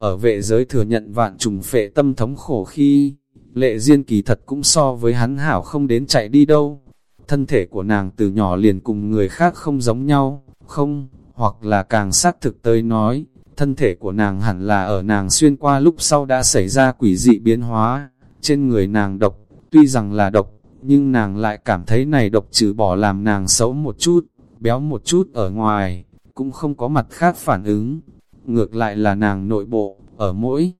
ở vệ giới thừa nhận vạn trùng phệ tâm thống khổ khi, lệ duyên kỳ thật cũng so với hắn hảo không đến chạy đi đâu. Thân thể của nàng từ nhỏ liền cùng người khác không giống nhau, không, hoặc là càng xác thực tới nói, thân thể của nàng hẳn là ở nàng xuyên qua lúc sau đã xảy ra quỷ dị biến hóa, trên người nàng độc, tuy rằng là độc, nhưng nàng lại cảm thấy này độc trừ bỏ làm nàng xấu một chút, béo một chút ở ngoài, cũng không có mặt khác phản ứng. Ngược lại là nàng nội bộ, ở mỗi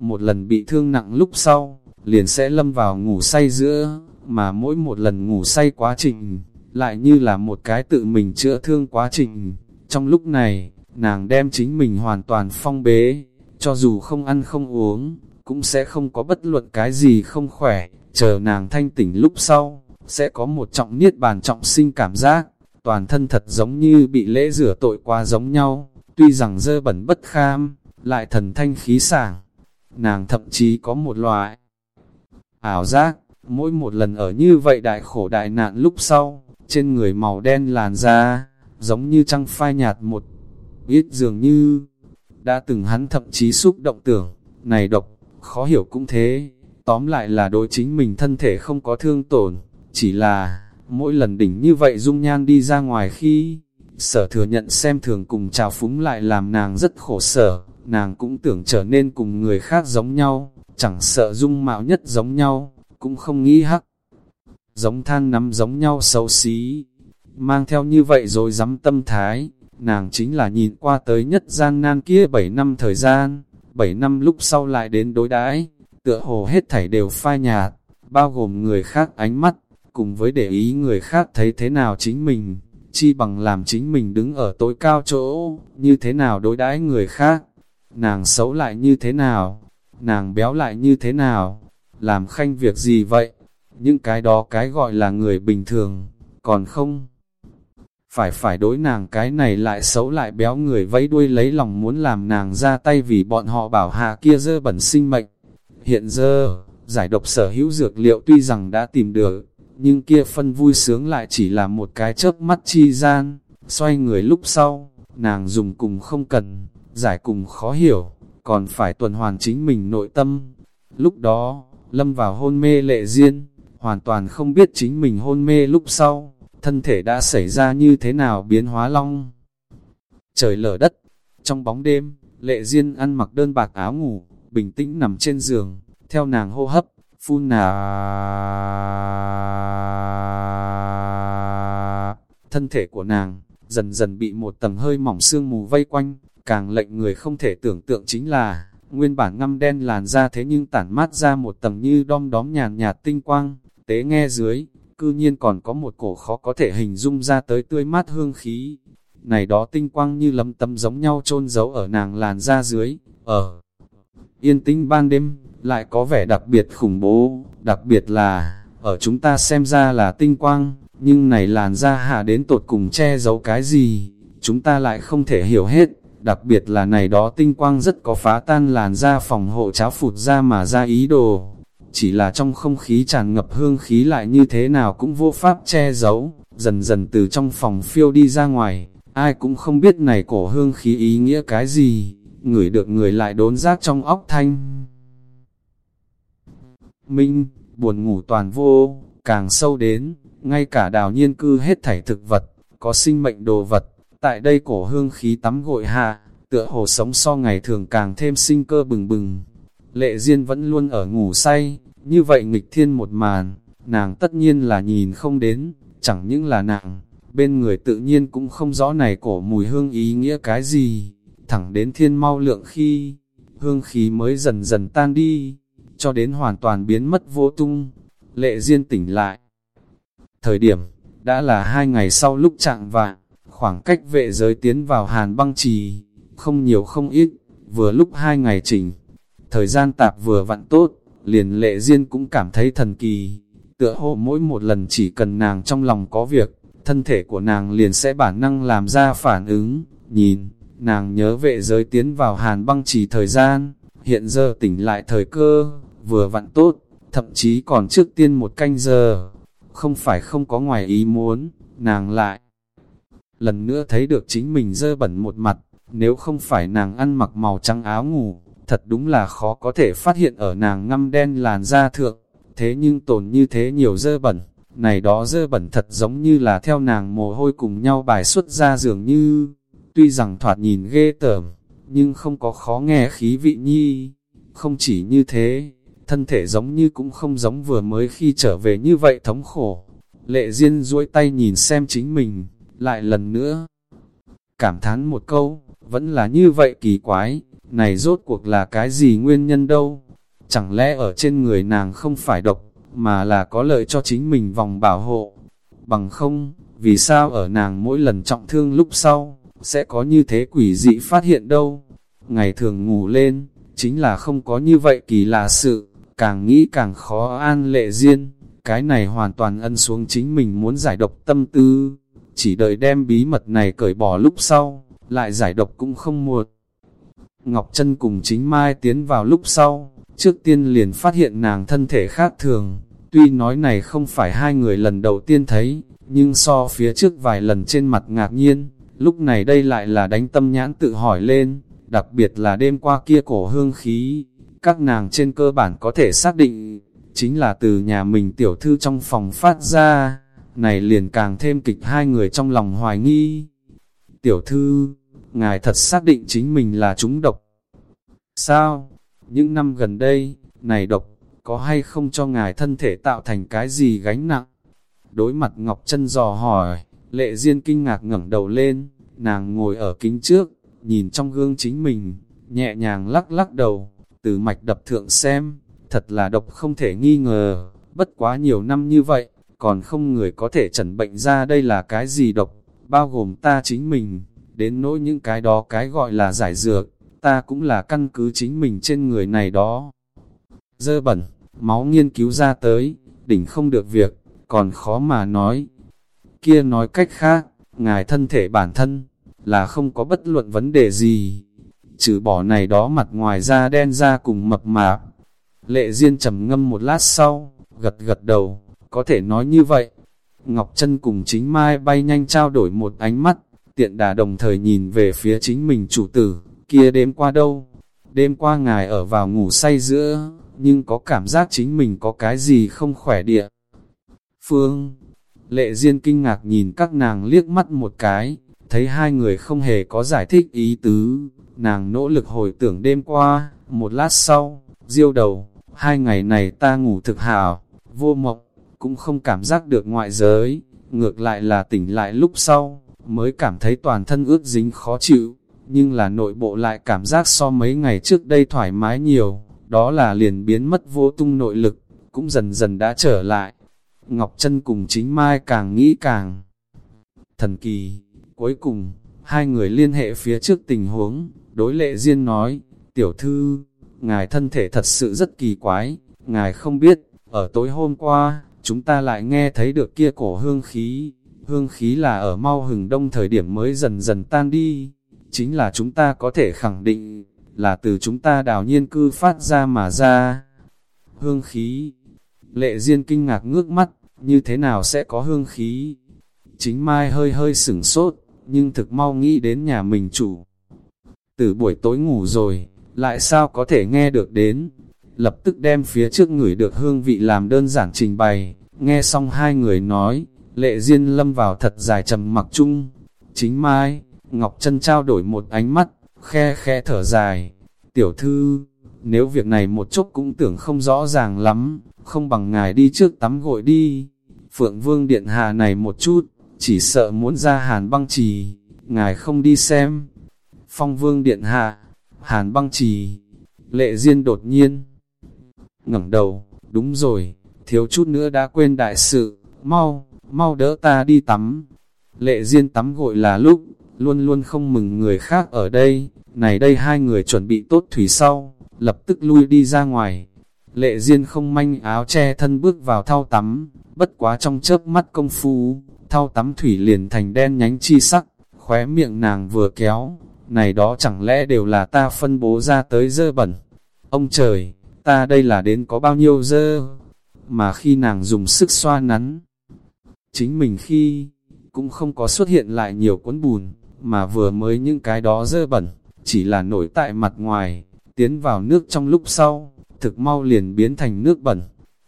một lần bị thương nặng lúc sau, liền sẽ lâm vào ngủ say giữa, mà mỗi một lần ngủ say quá trình, lại như là một cái tự mình chữa thương quá trình. Trong lúc này, nàng đem chính mình hoàn toàn phong bế, cho dù không ăn không uống, cũng sẽ không có bất luận cái gì không khỏe, chờ nàng thanh tỉnh lúc sau, sẽ có một trọng niết bàn trọng sinh cảm giác, toàn thân thật giống như bị lễ rửa tội qua giống nhau, tuy rằng dơ bẩn bất kham, lại thần thanh khí sảng. Nàng thậm chí có một loại ảo giác, mỗi một lần ở như vậy đại khổ đại nạn lúc sau, trên người màu đen làn da, giống như trăng phai nhạt một ít dường như, đã từng hắn thậm chí xúc động tưởng, này độc, khó hiểu cũng thế, tóm lại là đối chính mình thân thể không có thương tổn, chỉ là, mỗi lần đỉnh như vậy dung nhan đi ra ngoài khi, sở thừa nhận xem thường cùng trào phúng lại làm nàng rất khổ sở, nàng cũng tưởng trở nên cùng người khác giống nhau, chẳng sợ dung mạo nhất giống nhau, cũng không nghĩ hắc. Giống than nắm giống nhau xấu xí, mang theo như vậy rồi dám tâm thái, nàng chính là nhìn qua tới nhất gian nan kia 7 năm thời gian, 7 năm lúc sau lại đến đối đãi tựa hồ hết thảy đều phai nhạt, bao gồm người khác ánh mắt, cùng với để ý người khác thấy thế nào chính mình, chi bằng làm chính mình đứng ở tối cao chỗ, như thế nào đối đãi người khác, nàng xấu lại như thế nào, nàng béo lại như thế nào, làm khanh việc gì vậy, những cái đó cái gọi là người bình thường, còn không? Phải phải đối nàng cái này lại xấu lại béo người vẫy đuôi lấy lòng muốn làm nàng ra tay vì bọn họ bảo hạ kia dơ bẩn sinh mệnh. Hiện giờ, giải độc sở hữu dược liệu tuy rằng đã tìm được, nhưng kia phân vui sướng lại chỉ là một cái chớp mắt chi gian, xoay người lúc sau, nàng dùng cùng không cần, giải cùng khó hiểu, còn phải tuần hoàn chính mình nội tâm. Lúc đó, lâm vào hôn mê lệ duyên, hoàn toàn không biết chính mình hôn mê lúc sau, thân thể đã xảy ra như thế nào biến hóa long. Trời lở đất, trong bóng đêm, lệ duyên ăn mặc đơn bạc áo ngủ, bình tĩnh nằm trên giường, theo nàng hô hấp, phun nà. Thân thể của nàng, dần dần bị một tầng hơi mỏng sương mù vây quanh, càng lệnh người không thể tưởng tượng chính là, nguyên bản ngăm đen làn ra thế nhưng tản mát ra một tầng như đom đóm nhàn nhạt tinh quang, tế nghe dưới, cư nhiên còn có một cổ khó có thể hình dung ra tới tươi mát hương khí. Này đó tinh quang như lấm tâm giống nhau chôn giấu ở nàng làn da dưới, ở yên tĩnh ban đêm, lại có vẻ đặc biệt khủng bố, đặc biệt là, ở chúng ta xem ra là tinh quang, nhưng này làn da hạ đến tột cùng che giấu cái gì, chúng ta lại không thể hiểu hết, đặc biệt là này đó tinh quang rất có phá tan làn da phòng hộ cháo phụt ra mà ra ý đồ, chỉ là trong không khí tràn ngập hương khí lại như thế nào cũng vô pháp che giấu, dần dần từ trong phòng phiêu đi ra ngoài, ai cũng không biết này cổ hương khí ý nghĩa cái gì, ngửi được người lại đốn giác trong óc thanh. Minh, buồn ngủ toàn vô, càng sâu đến, ngay cả đào nhiên cư hết thảy thực vật, có sinh mệnh đồ vật, tại đây cổ hương khí tắm gội hạ, tựa hồ sống so ngày thường càng thêm sinh cơ bừng bừng. Lệ Diên vẫn luôn ở ngủ say, như vậy nghịch thiên một màn, nàng tất nhiên là nhìn không đến, chẳng những là nàng, bên người tự nhiên cũng không rõ này cổ mùi hương ý nghĩa cái gì, thẳng đến thiên mau lượng khi, hương khí mới dần dần tan đi, cho đến hoàn toàn biến mất vô tung, lệ duyên tỉnh lại. Thời điểm, đã là hai ngày sau lúc trạng vạn, khoảng cách vệ giới tiến vào hàn băng trì, không nhiều không ít, vừa lúc hai ngày chỉnh. Thời gian tạp vừa vặn tốt, liền lệ duyên cũng cảm thấy thần kỳ. Tựa hồ mỗi một lần chỉ cần nàng trong lòng có việc, thân thể của nàng liền sẽ bản năng làm ra phản ứng. Nhìn, nàng nhớ vệ giới tiến vào hàn băng trì thời gian, hiện giờ tỉnh lại thời cơ, vừa vặn tốt, thậm chí còn trước tiên một canh giờ. Không phải không có ngoài ý muốn, nàng lại. Lần nữa thấy được chính mình dơ bẩn một mặt, nếu không phải nàng ăn mặc màu trắng áo ngủ, thật đúng là khó có thể phát hiện ở nàng ngăm đen làn da thượng, thế nhưng tồn như thế nhiều dơ bẩn, này đó dơ bẩn thật giống như là theo nàng mồ hôi cùng nhau bài xuất ra dường như, tuy rằng thoạt nhìn ghê tởm, nhưng không có khó nghe khí vị nhi, không chỉ như thế, thân thể giống như cũng không giống vừa mới khi trở về như vậy thống khổ. Lệ Diên duỗi tay nhìn xem chính mình, lại lần nữa. Cảm thán một câu, vẫn là như vậy kỳ quái, này rốt cuộc là cái gì nguyên nhân đâu? Chẳng lẽ ở trên người nàng không phải độc, mà là có lợi cho chính mình vòng bảo hộ? Bằng không, vì sao ở nàng mỗi lần trọng thương lúc sau, sẽ có như thế quỷ dị phát hiện đâu? Ngày thường ngủ lên, chính là không có như vậy kỳ lạ sự, càng nghĩ càng khó an lệ riêng, cái này hoàn toàn ân xuống chính mình muốn giải độc tâm tư, chỉ đợi đem bí mật này cởi bỏ lúc sau, lại giải độc cũng không muộn. Ngọc Trân cùng chính Mai tiến vào lúc sau, trước tiên liền phát hiện nàng thân thể khác thường, tuy nói này không phải hai người lần đầu tiên thấy, nhưng so phía trước vài lần trên mặt ngạc nhiên, lúc này đây lại là đánh tâm nhãn tự hỏi lên, đặc biệt là đêm qua kia cổ hương khí, các nàng trên cơ bản có thể xác định, chính là từ nhà mình tiểu thư trong phòng phát ra, này liền càng thêm kịch hai người trong lòng hoài nghi. Tiểu thư, ngài thật xác định chính mình là chúng độc. Sao? Những năm gần đây, này độc, có hay không cho ngài thân thể tạo thành cái gì gánh nặng? Đối mặt Ngọc chân dò hỏi, lệ duyên kinh ngạc ngẩng đầu lên, nàng ngồi ở kính trước, nhìn trong gương chính mình, nhẹ nhàng lắc lắc đầu, từ mạch đập thượng xem, thật là độc không thể nghi ngờ, bất quá nhiều năm như vậy, còn không người có thể chẩn bệnh ra đây là cái gì độc, bao gồm ta chính mình, đến nỗi những cái đó cái gọi là giải dược, ta cũng là căn cứ chính mình trên người này đó. Dơ bẩn, máu nghiên cứu ra tới, đỉnh không được việc, còn khó mà nói. Kia nói cách khác, ngài thân thể bản thân, là không có bất luận vấn đề gì. Trừ bỏ này đó mặt ngoài da đen da cùng mập mạp. Lệ Diên trầm ngâm một lát sau, gật gật đầu, có thể nói như vậy. Ngọc Trân cùng chính Mai bay nhanh trao đổi một ánh mắt, tiện đà đồng thời nhìn về phía chính mình chủ tử, kia đêm qua đâu? Đêm qua ngài ở vào ngủ say giữa, nhưng có cảm giác chính mình có cái gì không khỏe địa. Phương, lệ Diên kinh ngạc nhìn các nàng liếc mắt một cái, thấy hai người không hề có giải thích ý tứ, nàng nỗ lực hồi tưởng đêm qua, một lát sau, diêu đầu, hai ngày này ta ngủ thực hào, vô mộng, cũng không cảm giác được ngoại giới, ngược lại là tỉnh lại lúc sau, mới cảm thấy toàn thân ướt dính khó chịu, nhưng là nội bộ lại cảm giác so mấy ngày trước đây thoải mái nhiều, đó là liền biến mất vô tung nội lực, cũng dần dần đã trở lại. Ngọc Trân cùng chính Mai càng nghĩ càng thần kỳ, cuối cùng, hai người liên hệ phía trước tình huống, đối lệ duyên nói, tiểu thư, ngài thân thể thật sự rất kỳ quái, ngài không biết, ở tối hôm qua, chúng ta lại nghe thấy được kia cổ hương khí, hương khí là ở mau hừng đông thời điểm mới dần dần tan đi, chính là chúng ta có thể khẳng định, là từ chúng ta đào nhiên cư phát ra mà ra. Hương khí, lệ duyên kinh ngạc ngước mắt, như thế nào sẽ có hương khí? Chính Mai hơi hơi sửng sốt, nhưng thực mau nghĩ đến nhà mình chủ. Từ buổi tối ngủ rồi, lại sao có thể nghe được đến? Lập tức đem phía trước người được hương vị làm đơn giản trình bày, nghe xong hai người nói, lệ duyên lâm vào thật dài trầm mặc chung. Chính Mai, Ngọc chân trao đổi một ánh mắt, khe khe thở dài. Tiểu thư, nếu việc này một chút cũng tưởng không rõ ràng lắm, không bằng ngài đi trước tắm gội đi. Phượng Vương Điện Hạ này một chút, chỉ sợ muốn ra hàn băng trì, ngài không đi xem. Phong Vương Điện Hạ, hàn băng trì, lệ duyên đột nhiên. ngẩng đầu, đúng rồi, thiếu chút nữa đã quên đại sự, mau, mau đỡ ta đi tắm. Lệ duyên tắm gội là lúc, luôn luôn không mừng người khác ở đây, này đây hai người chuẩn bị tốt thủy sau, lập tức lui đi ra ngoài. Lệ Diên không manh áo che thân bước vào thao tắm, bất quá trong chớp mắt công phu, thao tắm thủy liền thành đen nhánh chi sắc, khóe miệng nàng vừa kéo, này đó chẳng lẽ đều là ta phân bố ra tới dơ bẩn. Ông trời, ta đây là đến có bao nhiêu dơ, mà khi nàng dùng sức xoa nắn, chính mình khi, cũng không có xuất hiện lại nhiều cuốn bùn, mà vừa mới những cái đó dơ bẩn, chỉ là nổi tại mặt ngoài, tiến vào nước trong lúc sau, thực mau liền biến thành nước bẩn.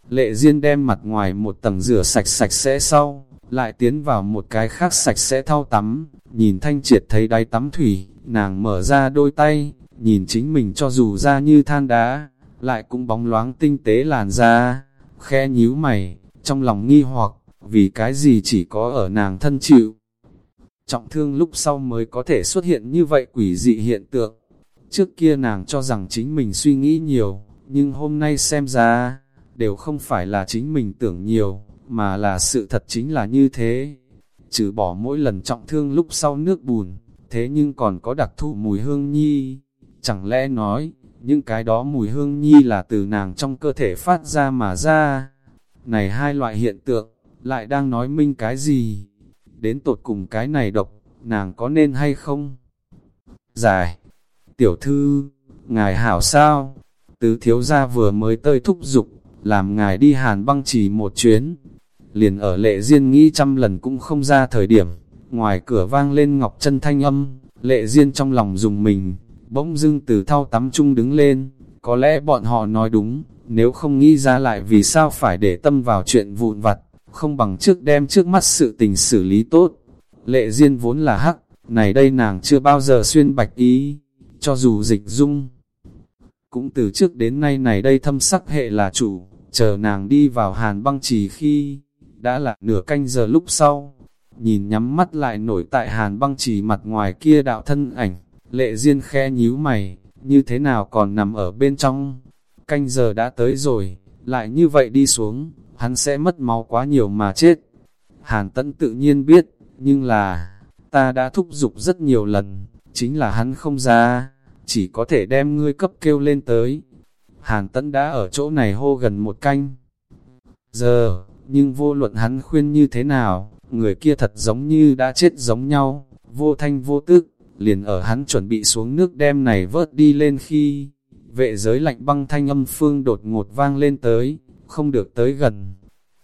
Lệ Diên đem mặt ngoài một tầng rửa sạch sạch sẽ sau, lại tiến vào một cái khác sạch sẽ thau tắm, nhìn thanh triệt thấy đáy tắm thủy, nàng mở ra đôi tay, nhìn chính mình cho dù ra như than đá, lại cũng bóng loáng tinh tế làn da, khe nhíu mày, trong lòng nghi hoặc, vì cái gì chỉ có ở nàng thân chịu. Trọng thương lúc sau mới có thể xuất hiện như vậy quỷ dị hiện tượng. Trước kia nàng cho rằng chính mình suy nghĩ nhiều, nhưng hôm nay xem ra, đều không phải là chính mình tưởng nhiều, mà là sự thật chính là như thế. Trừ bỏ mỗi lần trọng thương lúc sau nước bùn, thế nhưng còn có đặc thù mùi hương nhi. Chẳng lẽ nói, những cái đó mùi hương nhi là từ nàng trong cơ thể phát ra mà ra. Này hai loại hiện tượng, lại đang nói minh cái gì? Đến tột cùng cái này độc, nàng có nên hay không? Giải, tiểu thư, ngài hảo sao? Tứ thiếu gia vừa mới tơi thúc dục làm ngài đi hàn băng chỉ một chuyến. Liền ở lệ duyên nghĩ trăm lần cũng không ra thời điểm, ngoài cửa vang lên ngọc chân thanh âm, lệ duyên trong lòng dùng mình, bỗng dưng từ thao tắm chung đứng lên, có lẽ bọn họ nói đúng, nếu không nghĩ ra lại vì sao phải để tâm vào chuyện vụn vặt, không bằng trước đem trước mắt sự tình xử lý tốt. Lệ duyên vốn là hắc, này đây nàng chưa bao giờ xuyên bạch ý, cho dù dịch dung. Cũng từ trước đến nay này đây thâm sắc hệ là chủ, chờ nàng đi vào hàn băng trì khi, đã là nửa canh giờ lúc sau, nhìn nhắm mắt lại nổi tại hàn băng chỉ mặt ngoài kia đạo thân ảnh, lệ duyên khe nhíu mày, như thế nào còn nằm ở bên trong, canh giờ đã tới rồi, lại như vậy đi xuống, hắn sẽ mất máu quá nhiều mà chết. Hàn tẫn tự nhiên biết, nhưng là, ta đã thúc giục rất nhiều lần, chính là hắn không ra, chỉ có thể đem ngươi cấp kêu lên tới. Hàn tẫn đã ở chỗ này hô gần một canh. Giờ, nhưng vô luận hắn khuyên như thế nào, người kia thật giống như đã chết giống nhau, vô thanh vô tức, liền ở hắn chuẩn bị xuống nước đem này vớt đi lên khi, vệ giới lạnh băng thanh âm phương đột ngột vang lên tới, không được tới gần.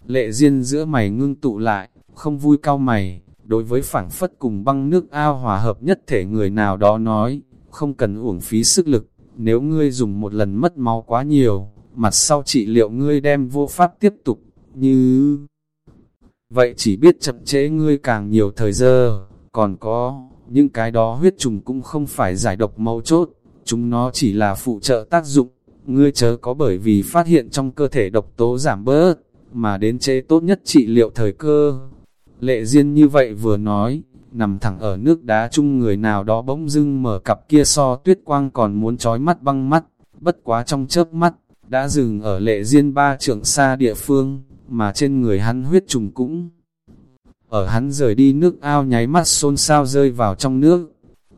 Lệ duyên giữa mày ngưng tụ lại, không vui cao mày, đối với phảng phất cùng băng nước ao hòa hợp nhất thể người nào đó nói, không cần uổng phí sức lực, nếu ngươi dùng một lần mất máu quá nhiều, mặt sau trị liệu ngươi đem vô pháp tiếp tục, như... Vậy chỉ biết chậm trễ ngươi càng nhiều thời giờ, còn có, những cái đó huyết trùng cũng không phải giải độc mấu chốt, chúng nó chỉ là phụ trợ tác dụng, ngươi chớ có bởi vì phát hiện trong cơ thể độc tố giảm bớt, mà đến chế tốt nhất trị liệu thời cơ. Lệ Diên như vậy vừa nói, nằm thẳng ở nước đá chung người nào đó bỗng dưng mở cặp kia so tuyết quang còn muốn trói mắt băng mắt, bất quá trong chớp mắt, đã dừng ở lệ Diên ba trượng xa địa phương, mà trên người hắn huyết trùng cũng. Ở hắn rời đi nước ao nháy mắt xôn xao rơi vào trong nước.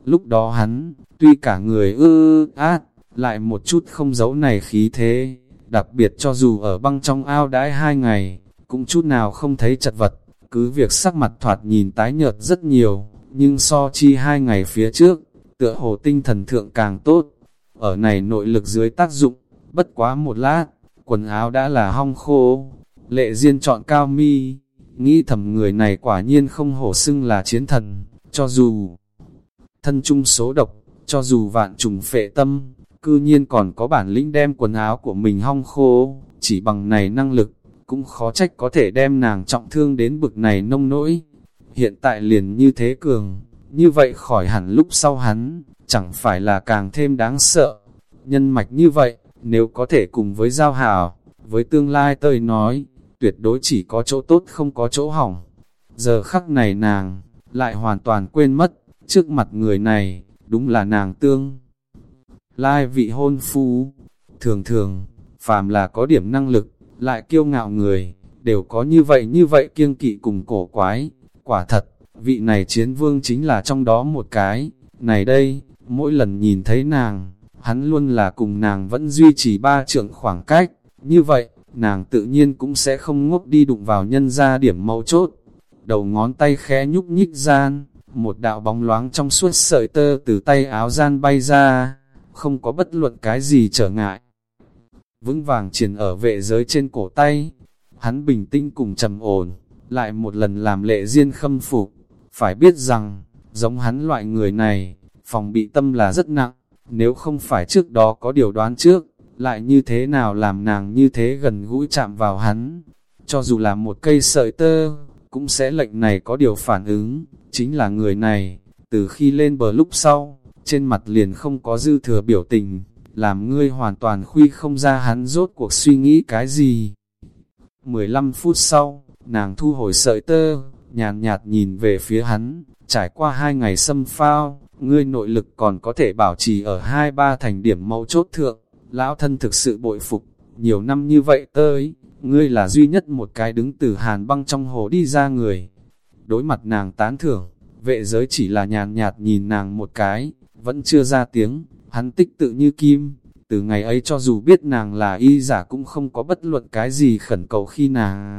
Lúc đó hắn, tuy cả người ư át, lại một chút không giấu này khí thế, đặc biệt cho dù ở băng trong ao đãi hai ngày, cũng chút nào không thấy chật vật, cứ việc sắc mặt thoạt nhìn tái nhợt rất nhiều, nhưng so chi hai ngày phía trước, tựa hồ tinh thần thượng càng tốt, ở này nội lực dưới tác dụng, bất quá một lát, quần áo đã là hong khô, lệ duyên chọn cao mi, nghĩ thầm người này quả nhiên không hổ xưng là chiến thần, cho dù thân trung số độc, cho dù vạn trùng phệ tâm, cư nhiên còn có bản lĩnh đem quần áo của mình hong khô, chỉ bằng này năng lực, cũng khó trách có thể đem nàng trọng thương đến bực này nông nỗi. Hiện tại liền như thế cường, như vậy khỏi hẳn lúc sau hắn, chẳng phải là càng thêm đáng sợ. Nhân mạch như vậy, nếu có thể cùng với giao hào, với tương lai tơi nói, tuyệt đối chỉ có chỗ tốt không có chỗ hỏng. Giờ khắc này nàng, lại hoàn toàn quên mất, trước mặt người này, đúng là nàng tương lai vị hôn phu. Thường thường, phàm là có điểm năng lực, lại kiêu ngạo người, đều có như vậy như vậy kiêng kỵ cùng cổ quái. Quả thật, vị này chiến vương chính là trong đó một cái. Này đây, mỗi lần nhìn thấy nàng, hắn luôn là cùng nàng vẫn duy trì ba trượng khoảng cách. Như vậy, nàng tự nhiên cũng sẽ không ngốc đi đụng vào nhân ra điểm mấu chốt. Đầu ngón tay khẽ nhúc nhích gian, một đạo bóng loáng trong suốt sợi tơ từ tay áo gian bay ra, không có bất luận cái gì trở ngại. Vững vàng triển ở vệ giới trên cổ tay, hắn bình tĩnh cùng trầm ổn, lại một lần làm lệ duyên khâm phục. Phải biết rằng, Giống hắn loại người này, phòng bị tâm là rất nặng, nếu không phải trước đó có điều đoán trước, lại như thế nào làm nàng như thế gần gũi chạm vào hắn. Cho dù là một cây sợi tơ, cũng sẽ lệnh này có điều phản ứng, chính là người này, từ khi lên bờ lúc sau, trên mặt liền không có dư thừa biểu tình, làm ngươi hoàn toàn khuy không ra hắn rốt cuộc suy nghĩ cái gì. 15 phút sau, nàng thu hồi sợi tơ, nhàn nhạt, nhìn về phía hắn, trải qua hai ngày xâm phao, ngươi nội lực còn có thể bảo trì ở hai ba thành điểm mấu chốt thượng, lão thân thực sự bội phục, nhiều năm như vậy tới, ngươi là duy nhất một cái đứng từ hàn băng trong hồ đi ra người. Đối mặt nàng tán thưởng, vệ giới chỉ là nhàn nhạt nhìn nàng một cái, vẫn chưa ra tiếng, hắn tích tự như kim, từ ngày ấy cho dù biết nàng là y giả cũng không có bất luận cái gì khẩn cầu khi nàng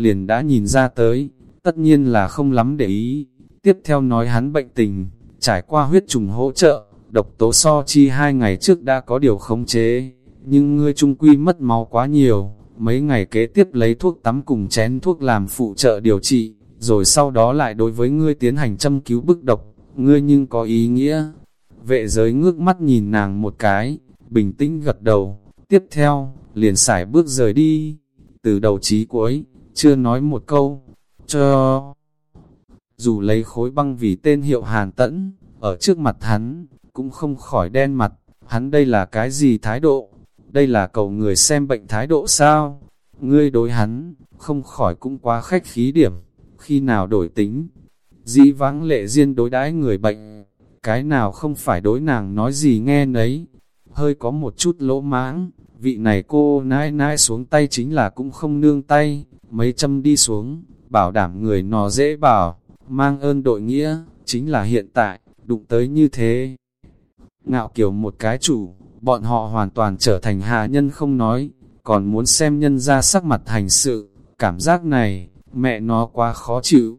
liền đã nhìn ra tới, tất nhiên là không lắm để ý. Tiếp theo nói hắn bệnh tình, trải qua huyết trùng hỗ trợ, độc tố so chi hai ngày trước đã có điều khống chế, nhưng ngươi trung quy mất máu quá nhiều, mấy ngày kế tiếp lấy thuốc tắm cùng chén thuốc làm phụ trợ điều trị, rồi sau đó lại đối với ngươi tiến hành châm cứu bức độc, ngươi nhưng có ý nghĩa. Vệ giới ngước mắt nhìn nàng một cái, bình tĩnh gật đầu, tiếp theo, liền xải bước rời đi, từ đầu chí cuối, chưa nói một câu, cho... Dù lấy khối băng vì tên hiệu hàn tẫn, ở trước mặt hắn, cũng không khỏi đen mặt, hắn đây là cái gì thái độ? Đây là cầu người xem bệnh thái độ sao? Ngươi đối hắn, không khỏi cũng quá khách khí điểm, khi nào đổi tính? Dĩ vãng lệ riêng đối đãi người bệnh, cái nào không phải đối nàng nói gì nghe nấy, hơi có một chút lỗ mãng, vị này cô nãi nãi xuống tay chính là cũng không nương tay, mấy châm đi xuống, bảo đảm người nò dễ bảo, mang ơn đội nghĩa, chính là hiện tại, đụng tới như thế. Ngạo kiểu một cái chủ, bọn họ hoàn toàn trở thành hạ nhân không nói, còn muốn xem nhân ra sắc mặt hành sự, cảm giác này, mẹ nó quá khó chịu.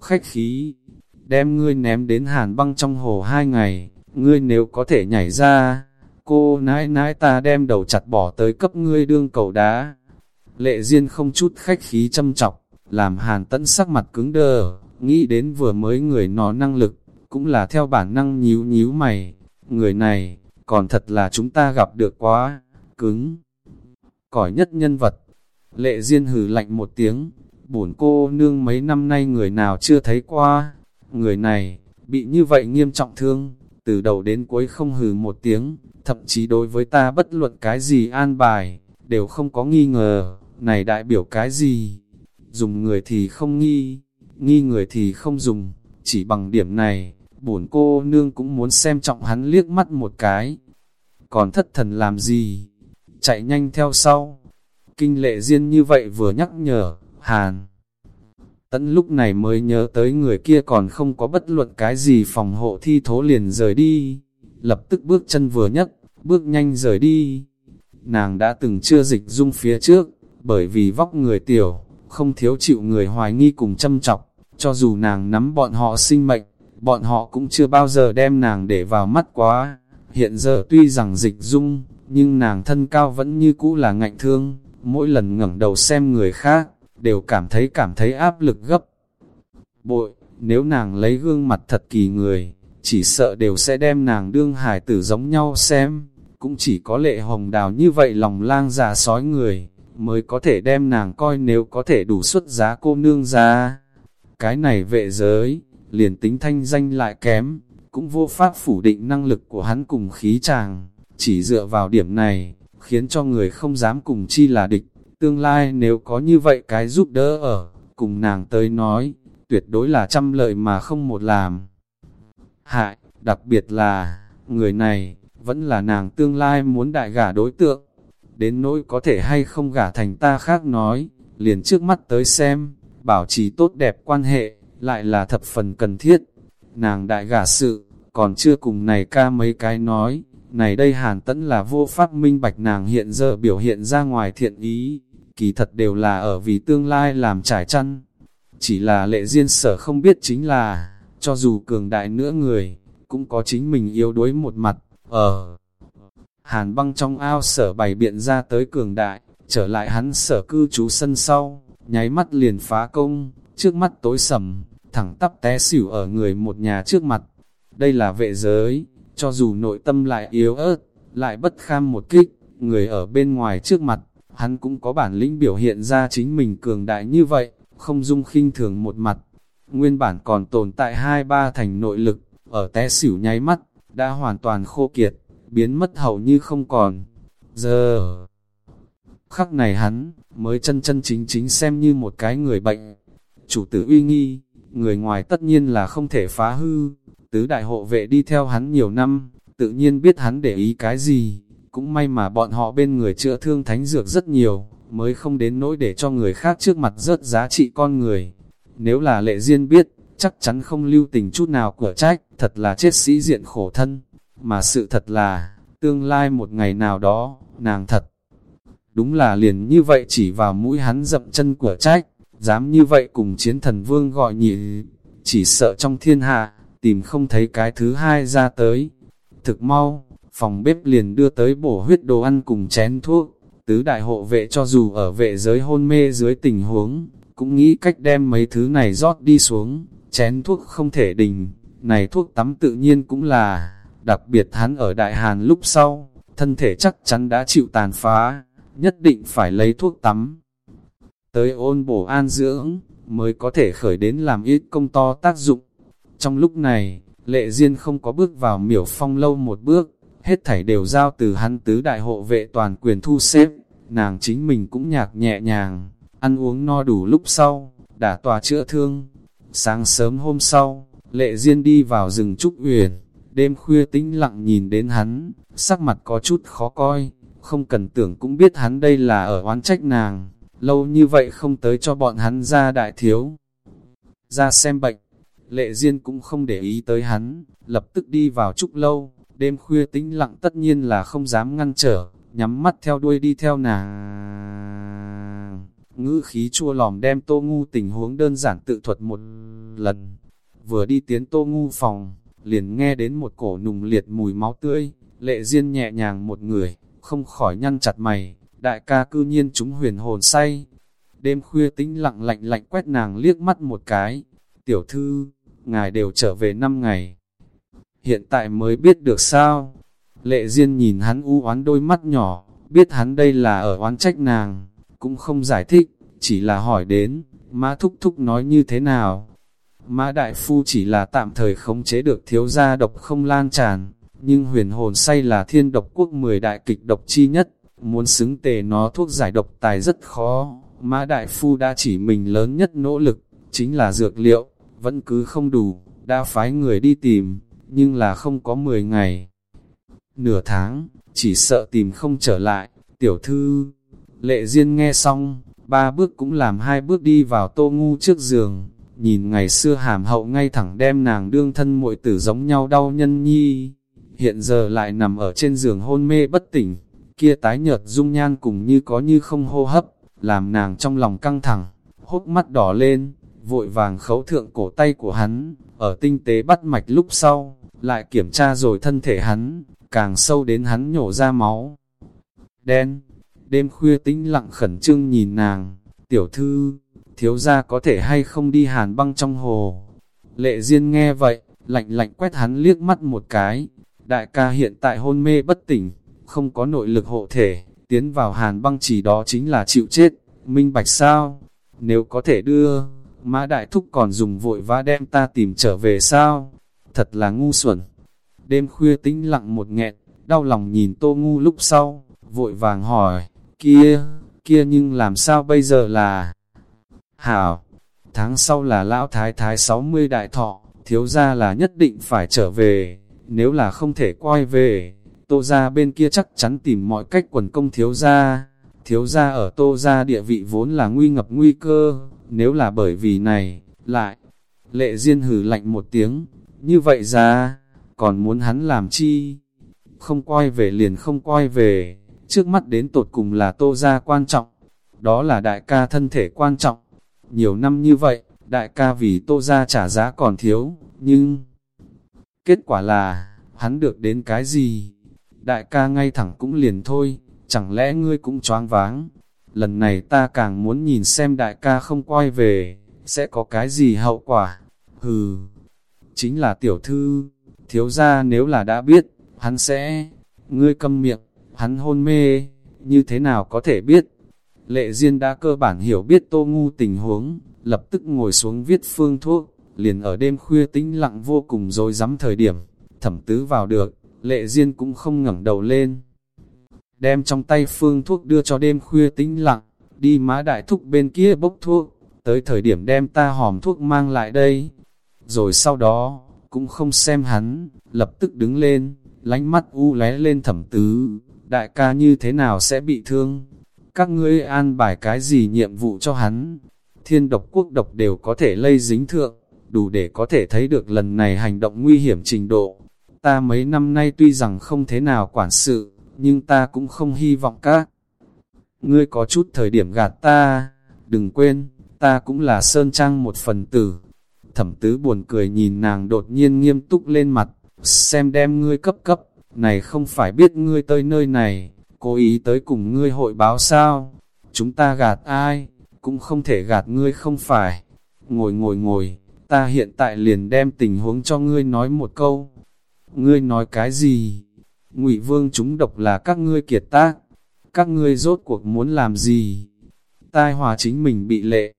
Khách khí, đem ngươi ném đến hàn băng trong hồ hai ngày, ngươi nếu có thể nhảy ra, cô nãi nãi ta đem đầu chặt bỏ tới cấp ngươi đương cầu đá. Lệ Diên không chút khách khí châm chọc, làm hàn tẫn sắc mặt cứng đờ, nghĩ đến vừa mới người nó năng lực, cũng là theo bản năng nhíu nhíu mày. Người này, còn thật là chúng ta gặp được quá, cứng. Cỏi nhất nhân vật, lệ Diên hừ lạnh một tiếng, bổn cô nương mấy năm nay người nào chưa thấy qua. Người này, bị như vậy nghiêm trọng thương, từ đầu đến cuối không hừ một tiếng, thậm chí đối với ta bất luận cái gì an bài, đều không có nghi ngờ, này đại biểu cái gì? Dùng người thì không nghi, nghi người thì không dùng, chỉ bằng điểm này, bổn cô nương cũng muốn xem trọng hắn liếc mắt một cái. Còn thất thần làm gì? Chạy nhanh theo sau. Kinh lệ riêng như vậy vừa nhắc nhở, Hàn. Tấn lúc này mới nhớ tới người kia còn không có bất luận cái gì phòng hộ thi thố liền rời đi. Lập tức bước chân vừa nhấc, bước nhanh rời đi. Nàng đã từng chưa dịch dung phía trước, bởi vì vóc người tiểu, không thiếu chịu người hoài nghi cùng châm chọc, cho dù nàng nắm bọn họ sinh mệnh, bọn họ cũng chưa bao giờ đem nàng để vào mắt quá. Hiện giờ tuy rằng dịch dung, nhưng nàng thân cao vẫn như cũ là ngạnh thương, mỗi lần ngẩng đầu xem người khác, đều cảm thấy cảm thấy áp lực gấp. Bội, nếu nàng lấy gương mặt thật kỳ người, chỉ sợ đều sẽ đem nàng đương hải tử giống nhau xem, cũng chỉ có lệ hồng đào như vậy lòng lang già sói người, mới có thể đem nàng coi nếu có thể đủ xuất giá cô nương ra. Cái này vệ giới, liền tính thanh danh lại kém, cũng vô pháp phủ định năng lực của hắn cùng khí chàng, chỉ dựa vào điểm này, khiến cho người không dám cùng chi là địch. Tương lai nếu có như vậy cái giúp đỡ ở, cùng nàng tới nói, tuyệt đối là trăm lợi mà không một làm. Hại, đặc biệt là, người này, vẫn là nàng tương lai muốn đại gả đối tượng đến nỗi có thể hay không gả thành ta khác nói, liền trước mắt tới xem, bảo trì tốt đẹp quan hệ, lại là thập phần cần thiết. Nàng đại gả sự, còn chưa cùng này ca mấy cái nói, này đây hàn tẫn là vô pháp minh bạch nàng hiện giờ biểu hiện ra ngoài thiện ý, kỳ thật đều là ở vì tương lai làm trải chăn. Chỉ là lệ duyên sở không biết chính là, cho dù cường đại nữa người, cũng có chính mình yếu đuối một mặt, ở Hàn băng trong ao sở bày biện ra tới cường đại, trở lại hắn sở cư trú sân sau, nháy mắt liền phá công, trước mắt tối sầm, thẳng tắp té xỉu ở người một nhà trước mặt. Đây là vệ giới, cho dù nội tâm lại yếu ớt, lại bất kham một kích, người ở bên ngoài trước mặt, hắn cũng có bản lĩnh biểu hiện ra chính mình cường đại như vậy, không dung khinh thường một mặt. Nguyên bản còn tồn tại hai ba thành nội lực, ở té xỉu nháy mắt, đã hoàn toàn khô kiệt, biến mất hầu như không còn. Giờ, khắc này hắn, mới chân chân chính chính xem như một cái người bệnh. Chủ tử uy nghi, người ngoài tất nhiên là không thể phá hư, tứ đại hộ vệ đi theo hắn nhiều năm, tự nhiên biết hắn để ý cái gì, cũng may mà bọn họ bên người chữa thương thánh dược rất nhiều, mới không đến nỗi để cho người khác trước mặt rớt giá trị con người. Nếu là lệ duyên biết, chắc chắn không lưu tình chút nào của trách, thật là chết sĩ diện khổ thân, mà sự thật là, tương lai một ngày nào đó, nàng thật. Đúng là liền như vậy chỉ vào mũi hắn dậm chân của trách, dám như vậy cùng chiến thần vương gọi nhị, chỉ sợ trong thiên hạ, tìm không thấy cái thứ hai ra tới. Thực mau, phòng bếp liền đưa tới bổ huyết đồ ăn cùng chén thuốc, tứ đại hộ vệ cho dù ở vệ giới hôn mê dưới tình huống, cũng nghĩ cách đem mấy thứ này rót đi xuống, chén thuốc không thể đình, này thuốc tắm tự nhiên cũng là, đặc biệt hắn ở Đại Hàn lúc sau, thân thể chắc chắn đã chịu tàn phá, nhất định phải lấy thuốc tắm. Tới ôn bổ an dưỡng, mới có thể khởi đến làm ít công to tác dụng. Trong lúc này, lệ duyên không có bước vào miểu phong lâu một bước, hết thảy đều giao từ hắn tứ đại hộ vệ toàn quyền thu xếp, nàng chính mình cũng nhạc nhẹ nhàng, ăn uống no đủ lúc sau, đã tòa chữa thương. Sáng sớm hôm sau, lệ duyên đi vào rừng trúc uyển, đêm khuya tĩnh lặng nhìn đến hắn, sắc mặt có chút khó coi, không cần tưởng cũng biết hắn đây là ở oán trách nàng, lâu như vậy không tới cho bọn hắn ra đại thiếu. Ra xem bệnh, lệ duyên cũng không để ý tới hắn, lập tức đi vào trúc lâu, đêm khuya tĩnh lặng tất nhiên là không dám ngăn trở, nhắm mắt theo đuôi đi theo nàng. Ngữ khí chua lòm đem tô ngu tình huống đơn giản tự thuật một lần, vừa đi tiến tô ngu phòng, liền nghe đến một cổ nùng liệt mùi máu tươi, lệ duyên nhẹ nhàng một người, không khỏi nhăn chặt mày, đại ca cư nhiên chúng huyền hồn say. Đêm khuya tĩnh lặng lạnh lạnh quét nàng liếc mắt một cái, tiểu thư, ngài đều trở về năm ngày. Hiện tại mới biết được sao? Lệ Diên nhìn hắn u oán đôi mắt nhỏ, biết hắn đây là ở oán trách nàng, cũng không giải thích, chỉ là hỏi đến, Mã Thúc Thúc nói như thế nào? Mã Đại Phu chỉ là tạm thời khống chế được thiếu gia độc không lan tràn, nhưng huyền hồn say là thiên độc quốc 10 đại kịch độc chi nhất, muốn xứng tề nó thuốc giải độc tài rất khó. Mã Đại Phu đã chỉ mình lớn nhất nỗ lực, chính là dược liệu, vẫn cứ không đủ, đã phái người đi tìm, nhưng là không có 10 ngày. Nửa tháng, chỉ sợ tìm không trở lại, tiểu thư. Lệ Diên nghe xong, ba bước cũng làm hai bước đi vào tô ngu trước giường, nhìn ngày xưa hàm hậu ngay thẳng đem nàng đương thân muội tử giống nhau đau nhân nhi. Hiện giờ lại nằm ở trên giường hôn mê bất tỉnh, kia tái nhợt dung nhan cùng như có như không hô hấp, làm nàng trong lòng căng thẳng, hốc mắt đỏ lên, vội vàng khấu thượng cổ tay của hắn, ở tinh tế bắt mạch lúc sau, lại kiểm tra rồi thân thể hắn, càng sâu đến hắn nhổ ra máu. Đen, đêm khuya tĩnh lặng khẩn trương nhìn nàng, tiểu thư, thiếu gia có thể hay không đi hàn băng trong hồ. Lệ Diên nghe vậy, lạnh lạnh quét hắn liếc mắt một cái, đại ca hiện tại hôn mê bất tỉnh, không có nội lực hộ thể, tiến vào hàn băng chỉ đó chính là chịu chết, minh bạch sao? Nếu có thể đưa, mã đại thúc còn dùng vội vã đem ta tìm trở về sao? Thật là ngu xuẩn. Đêm khuya tĩnh lặng một nghẹn, đau lòng nhìn tô ngu lúc sau, vội vàng hỏi, kia, kia nhưng làm sao bây giờ là... Hảo, tháng sau là lão thái thái 60 đại thọ, thiếu gia là nhất định phải trở về, nếu là không thể quay về, tô gia bên kia chắc chắn tìm mọi cách quần công thiếu gia. Thiếu gia ở tô gia địa vị vốn là nguy ngập nguy cơ, nếu là bởi vì này, lại, lệ diên hử lạnh một tiếng, như vậy ra, còn muốn hắn làm chi? Không quay về liền không quay về, trước mắt đến tột cùng là tô gia quan trọng, đó là đại ca thân thể quan trọng. Nhiều năm như vậy, đại ca vì tô gia trả giá còn thiếu, nhưng... Kết quả là, hắn được đến cái gì? Đại ca ngay thẳng cũng liền thôi, chẳng lẽ ngươi cũng choáng váng? Lần này ta càng muốn nhìn xem đại ca không quay về, sẽ có cái gì hậu quả? hừ, chính là tiểu thư, thiếu ra nếu là đã biết, hắn sẽ, ngươi câm miệng, hắn hôn mê, như thế nào có thể biết. Lệ Diên đã cơ bản hiểu biết tô ngu tình huống, lập tức ngồi xuống viết phương thuốc, liền ở đêm khuya tĩnh lặng vô cùng rồi dám thời điểm, thẩm tứ vào được, lệ Diên cũng không ngẩng đầu lên. Đem trong tay phương thuốc đưa cho đêm khuya tĩnh lặng, đi má đại thúc bên kia bốc thuốc, tới thời điểm đem ta hòm thuốc mang lại đây. Rồi sau đó, cũng không xem hắn, lập tức đứng lên, lánh mắt u lé lên thẩm tứ, đại ca như thế nào sẽ bị thương? Các ngươi an bài cái gì nhiệm vụ cho hắn? Thiên độc quốc độc đều có thể lây dính thượng, đủ để có thể thấy được lần này hành động nguy hiểm trình độ. Ta mấy năm nay tuy rằng không thế nào quản sự, nhưng ta cũng không hy vọng các. Ngươi có chút thời điểm gạt ta, đừng quên, ta cũng là Sơn Trang một phần tử. Thẩm tứ buồn cười nhìn nàng đột nhiên nghiêm túc lên mặt, xem đem ngươi cấp cấp, này không phải biết ngươi tới nơi này, cố ý tới cùng ngươi hội báo sao, chúng ta gạt ai, cũng không thể gạt ngươi không phải. Ngồi ngồi ngồi, ta hiện tại liền đem tình huống cho ngươi nói một câu. Ngươi nói cái gì? Ngụy vương chúng độc là các ngươi kiệt tác, các ngươi rốt cuộc muốn làm gì? Tai hòa chính mình bị lệ.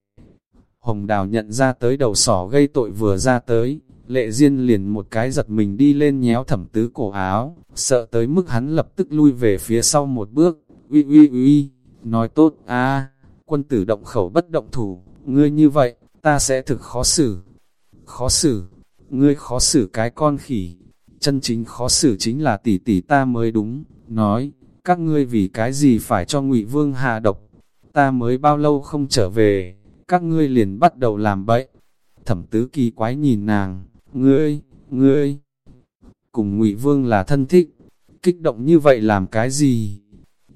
Hồng Đào nhận ra tới đầu sỏ gây tội vừa ra tới, lệ diên liền một cái giật mình đi lên nhéo thẩm tứ cổ áo, sợ tới mức hắn lập tức lui về phía sau một bước, uy uy uy, nói tốt, a. Quân tử động khẩu bất động thủ, ngươi như vậy, ta sẽ thực khó xử. Khó xử, ngươi khó xử cái con khỉ, chân chính khó xử chính là tỷ tỷ ta mới đúng, nói, các ngươi vì cái gì phải cho ngụy Vương hạ độc, ta mới bao lâu không trở về, các ngươi liền bắt đầu làm bậy. Thẩm tứ kỳ quái nhìn nàng, ngươi, ngươi, cùng ngụy Vương là thân thích, kích động như vậy làm cái gì?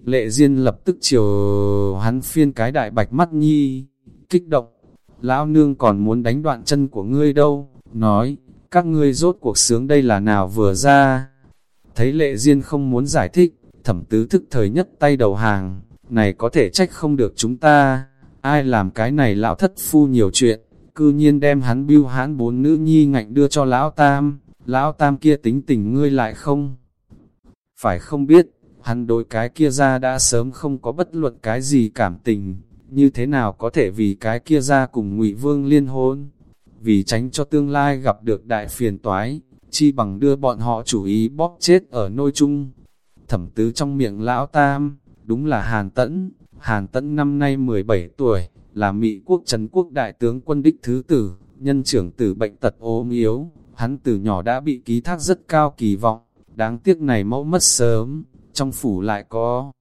Lệ Diên lập tức chiều hắn phiên cái đại bạch mắt nhi, kích động, lão nương còn muốn đánh đoạn chân của ngươi đâu, nói, các ngươi rốt cuộc sướng đây là nào vừa ra. Thấy lệ duyên không muốn giải thích, thẩm tứ thức thời nhất tay đầu hàng, này có thể trách không được chúng ta, ai làm cái này lão thất phu nhiều chuyện, cư nhiên đem hắn biêu hãn bốn nữ nhi ngạnh đưa cho lão tam, lão tam kia tính tình ngươi lại không. Phải không biết, hắn đối cái kia ra đã sớm không có bất luận cái gì cảm tình, như thế nào có thể vì cái kia ra cùng ngụy Vương liên hôn, vì tránh cho tương lai gặp được đại phiền toái, chi bằng đưa bọn họ chủ ý bóp chết ở nôi chung. Thẩm tứ trong miệng lão tam, đúng là Hàn Tẫn, Hàn Tẫn năm nay 17 tuổi, là Mỹ quốc Trấn quốc đại tướng quân đích thứ tử, nhân trưởng tử bệnh tật ốm yếu, hắn từ nhỏ đã bị ký thác rất cao kỳ vọng, đáng tiếc này mẫu mất sớm, trong phủ lại có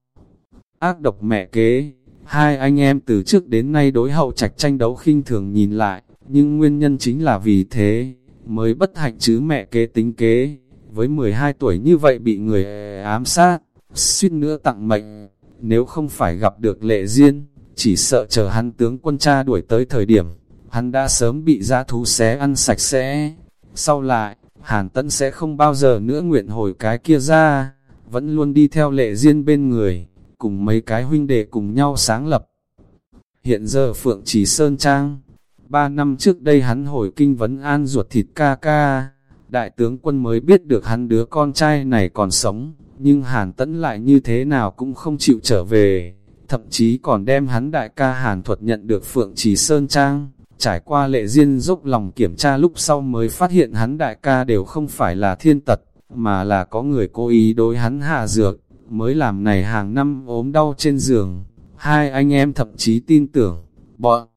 ác độc mẹ kế. Hai anh em từ trước đến nay đối hậu trạch tranh đấu khinh thường nhìn lại, nhưng nguyên nhân chính là vì thế, mới bất hạnh chứ mẹ kế tính kế, với 12 tuổi như vậy bị người ám sát, suýt nữa tặng mệnh, nếu không phải gặp được lệ duyên, chỉ sợ chờ hắn tướng quân cha đuổi tới thời điểm, hắn đã sớm bị gia thú xé ăn sạch sẽ. Sau lại, Hàn Tấn sẽ không bao giờ nữa nguyện hồi cái kia ra, vẫn luôn đi theo lệ duyên bên người, cùng mấy cái huynh đệ cùng nhau sáng lập. Hiện giờ Phượng Chỉ Sơn Trang, ba năm trước đây hắn hồi kinh vấn an ruột thịt ca ca, đại tướng quân mới biết được hắn đứa con trai này còn sống, nhưng Hàn Tẫn lại như thế nào cũng không chịu trở về, thậm chí còn đem hắn đại ca Hàn Thuật nhận được Phượng Trì Sơn Trang. Trải qua lệ duyên dốc lòng kiểm tra lúc sau mới phát hiện hắn đại ca đều không phải là thiên tật, mà là có người cố ý đối hắn hạ dược, mới làm này hàng năm ốm đau trên giường. Hai anh em thậm chí tin tưởng, bọn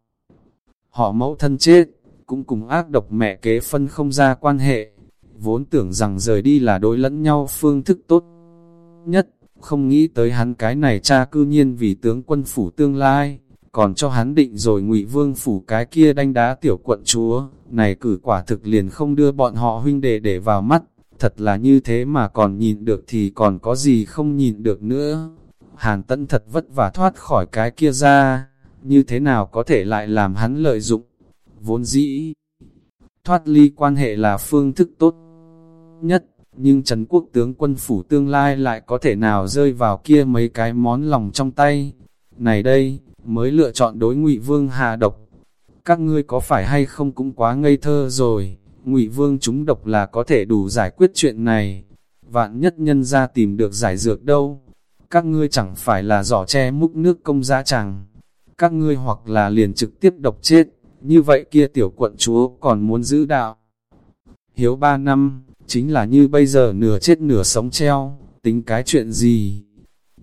họ mẫu thân chết, cũng cùng ác độc mẹ kế phân không ra quan hệ. Vốn tưởng rằng rời đi là đối lẫn nhau phương thức tốt nhất, không nghĩ tới hắn cái này cha cư nhiên vì tướng quân phủ tương lai, còn cho hắn định rồi ngụy vương phủ cái kia đánh đá tiểu quận chúa, này cử quả thực liền không đưa bọn họ huynh đệ để vào mắt, thật là như thế mà còn nhìn được thì còn có gì không nhìn được nữa. Hàn tấn thật vất vả thoát khỏi cái kia ra, như thế nào có thể lại làm hắn lợi dụng, vốn dĩ. Thoát ly quan hệ là phương thức tốt nhất, nhưng Trần Quốc tướng quân phủ tương lai lại có thể nào rơi vào kia mấy cái món lòng trong tay. Này đây, mới lựa chọn đối ngụy vương hạ độc. các ngươi có phải hay không cũng quá ngây thơ rồi, ngụy vương chúng độc là có thể đủ giải quyết chuyện này, vạn nhất nhân ra tìm được giải dược đâu, các ngươi chẳng phải là giỏ che múc nước công giá chẳng, các ngươi hoặc là liền trực tiếp độc chết, như vậy kia tiểu quận chúa còn muốn giữ đạo. Hiếu ba năm, chính là như bây giờ nửa chết nửa sống treo, tính cái chuyện gì?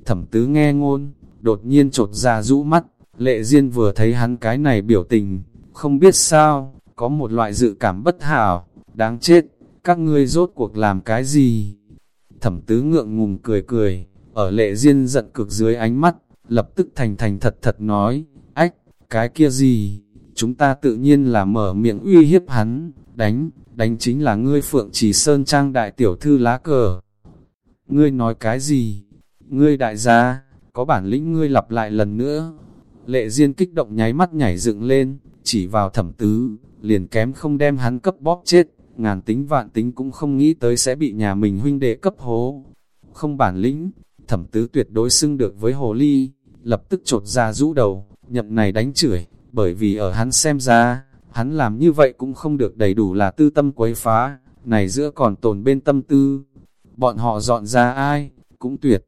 Thẩm tứ nghe ngôn, đột nhiên trột ra rũ mắt, lệ duyên vừa thấy hắn cái này biểu tình, không biết sao, có một loại dự cảm bất hảo, đáng chết, các ngươi rốt cuộc làm cái gì? Thẩm tứ ngượng ngùng cười cười, ở lệ duyên giận cực dưới ánh mắt, lập tức thành thành thật thật nói, ách, cái kia gì? Chúng ta tự nhiên là mở miệng uy hiếp hắn, đánh, đánh chính là ngươi Phượng chỉ Sơn Trang đại tiểu thư lá cờ. Ngươi nói cái gì? Ngươi đại gia, có bản lĩnh ngươi lặp lại lần nữa. Lệ Diên kích động nháy mắt nhảy dựng lên, chỉ vào thẩm tứ, liền kém không đem hắn cấp bóp chết, ngàn tính vạn tính cũng không nghĩ tới sẽ bị nhà mình huynh đệ cấp hố. Không bản lĩnh, thẩm tứ tuyệt đối xưng được với hồ ly, lập tức trột ra rũ đầu, nhậm này đánh chửi, bởi vì ở hắn xem ra, hắn làm như vậy cũng không được đầy đủ là tư tâm quấy phá, này giữa còn tồn bên tâm tư. Bọn họ dọn ra ai, cũng tuyệt.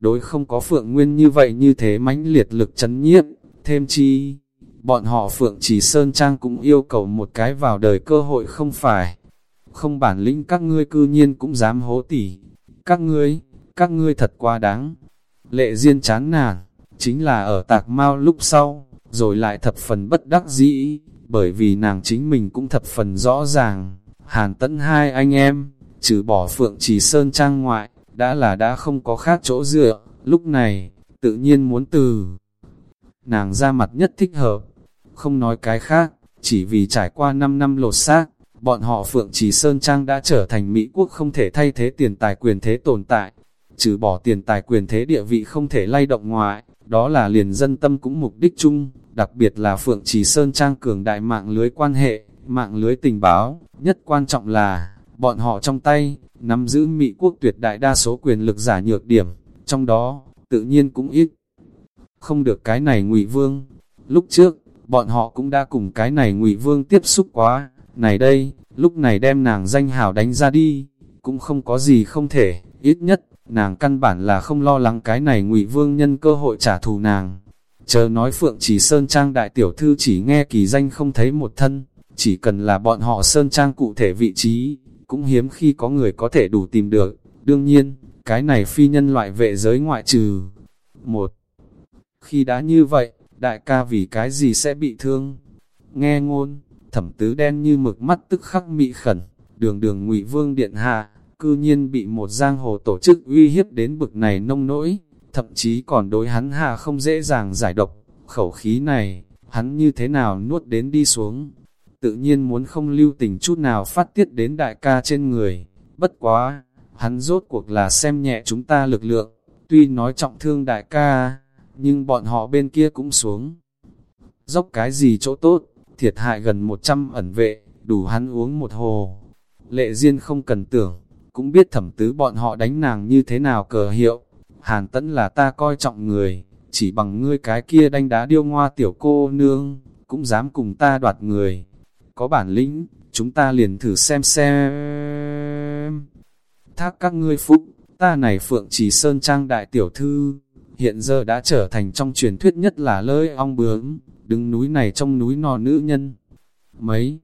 Đối không có Phượng Nguyên như vậy như thế mãnh liệt lực chấn nhiếp, thêm chi, bọn họ Phượng chỉ Sơn Trang cũng yêu cầu một cái vào đời cơ hội không phải. Không bản lĩnh các ngươi cư nhiên cũng dám hố tỉ. Các ngươi, các ngươi thật quá đáng. Lệ Diên chán nản, chính là ở tạc mau lúc sau, rồi lại thập phần bất đắc dĩ, bởi vì nàng chính mình cũng thập phần rõ ràng. Hàn tẫn hai anh em, trừ bỏ Phượng Trì Sơn Trang ngoại, đã là đã không có khác chỗ dựa, lúc này, tự nhiên muốn từ. Nàng ra mặt nhất thích hợp, không nói cái khác, chỉ vì trải qua 5 năm lột xác, bọn họ Phượng Trì Sơn Trang đã trở thành Mỹ quốc không thể thay thế tiền tài quyền thế tồn tại, trừ bỏ tiền tài quyền thế địa vị không thể lay động ngoại, đó là liền dân tâm cũng mục đích chung, đặc biệt là Phượng Trì Sơn Trang cường đại mạng lưới quan hệ, mạng lưới tình báo, nhất quan trọng là, bọn họ trong tay, nắm giữ Mỹ quốc tuyệt đại đa số quyền lực giả nhược điểm, trong đó, tự nhiên cũng ít. Không được cái này ngụy vương. Lúc trước, bọn họ cũng đã cùng cái này ngụy vương tiếp xúc quá, này đây, lúc này đem nàng danh hào đánh ra đi, cũng không có gì không thể, ít nhất, nàng căn bản là không lo lắng cái này ngụy vương nhân cơ hội trả thù nàng. Chờ nói Phượng chỉ Sơn Trang đại tiểu thư chỉ nghe kỳ danh không thấy một thân, chỉ cần là bọn họ Sơn Trang cụ thể vị trí, cũng hiếm khi có người có thể đủ tìm được. Đương nhiên, cái này phi nhân loại vệ giới ngoại trừ. Một, khi đã như vậy, đại ca vì cái gì sẽ bị thương? Nghe ngôn, thẩm tứ đen như mực mắt tức khắc mị khẩn, đường đường ngụy vương điện hạ, cư nhiên bị một giang hồ tổ chức uy hiếp đến bực này nông nỗi, thậm chí còn đối hắn hạ không dễ dàng giải độc, khẩu khí này, hắn như thế nào nuốt đến đi xuống, tự nhiên muốn không lưu tình chút nào phát tiết đến đại ca trên người, bất quá, hắn rốt cuộc là xem nhẹ chúng ta lực lượng, tuy nói trọng thương đại ca, nhưng bọn họ bên kia cũng xuống. Dốc cái gì chỗ tốt, thiệt hại gần 100 ẩn vệ, đủ hắn uống một hồ. Lệ Diên không cần tưởng, cũng biết thẩm tứ bọn họ đánh nàng như thế nào cờ hiệu. Hàn tẫn là ta coi trọng người, chỉ bằng ngươi cái kia đánh đá điêu ngoa tiểu cô nương, cũng dám cùng ta đoạt người. Có bản lĩnh, chúng ta liền thử xem xem. Thác các ngươi phúc, ta này phượng chỉ sơn trang đại tiểu thư, hiện giờ đã trở thành trong truyền thuyết nhất là lơi ong bướm, đứng núi này trong núi nò nữ nhân. Mấy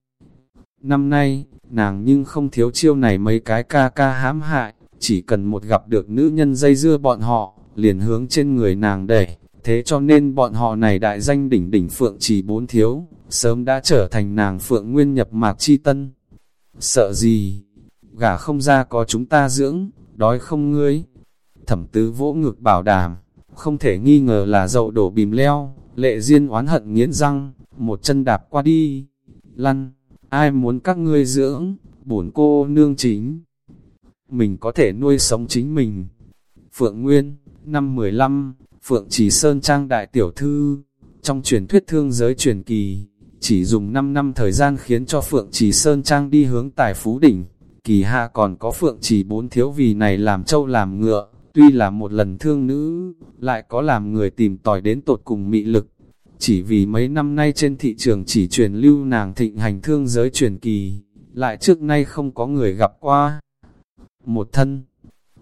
năm nay, nàng nhưng không thiếu chiêu này mấy cái ca ca hãm hại, chỉ cần một gặp được nữ nhân dây dưa bọn họ, liền hướng trên người nàng đẩy, thế cho nên bọn họ này đại danh đỉnh đỉnh phượng chỉ bốn thiếu, sớm đã trở thành nàng phượng nguyên nhập mạc chi tân. Sợ gì? Gả không ra có chúng ta dưỡng, đói không ngươi. Thẩm tứ vỗ ngực bảo đảm, không thể nghi ngờ là dậu đổ bìm leo, lệ duyên oán hận nghiến răng, một chân đạp qua đi, lăn, ai muốn các ngươi dưỡng, bổn cô nương chính. Mình có thể nuôi sống chính mình. Phượng Nguyên, năm 15, Phượng Chỉ Sơn Trang Đại Tiểu Thư, trong truyền thuyết thương giới truyền kỳ, chỉ dùng 5 năm thời gian khiến cho Phượng Chỉ Sơn Trang đi hướng tài phú đỉnh. Kỳ hạ còn có Phượng Chỉ bốn thiếu vì này làm châu làm ngựa, Tuy là một lần thương nữ, lại có làm người tìm tòi đến tột cùng mị lực chỉ vì mấy năm nay trên thị trường chỉ truyền lưu nàng thịnh hành thương giới truyền kỳ, lại trước nay không có người gặp qua. Một thân,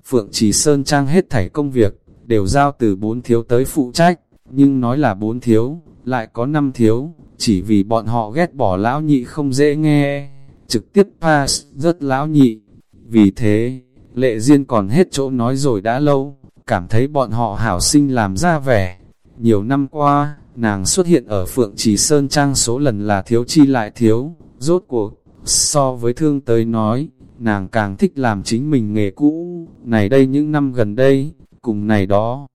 Phượng Trì Sơn Trang hết thảy công việc, đều giao từ bốn thiếu tới phụ trách, nhưng nói là bốn thiếu, lại có năm thiếu, chỉ vì bọn họ ghét bỏ lão nhị không dễ nghe, trực tiếp pass, rất lão nhị. Vì thế, lệ duyên còn hết chỗ nói rồi đã lâu, cảm thấy bọn họ hảo sinh làm ra vẻ. Nhiều năm qua, nàng xuất hiện ở Phượng Trì Sơn Trang số lần là thiếu chi lại thiếu, rốt cuộc, so với thương tới nói, nàng càng thích làm chính mình nghề cũ, này đây những năm gần đây, cùng này đó.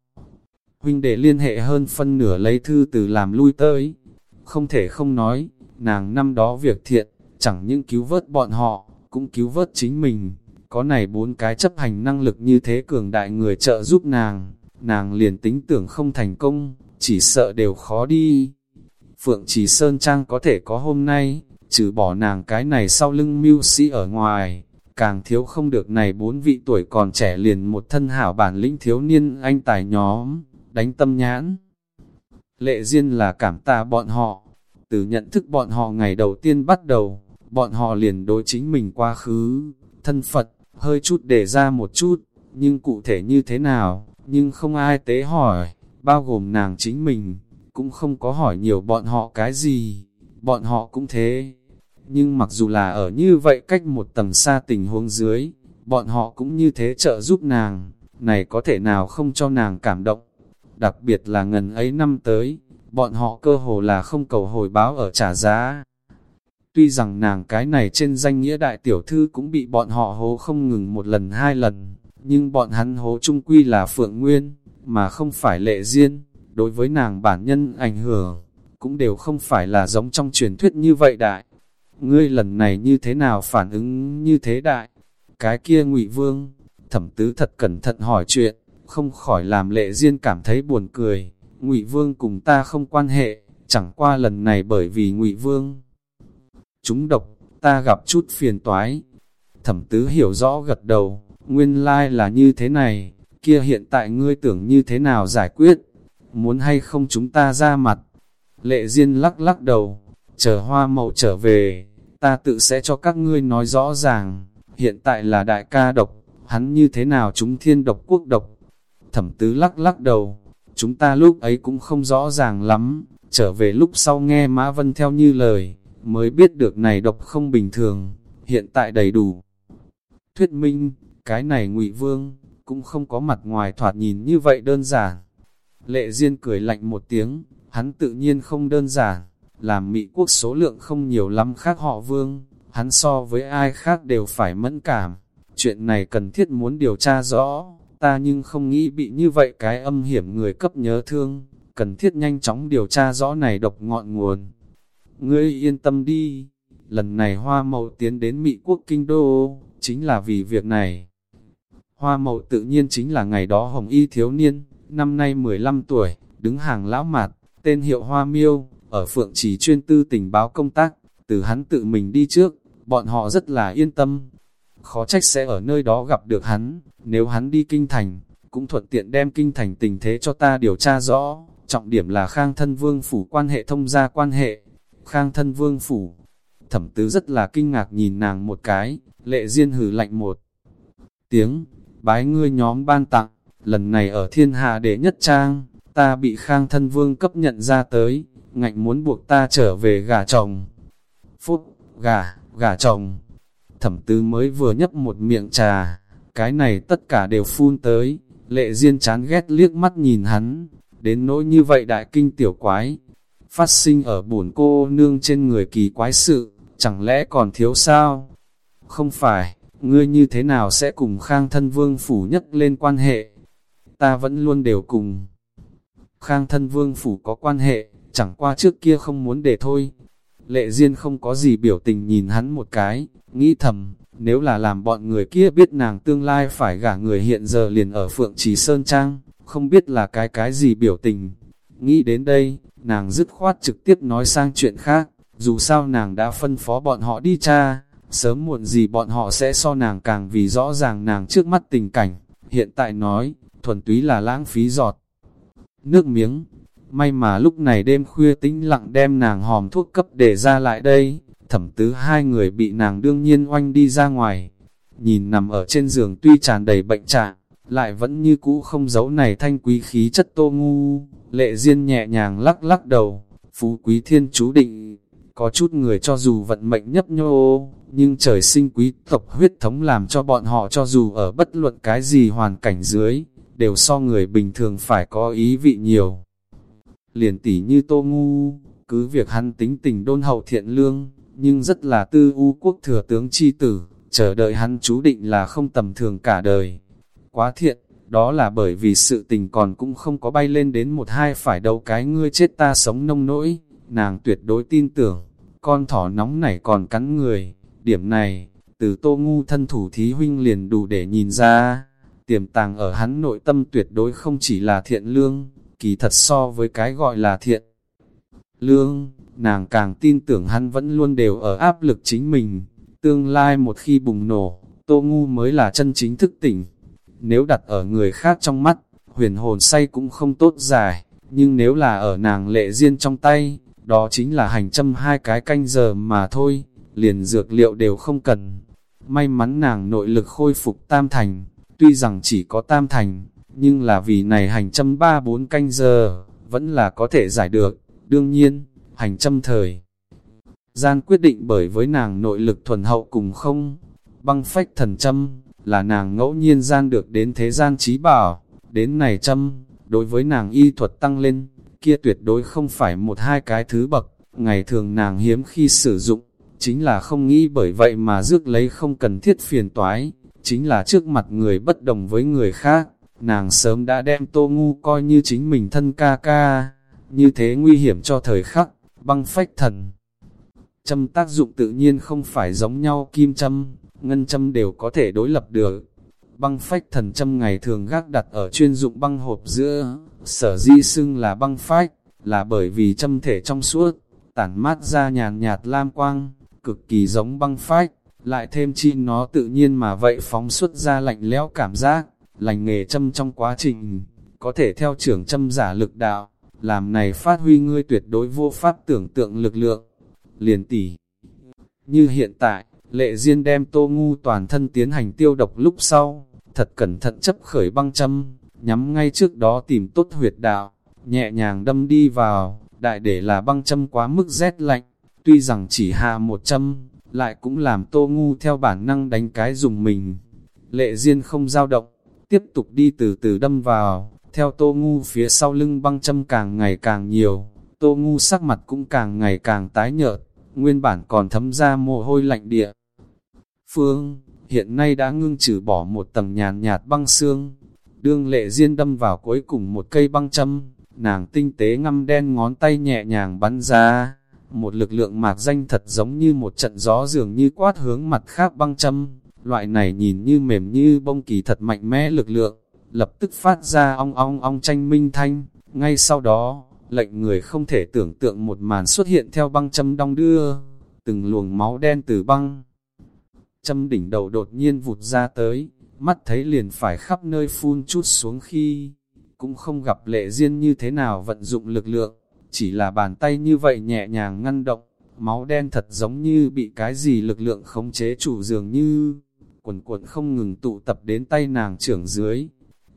Huynh đệ liên hệ hơn phân nửa lấy thư từ làm lui tới, không thể không nói, nàng năm đó việc thiện, chẳng những cứu vớt bọn họ, cũng cứu vớt chính mình, có này bốn cái chấp hành năng lực như thế cường đại người trợ giúp nàng, nàng liền tính tưởng không thành công, chỉ sợ đều khó đi. Phượng Chỉ Sơn Trang có thể có hôm nay, trừ bỏ nàng cái này sau lưng mưu sĩ ở ngoài, càng thiếu không được này bốn vị tuổi còn trẻ liền một thân hảo bản lĩnh thiếu niên anh tài nhóm, đánh tâm nhãn. Lệ Diên là cảm tạ bọn họ, từ nhận thức bọn họ ngày đầu tiên bắt đầu, bọn họ liền đối chính mình quá khứ, thân Phật, hơi chút để ra một chút, nhưng cụ thể như thế nào, nhưng không ai tế hỏi, bao gồm nàng chính mình, cũng không có hỏi nhiều bọn họ cái gì, bọn họ cũng thế. Nhưng mặc dù là ở như vậy cách một tầng xa tình huống dưới, bọn họ cũng như thế trợ giúp nàng, này có thể nào không cho nàng cảm động. Đặc biệt là ngần ấy năm tới, bọn họ cơ hồ là không cầu hồi báo ở trả giá. Tuy rằng nàng cái này trên danh nghĩa đại tiểu thư cũng bị bọn họ hố không ngừng một lần hai lần, nhưng bọn hắn hố trung quy là Phượng Nguyên, mà không phải lệ duyên, đối với nàng bản nhân ảnh hưởng, cũng đều không phải là giống trong truyền thuyết như vậy đại. Ngươi lần này như thế nào phản ứng như thế đại? Cái kia ngụy Vương, thẩm tứ thật cẩn thận hỏi chuyện, không khỏi làm lệ duyên cảm thấy buồn cười. Ngụy Vương cùng ta không quan hệ, chẳng qua lần này bởi vì Ngụy Vương chúng độc, ta gặp chút phiền toái. Thẩm tứ hiểu rõ gật đầu, nguyên lai là như thế này, kia hiện tại ngươi tưởng như thế nào giải quyết, muốn hay không chúng ta ra mặt. Lệ Diên lắc lắc đầu, chờ hoa mậu trở về, ta tự sẽ cho các ngươi nói rõ ràng, hiện tại là đại ca độc, hắn như thế nào chúng thiên độc quốc độc. Thẩm tứ lắc lắc đầu, chúng ta lúc ấy cũng không rõ ràng lắm, trở về lúc sau nghe Mã Vân theo như lời, mới biết được này độc không bình thường, hiện tại đầy đủ. Thuyết minh, cái này ngụy Vương, cũng không có mặt ngoài thoạt nhìn như vậy đơn giản. Lệ Diên cười lạnh một tiếng, hắn tự nhiên không đơn giản, làm Mỹ quốc số lượng không nhiều lắm khác họ Vương, hắn so với ai khác đều phải mẫn cảm. Chuyện này cần thiết muốn điều tra rõ, ta nhưng không nghĩ bị như vậy cái âm hiểm người cấp nhớ thương, cần thiết nhanh chóng điều tra rõ này độc ngọn nguồn. Ngươi yên tâm đi, lần này hoa mậu tiến đến Mỹ quốc kinh đô, chính là vì việc này. Hoa mậu tự nhiên chính là ngày đó hồng y thiếu niên, năm nay 15 tuổi, đứng hàng lão mạt, tên hiệu hoa miêu, ở phượng chỉ chuyên tư tình báo công tác, từ hắn tự mình đi trước, bọn họ rất là yên tâm. Khó trách sẽ ở nơi đó gặp được hắn, nếu hắn đi kinh thành, cũng thuận tiện đem kinh thành tình thế cho ta điều tra rõ, trọng điểm là khang thân vương phủ quan hệ thông gia quan hệ, khang thân vương phủ. Thẩm tứ rất là kinh ngạc nhìn nàng một cái, lệ duyên hử lạnh một tiếng, bái ngươi nhóm ban tặng, lần này ở thiên hạ đệ nhất trang, ta bị khang thân vương cấp nhận ra tới, ngạnh muốn buộc ta trở về gả chồng. Phút, gả, gả chồng. Thẩm tứ mới vừa nhấp một miệng trà, cái này tất cả đều phun tới, lệ duyên chán ghét liếc mắt nhìn hắn, đến nỗi như vậy đại kinh tiểu quái, phát sinh ở bổn cô nương trên người kỳ quái sự, chẳng lẽ còn thiếu sao? Không phải, ngươi như thế nào sẽ cùng khang thân vương phủ nhất lên quan hệ? Ta vẫn luôn đều cùng. Khang thân vương phủ có quan hệ, chẳng qua trước kia không muốn để thôi. Lệ Diên không có gì biểu tình nhìn hắn một cái, nghĩ thầm, nếu là làm bọn người kia biết nàng tương lai phải gả người hiện giờ liền ở Phượng Trì Sơn Trang, không biết là cái cái gì biểu tình. Nghĩ đến đây, nàng dứt khoát trực tiếp nói sang chuyện khác, dù sao nàng đã phân phó bọn họ đi cha, sớm muộn gì bọn họ sẽ so nàng càng vì rõ ràng nàng trước mắt tình cảnh, hiện tại nói, thuần túy là lãng phí giọt. Nước miếng, May mà lúc này đêm khuya tĩnh lặng đem nàng hòm thuốc cấp để ra lại đây, thẩm tứ hai người bị nàng đương nhiên oanh đi ra ngoài. Nhìn nằm ở trên giường tuy tràn đầy bệnh trạng, lại vẫn như cũ không giấu này thanh quý khí chất tô ngu, lệ duyên nhẹ nhàng lắc lắc đầu, phú quý thiên chú định, có chút người cho dù vận mệnh nhấp nhô, nhưng trời sinh quý tộc huyết thống làm cho bọn họ cho dù ở bất luận cái gì hoàn cảnh dưới, đều so người bình thường phải có ý vị nhiều. Liền tỉ như tô ngu, cứ việc hắn tính tình đôn hậu thiện lương, nhưng rất là tư u quốc thừa tướng chi tử, chờ đợi hắn chú định là không tầm thường cả đời. Quá thiện, đó là bởi vì sự tình còn cũng không có bay lên đến một hai phải đâu cái ngươi chết ta sống nông nỗi, nàng tuyệt đối tin tưởng, con thỏ nóng này còn cắn người, điểm này, từ tô ngu thân thủ thí huynh liền đủ để nhìn ra, tiềm tàng ở hắn nội tâm tuyệt đối không chỉ là thiện lương, kỳ thật so với cái gọi là thiện. Lương, nàng càng tin tưởng hắn vẫn luôn đều ở áp lực chính mình, tương lai một khi bùng nổ, tô ngu mới là chân chính thức tỉnh. Nếu đặt ở người khác trong mắt, huyền hồn say cũng không tốt dài, nhưng nếu là ở nàng lệ riêng trong tay, đó chính là hành châm hai cái canh giờ mà thôi, liền dược liệu đều không cần. May mắn nàng nội lực khôi phục tam thành, tuy rằng chỉ có tam thành, nhưng là vì này hành châm ba bốn canh giờ, vẫn là có thể giải được. Đương nhiên, hành châm thời. Gian quyết định bởi với nàng nội lực thuần hậu cùng không, băng phách thần châm, là nàng ngẫu nhiên gian được đến thế gian trí bảo, đến này châm, đối với nàng y thuật tăng lên, kia tuyệt đối không phải một hai cái thứ bậc, ngày thường nàng hiếm khi sử dụng, chính là không nghĩ bởi vậy mà rước lấy không cần thiết phiền toái, chính là trước mặt người bất đồng với người khác, nàng sớm đã đem tô ngu coi như chính mình thân ca ca, như thế nguy hiểm cho thời khắc, băng phách thần. Châm tác dụng tự nhiên không phải giống nhau kim châm, ngân châm đều có thể đối lập được. Băng phách thần châm ngày thường gác đặt ở chuyên dụng băng hộp giữa, sở di xưng là băng phách, là bởi vì châm thể trong suốt, tản mát ra nhàn nhạt lam quang, cực kỳ giống băng phách, lại thêm chi nó tự nhiên mà vậy phóng xuất ra lạnh lẽo cảm giác, lành nghề châm trong quá trình, có thể theo trưởng châm giả lực đạo, làm này phát huy ngươi tuyệt đối vô pháp tưởng tượng lực lượng, liền tỷ. Như hiện tại, lệ duyên đem tô ngu toàn thân tiến hành tiêu độc lúc sau, thật cẩn thận chấp khởi băng châm, nhắm ngay trước đó tìm tốt huyệt đạo, nhẹ nhàng đâm đi vào, đại để là băng châm quá mức rét lạnh, tuy rằng chỉ hạ một châm, lại cũng làm tô ngu theo bản năng đánh cái dùng mình. Lệ duyên không dao động, tiếp tục đi từ từ đâm vào, theo tô ngu phía sau lưng băng châm càng ngày càng nhiều, tô ngu sắc mặt cũng càng ngày càng tái nhợt, nguyên bản còn thấm ra mồ hôi lạnh địa. Phương, hiện nay đã ngưng trừ bỏ một tầng nhàn nhạt băng xương, đương lệ diên đâm vào cuối cùng một cây băng châm, nàng tinh tế ngăm đen ngón tay nhẹ nhàng bắn ra, một lực lượng mạc danh thật giống như một trận gió dường như quát hướng mặt khác băng châm, loại này nhìn như mềm như bông kỳ thật mạnh mẽ lực lượng, lập tức phát ra ong ong ong tranh minh thanh, ngay sau đó, lệnh người không thể tưởng tượng một màn xuất hiện theo băng châm đong đưa, từng luồng máu đen từ băng. Châm đỉnh đầu đột nhiên vụt ra tới, mắt thấy liền phải khắp nơi phun chút xuống khi, cũng không gặp lệ duyên như thế nào vận dụng lực lượng, chỉ là bàn tay như vậy nhẹ nhàng ngăn động, máu đen thật giống như bị cái gì lực lượng khống chế chủ dường như, quần cuộn không ngừng tụ tập đến tay nàng trưởng dưới.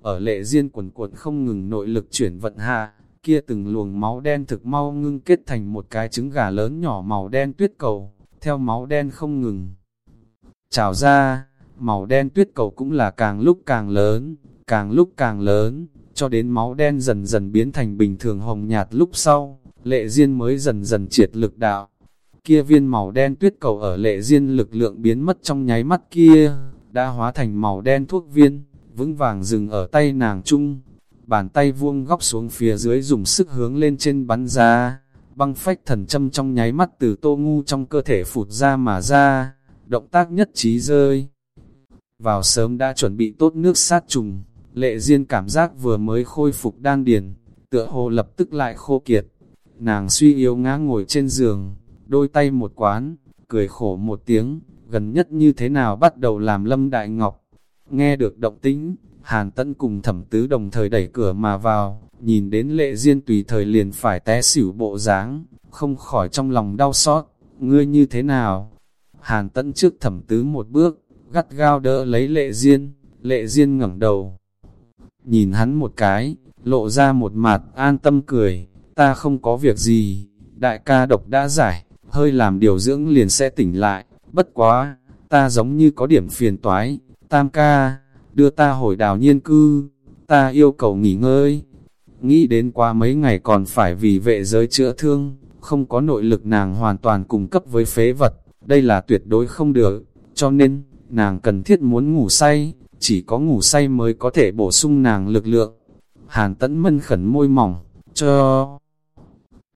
Ở lệ riêng quần cuộn không ngừng nội lực chuyển vận hạ, kia từng luồng máu đen thực mau ngưng kết thành một cái trứng gà lớn nhỏ màu đen tuyết cầu, theo máu đen không ngừng. Trào ra, màu đen tuyết cầu cũng là càng lúc càng lớn, càng lúc càng lớn, cho đến máu đen dần dần biến thành bình thường hồng nhạt lúc sau, lệ duyên mới dần dần triệt lực đạo. Kia viên màu đen tuyết cầu ở lệ duyên lực lượng biến mất trong nháy mắt kia, đã hóa thành màu đen thuốc viên, vững vàng dừng ở tay nàng chung. Bàn tay vuông góc xuống phía dưới dùng sức hướng lên trên bắn ra, băng phách thần châm trong nháy mắt từ tô ngu trong cơ thể phụt ra mà ra, động tác nhất trí rơi. Vào sớm đã chuẩn bị tốt nước sát trùng, lệ duyên cảm giác vừa mới khôi phục đan điền, tựa hồ lập tức lại khô kiệt. Nàng suy yếu ngã ngồi trên giường, đôi tay một quán, cười khổ một tiếng, gần nhất như thế nào bắt đầu làm lâm đại ngọc. Nghe được động tĩnh, Hàn Tấn cùng thẩm tứ đồng thời đẩy cửa mà vào, nhìn đến lệ duyên tùy thời liền phải té xỉu bộ dáng, không khỏi trong lòng đau xót, ngươi như thế nào? Hàn tân trước thẩm tứ một bước, gắt gao đỡ lấy lệ duyên, lệ duyên ngẩng đầu. Nhìn hắn một cái, lộ ra một mặt an tâm cười, ta không có việc gì, đại ca độc đã giải, hơi làm điều dưỡng liền sẽ tỉnh lại, bất quá, ta giống như có điểm phiền toái, tam ca, đưa ta hồi đào nhiên cư, ta yêu cầu nghỉ ngơi. Nghĩ đến qua mấy ngày còn phải vì vệ giới chữa thương, không có nội lực nàng hoàn toàn cung cấp với phế vật, đây là tuyệt đối không được, cho nên, nàng cần thiết muốn ngủ say, chỉ có ngủ say mới có thể bổ sung nàng lực lượng. Hàn tẫn mân khẩn môi mỏng, cho...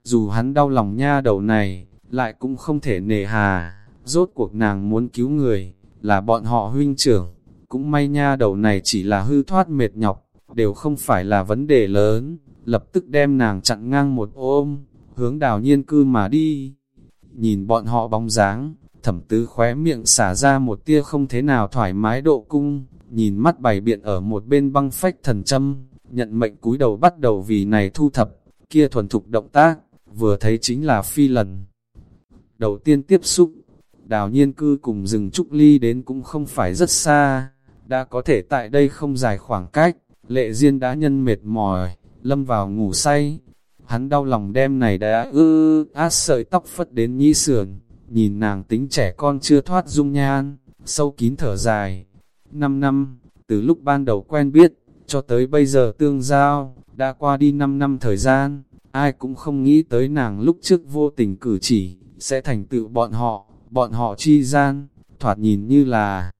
Dù hắn đau lòng nha đầu này, lại cũng không thể nề hà, rốt cuộc nàng muốn cứu người, là bọn họ huynh trưởng, cũng may nha đầu này chỉ là hư thoát mệt nhọc, đều không phải là vấn đề lớn, lập tức đem nàng chặn ngang một ôm, hướng đào nhiên cư mà đi. Nhìn bọn họ bóng dáng, thẩm tứ khóe miệng xả ra một tia không thế nào thoải mái độ cung, nhìn mắt bày biện ở một bên băng phách thần châm, nhận mệnh cúi đầu bắt đầu vì này thu thập, kia thuần thục động tác, vừa thấy chính là phi lần. Đầu tiên tiếp xúc, đào nhiên cư cùng rừng trúc ly đến cũng không phải rất xa, đã có thể tại đây không dài khoảng cách, lệ duyên đã nhân mệt mỏi, lâm vào ngủ say. Hắn đau lòng đem này đã ư át sợi tóc phất đến nhĩ sườn, nhìn nàng tính trẻ con chưa thoát dung nhan, sâu kín thở dài. Năm năm, từ lúc ban đầu quen biết, cho tới bây giờ tương giao, đã qua đi 5 năm thời gian, ai cũng không nghĩ tới nàng lúc trước vô tình cử chỉ, sẽ thành tựu bọn họ, bọn họ chi gian, thoạt nhìn như là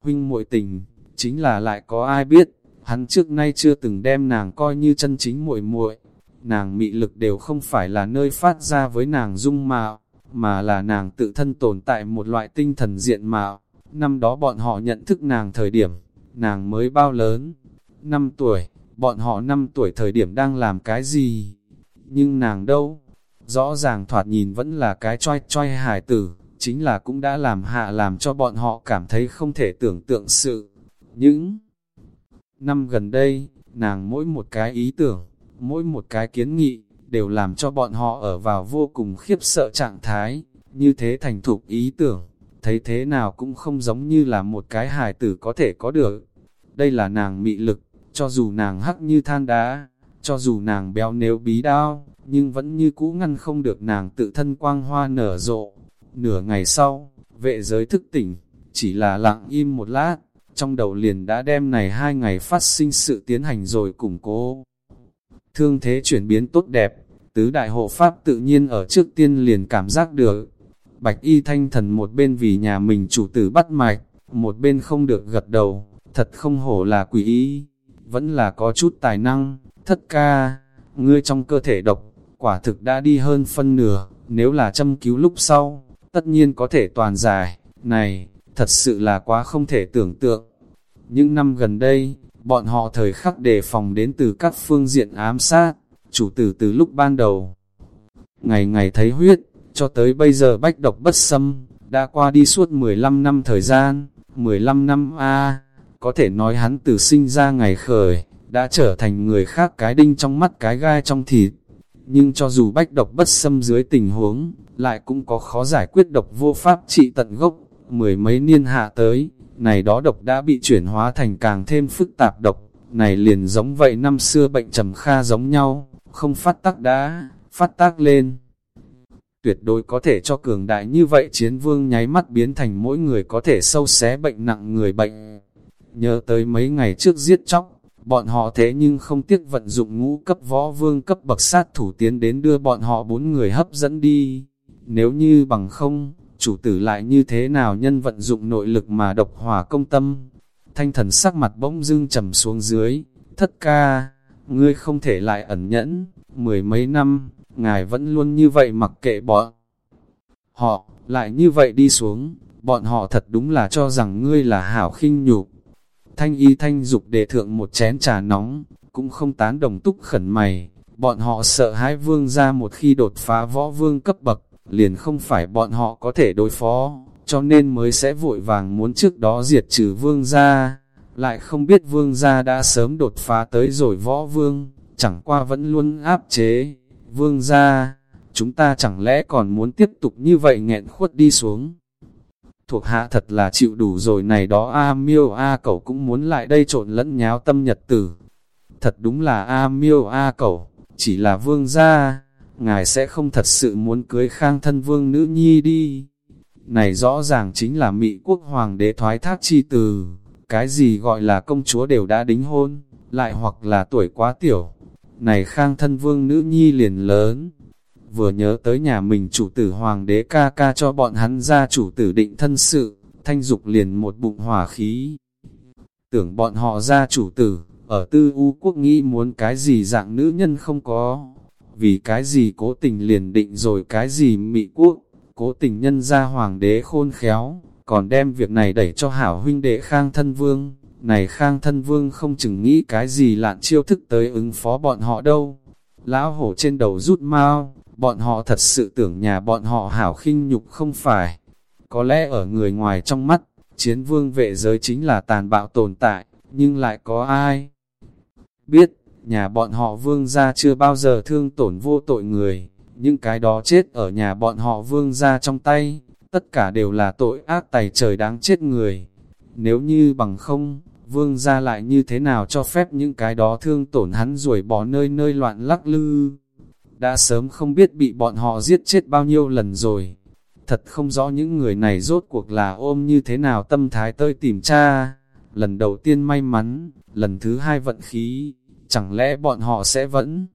huynh muội tình, chính là lại có ai biết, hắn trước nay chưa từng đem nàng coi như chân chính muội muội nàng mị lực đều không phải là nơi phát ra với nàng dung mạo, mà là nàng tự thân tồn tại một loại tinh thần diện mạo. Năm đó bọn họ nhận thức nàng thời điểm, nàng mới bao lớn, 5 tuổi, bọn họ 5 tuổi thời điểm đang làm cái gì? Nhưng nàng đâu? Rõ ràng thoạt nhìn vẫn là cái choi choi hải tử, chính là cũng đã làm hạ làm cho bọn họ cảm thấy không thể tưởng tượng sự. Những năm gần đây, nàng mỗi một cái ý tưởng, mỗi một cái kiến nghị, đều làm cho bọn họ ở vào vô cùng khiếp sợ trạng thái, như thế thành thục ý tưởng, thấy thế nào cũng không giống như là một cái hài tử có thể có được. Đây là nàng mị lực, cho dù nàng hắc như than đá, cho dù nàng béo nếu bí đao, nhưng vẫn như cũ ngăn không được nàng tự thân quang hoa nở rộ. Nửa ngày sau, vệ giới thức tỉnh, chỉ là lặng im một lát, trong đầu liền đã đem này hai ngày phát sinh sự tiến hành rồi củng cố. Thương thế chuyển biến tốt đẹp, tứ đại hộ pháp tự nhiên ở trước tiên liền cảm giác được. Bạch y thanh thần một bên vì nhà mình chủ tử bắt mạch, một bên không được gật đầu, thật không hổ là quỷ y, vẫn là có chút tài năng, thất ca, ngươi trong cơ thể độc, quả thực đã đi hơn phân nửa, nếu là châm cứu lúc sau, tất nhiên có thể toàn giải, này, thật sự là quá không thể tưởng tượng. Những năm gần đây, bọn họ thời khắc đề phòng đến từ các phương diện ám sát, chủ tử từ lúc ban đầu. Ngày ngày thấy huyết, cho tới bây giờ bách độc bất xâm, đã qua đi suốt 15 năm thời gian, 15 năm a có thể nói hắn từ sinh ra ngày khởi, đã trở thành người khác cái đinh trong mắt cái gai trong thịt. Nhưng cho dù bách độc bất xâm dưới tình huống, lại cũng có khó giải quyết độc vô pháp trị tận gốc, mười mấy niên hạ tới, này đó độc đã bị chuyển hóa thành càng thêm phức tạp độc, này liền giống vậy năm xưa bệnh trầm kha giống nhau, không phát tác đã, phát tác lên. Tuyệt đối có thể cho cường đại như vậy chiến vương nháy mắt biến thành mỗi người có thể sâu xé bệnh nặng người bệnh. Nhớ tới mấy ngày trước giết chóc, bọn họ thế nhưng không tiếc vận dụng ngũ cấp võ vương cấp bậc sát thủ tiến đến đưa bọn họ bốn người hấp dẫn đi. Nếu như bằng không, chủ tử lại như thế nào nhân vận dụng nội lực mà độc hỏa công tâm. Thanh thần sắc mặt bỗng dưng trầm xuống dưới, thất ca, ngươi không thể lại ẩn nhẫn, mười mấy năm, ngài vẫn luôn như vậy mặc kệ bọn. Họ, lại như vậy đi xuống, bọn họ thật đúng là cho rằng ngươi là hảo khinh nhục. Thanh y thanh dục để thượng một chén trà nóng, cũng không tán đồng túc khẩn mày, bọn họ sợ hãi vương ra một khi đột phá võ vương cấp bậc, liền không phải bọn họ có thể đối phó, cho nên mới sẽ vội vàng muốn trước đó diệt trừ vương gia, lại không biết vương gia đã sớm đột phá tới rồi võ vương, chẳng qua vẫn luôn áp chế, vương ra, chúng ta chẳng lẽ còn muốn tiếp tục như vậy nghẹn khuất đi xuống. Thuộc hạ thật là chịu đủ rồi này đó A miêu A cẩu cũng muốn lại đây trộn lẫn nháo tâm nhật tử. Thật đúng là A miêu A cẩu, chỉ là vương gia, ngài sẽ không thật sự muốn cưới khang thân vương nữ nhi đi. Này rõ ràng chính là Mỹ quốc hoàng đế thoái thác chi từ, cái gì gọi là công chúa đều đã đính hôn, lại hoặc là tuổi quá tiểu. Này khang thân vương nữ nhi liền lớn, vừa nhớ tới nhà mình chủ tử hoàng đế ca ca cho bọn hắn ra chủ tử định thân sự, thanh dục liền một bụng hỏa khí. Tưởng bọn họ ra chủ tử, ở tư u quốc nghĩ muốn cái gì dạng nữ nhân không có, vì cái gì cố tình liền định rồi cái gì mị quốc, cố tình nhân ra hoàng đế khôn khéo, còn đem việc này đẩy cho hảo huynh đệ khang thân vương. Này khang thân vương không chừng nghĩ cái gì lạn chiêu thức tới ứng phó bọn họ đâu. Lão hổ trên đầu rút mau, bọn họ thật sự tưởng nhà bọn họ hảo khinh nhục không phải. Có lẽ ở người ngoài trong mắt, chiến vương vệ giới chính là tàn bạo tồn tại, nhưng lại có ai? Biết, nhà bọn họ vương gia chưa bao giờ thương tổn vô tội người, những cái đó chết ở nhà bọn họ vương gia trong tay, tất cả đều là tội ác tài trời đáng chết người. Nếu như bằng không, vương gia lại như thế nào cho phép những cái đó thương tổn hắn ruồi bỏ nơi nơi loạn lắc lư. Đã sớm không biết bị bọn họ giết chết bao nhiêu lần rồi. Thật không rõ những người này rốt cuộc là ôm như thế nào tâm thái tơi tìm cha. Lần đầu tiên may mắn, lần thứ hai vận khí, chẳng lẽ bọn họ sẽ vẫn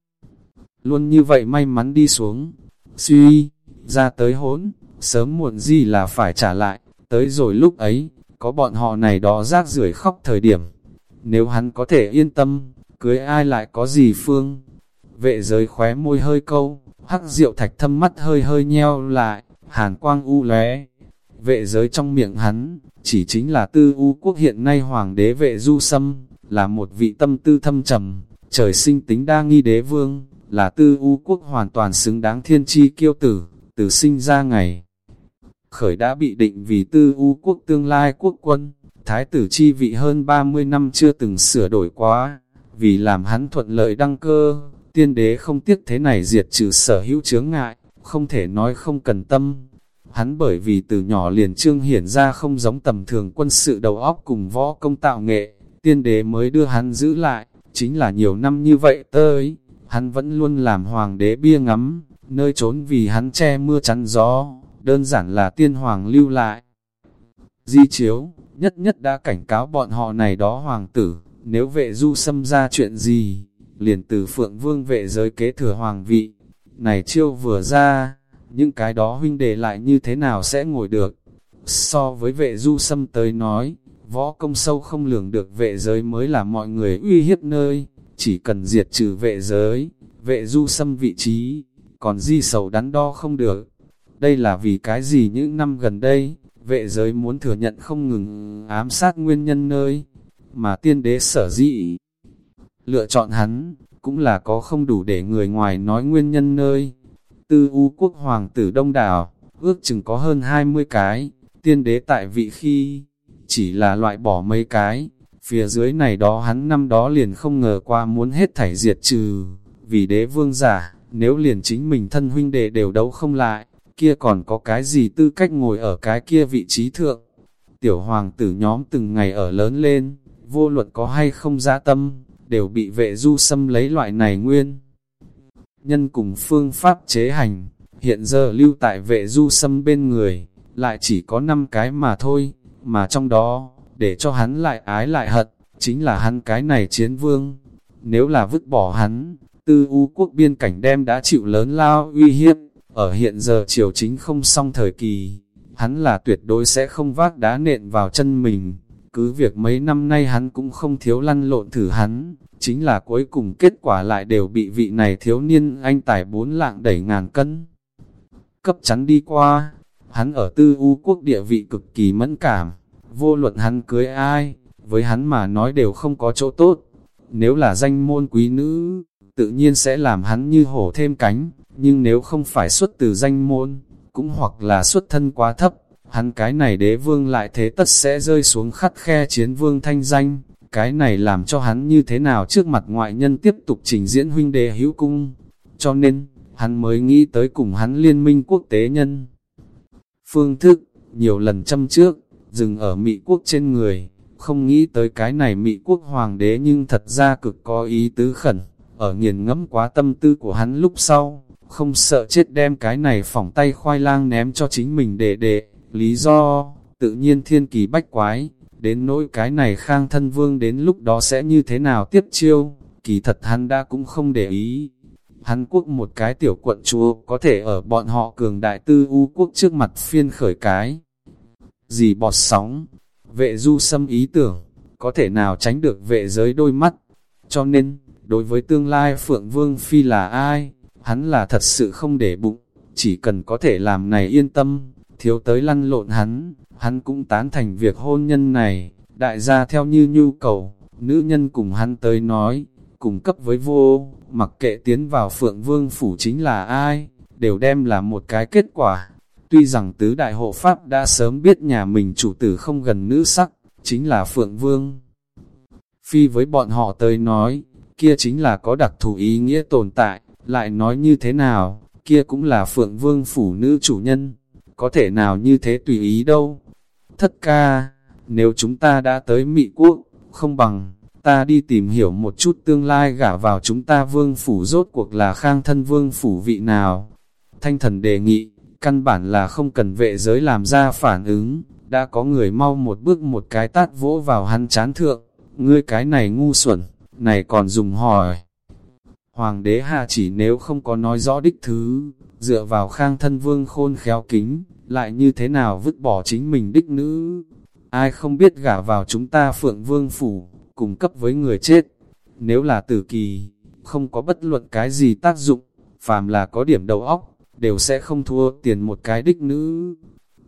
luôn như vậy may mắn đi xuống. Suy, ra tới hỗn, sớm muộn gì là phải trả lại, tới rồi lúc ấy, có bọn họ này đó rác rưởi khóc thời điểm. Nếu hắn có thể yên tâm, cưới ai lại có gì phương. Vệ giới khóe môi hơi câu, hắc rượu thạch thâm mắt hơi hơi nheo lại, hàn quang u lóe. Vệ giới trong miệng hắn, chỉ chính là tư u quốc hiện nay hoàng đế vệ du sâm, là một vị tâm tư thâm trầm, trời sinh tính đa nghi đế vương, là tư u quốc hoàn toàn xứng đáng thiên chi kiêu tử, từ sinh ra ngày. Khởi đã bị định vì tư u quốc tương lai quốc quân, thái tử chi vị hơn 30 năm chưa từng sửa đổi quá, vì làm hắn thuận lợi đăng cơ, tiên đế không tiếc thế này diệt trừ sở hữu chướng ngại, không thể nói không cần tâm. Hắn bởi vì từ nhỏ liền trương hiển ra không giống tầm thường quân sự đầu óc cùng võ công tạo nghệ, tiên đế mới đưa hắn giữ lại, chính là nhiều năm như vậy tới, hắn vẫn luôn làm hoàng đế bia ngắm, nơi trốn vì hắn che mưa chắn gió, đơn giản là tiên hoàng lưu lại. Di chiếu, nhất nhất đã cảnh cáo bọn họ này đó hoàng tử, nếu vệ du xâm ra chuyện gì, liền từ phượng vương vệ giới kế thừa hoàng vị. Này chiêu vừa ra, những cái đó huynh đệ lại như thế nào sẽ ngồi được. So với vệ du xâm tới nói, võ công sâu không lường được vệ giới mới là mọi người uy hiếp nơi, chỉ cần diệt trừ vệ giới, vệ du xâm vị trí, còn di sầu đắn đo không được. Đây là vì cái gì những năm gần đây, vệ giới muốn thừa nhận không ngừng ám sát nguyên nhân nơi, mà tiên đế sở dĩ. Lựa chọn hắn, cũng là có không đủ để người ngoài nói nguyên nhân nơi. Tư U quốc hoàng tử đông đảo, ước chừng có hơn 20 cái, tiên đế tại vị khi, chỉ là loại bỏ mấy cái, phía dưới này đó hắn năm đó liền không ngờ qua muốn hết thảy diệt trừ, vì đế vương giả, nếu liền chính mình thân huynh đệ đều đấu không lại, kia còn có cái gì tư cách ngồi ở cái kia vị trí thượng. Tiểu hoàng tử nhóm từng ngày ở lớn lên, vô luận có hay không ra tâm, đều bị vệ du xâm lấy loại này nguyên. Nhân cùng phương pháp chế hành, hiện giờ lưu tại vệ du xâm bên người, lại chỉ có 5 cái mà thôi, mà trong đó, để cho hắn lại ái lại hận, chính là hắn cái này chiến vương. Nếu là vứt bỏ hắn, tư u quốc biên cảnh đem đã chịu lớn lao uy hiếp, ở hiện giờ triều chính không xong thời kỳ, hắn là tuyệt đối sẽ không vác đá nện vào chân mình. Cứ việc mấy năm nay hắn cũng không thiếu lăn lộn thử hắn, chính là cuối cùng kết quả lại đều bị vị này thiếu niên anh tài bốn lạng đẩy ngàn cân. Cấp chắn đi qua, hắn ở tư u quốc địa vị cực kỳ mẫn cảm, vô luận hắn cưới ai, với hắn mà nói đều không có chỗ tốt. Nếu là danh môn quý nữ, tự nhiên sẽ làm hắn như hổ thêm cánh, nhưng nếu không phải xuất từ danh môn, cũng hoặc là xuất thân quá thấp, hắn cái này đế vương lại thế tất sẽ rơi xuống khắt khe chiến vương thanh danh, Cái này làm cho hắn như thế nào trước mặt ngoại nhân tiếp tục trình diễn huynh đệ hữu cung. Cho nên, hắn mới nghĩ tới cùng hắn liên minh quốc tế nhân. Phương thức, nhiều lần châm trước, dừng ở Mỹ quốc trên người, không nghĩ tới cái này Mỹ quốc hoàng đế nhưng thật ra cực có ý tứ khẩn, ở nghiền ngẫm quá tâm tư của hắn lúc sau, không sợ chết đem cái này phỏng tay khoai lang ném cho chính mình để đệ, lý do, tự nhiên thiên kỳ bách quái, đến nỗi cái này khang thân vương đến lúc đó sẽ như thế nào tiếp chiêu, kỳ thật hắn đã cũng không để ý. Hắn quốc một cái tiểu quận chúa có thể ở bọn họ cường đại tư u quốc trước mặt phiên khởi cái. Gì bọt sóng, vệ du xâm ý tưởng, có thể nào tránh được vệ giới đôi mắt. Cho nên, đối với tương lai Phượng Vương Phi là ai, hắn là thật sự không để bụng, chỉ cần có thể làm này yên tâm, thiếu tới lăn lộn hắn, hắn cũng tán thành việc hôn nhân này, đại gia theo như nhu cầu, nữ nhân cùng hắn tới nói, cùng cấp với vô, mặc kệ tiến vào Phượng Vương Phủ chính là ai, đều đem là một cái kết quả. Tuy rằng tứ đại hộ Pháp đã sớm biết nhà mình chủ tử không gần nữ sắc, chính là Phượng Vương. Phi với bọn họ tới nói, kia chính là có đặc thù ý nghĩa tồn tại, lại nói như thế nào, kia cũng là Phượng Vương phủ nữ chủ nhân, có thể nào như thế tùy ý đâu. Thất ca, nếu chúng ta đã tới Mỹ Quốc, không bằng, ta đi tìm hiểu một chút tương lai gả vào chúng ta vương phủ rốt cuộc là khang thân vương phủ vị nào. Thanh thần đề nghị, căn bản là không cần vệ giới làm ra phản ứng, đã có người mau một bước một cái tát vỗ vào hắn chán thượng, ngươi cái này ngu xuẩn, này còn dùng hỏi. Hoàng đế hạ chỉ nếu không có nói rõ đích thứ, dựa vào khang thân vương khôn khéo kính, lại như thế nào vứt bỏ chính mình đích nữ. Ai không biết gả vào chúng ta phượng vương phủ, cùng cấp với người chết. Nếu là tử kỳ, không có bất luận cái gì tác dụng, phàm là có điểm đầu óc, đều sẽ không thua tiền một cái đích nữ.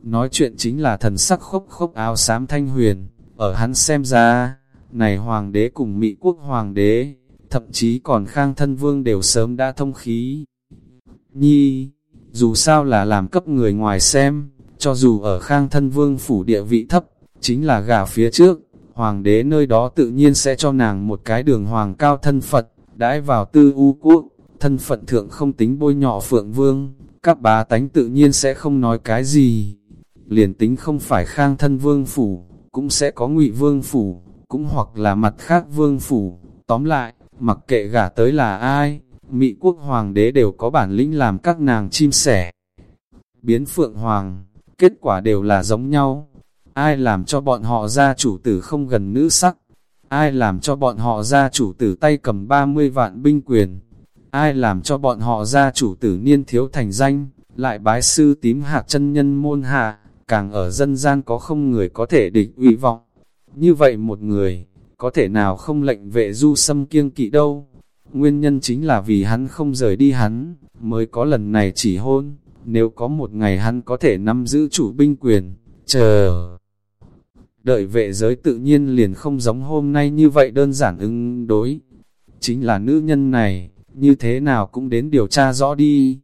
Nói chuyện chính là thần sắc khốc khốc áo xám thanh huyền, ở hắn xem ra, này hoàng đế cùng Mỹ quốc hoàng đế, thậm chí còn khang thân vương đều sớm đã thông khí. Nhi, dù sao là làm cấp người ngoài xem, cho dù ở khang thân vương phủ địa vị thấp, chính là gà phía trước, hoàng đế nơi đó tự nhiên sẽ cho nàng một cái đường hoàng cao thân Phật, đãi vào tư u quốc, thân phận thượng không tính bôi nhọ phượng vương, các bá tánh tự nhiên sẽ không nói cái gì. Liền tính không phải khang thân vương phủ, cũng sẽ có ngụy vương phủ, cũng hoặc là mặt khác vương phủ. Tóm lại, mặc kệ gả tới là ai, Mỹ quốc hoàng đế đều có bản lĩnh làm các nàng chim sẻ. Biến phượng hoàng, kết quả đều là giống nhau. Ai làm cho bọn họ ra chủ tử không gần nữ sắc? Ai làm cho bọn họ ra chủ tử tay cầm 30 vạn binh quyền? Ai làm cho bọn họ ra chủ tử niên thiếu thành danh, lại bái sư tím hạt chân nhân môn hạ, càng ở dân gian có không người có thể địch uy vọng. Như vậy một người, có thể nào không lệnh vệ du xâm kiêng kỵ đâu. Nguyên nhân chính là vì hắn không rời đi hắn, mới có lần này chỉ hôn. Nếu có một ngày hắn có thể nắm giữ chủ binh quyền, chờ. Đợi vệ giới tự nhiên liền không giống hôm nay như vậy đơn giản ứng đối. Chính là nữ nhân này, như thế nào cũng đến điều tra rõ đi.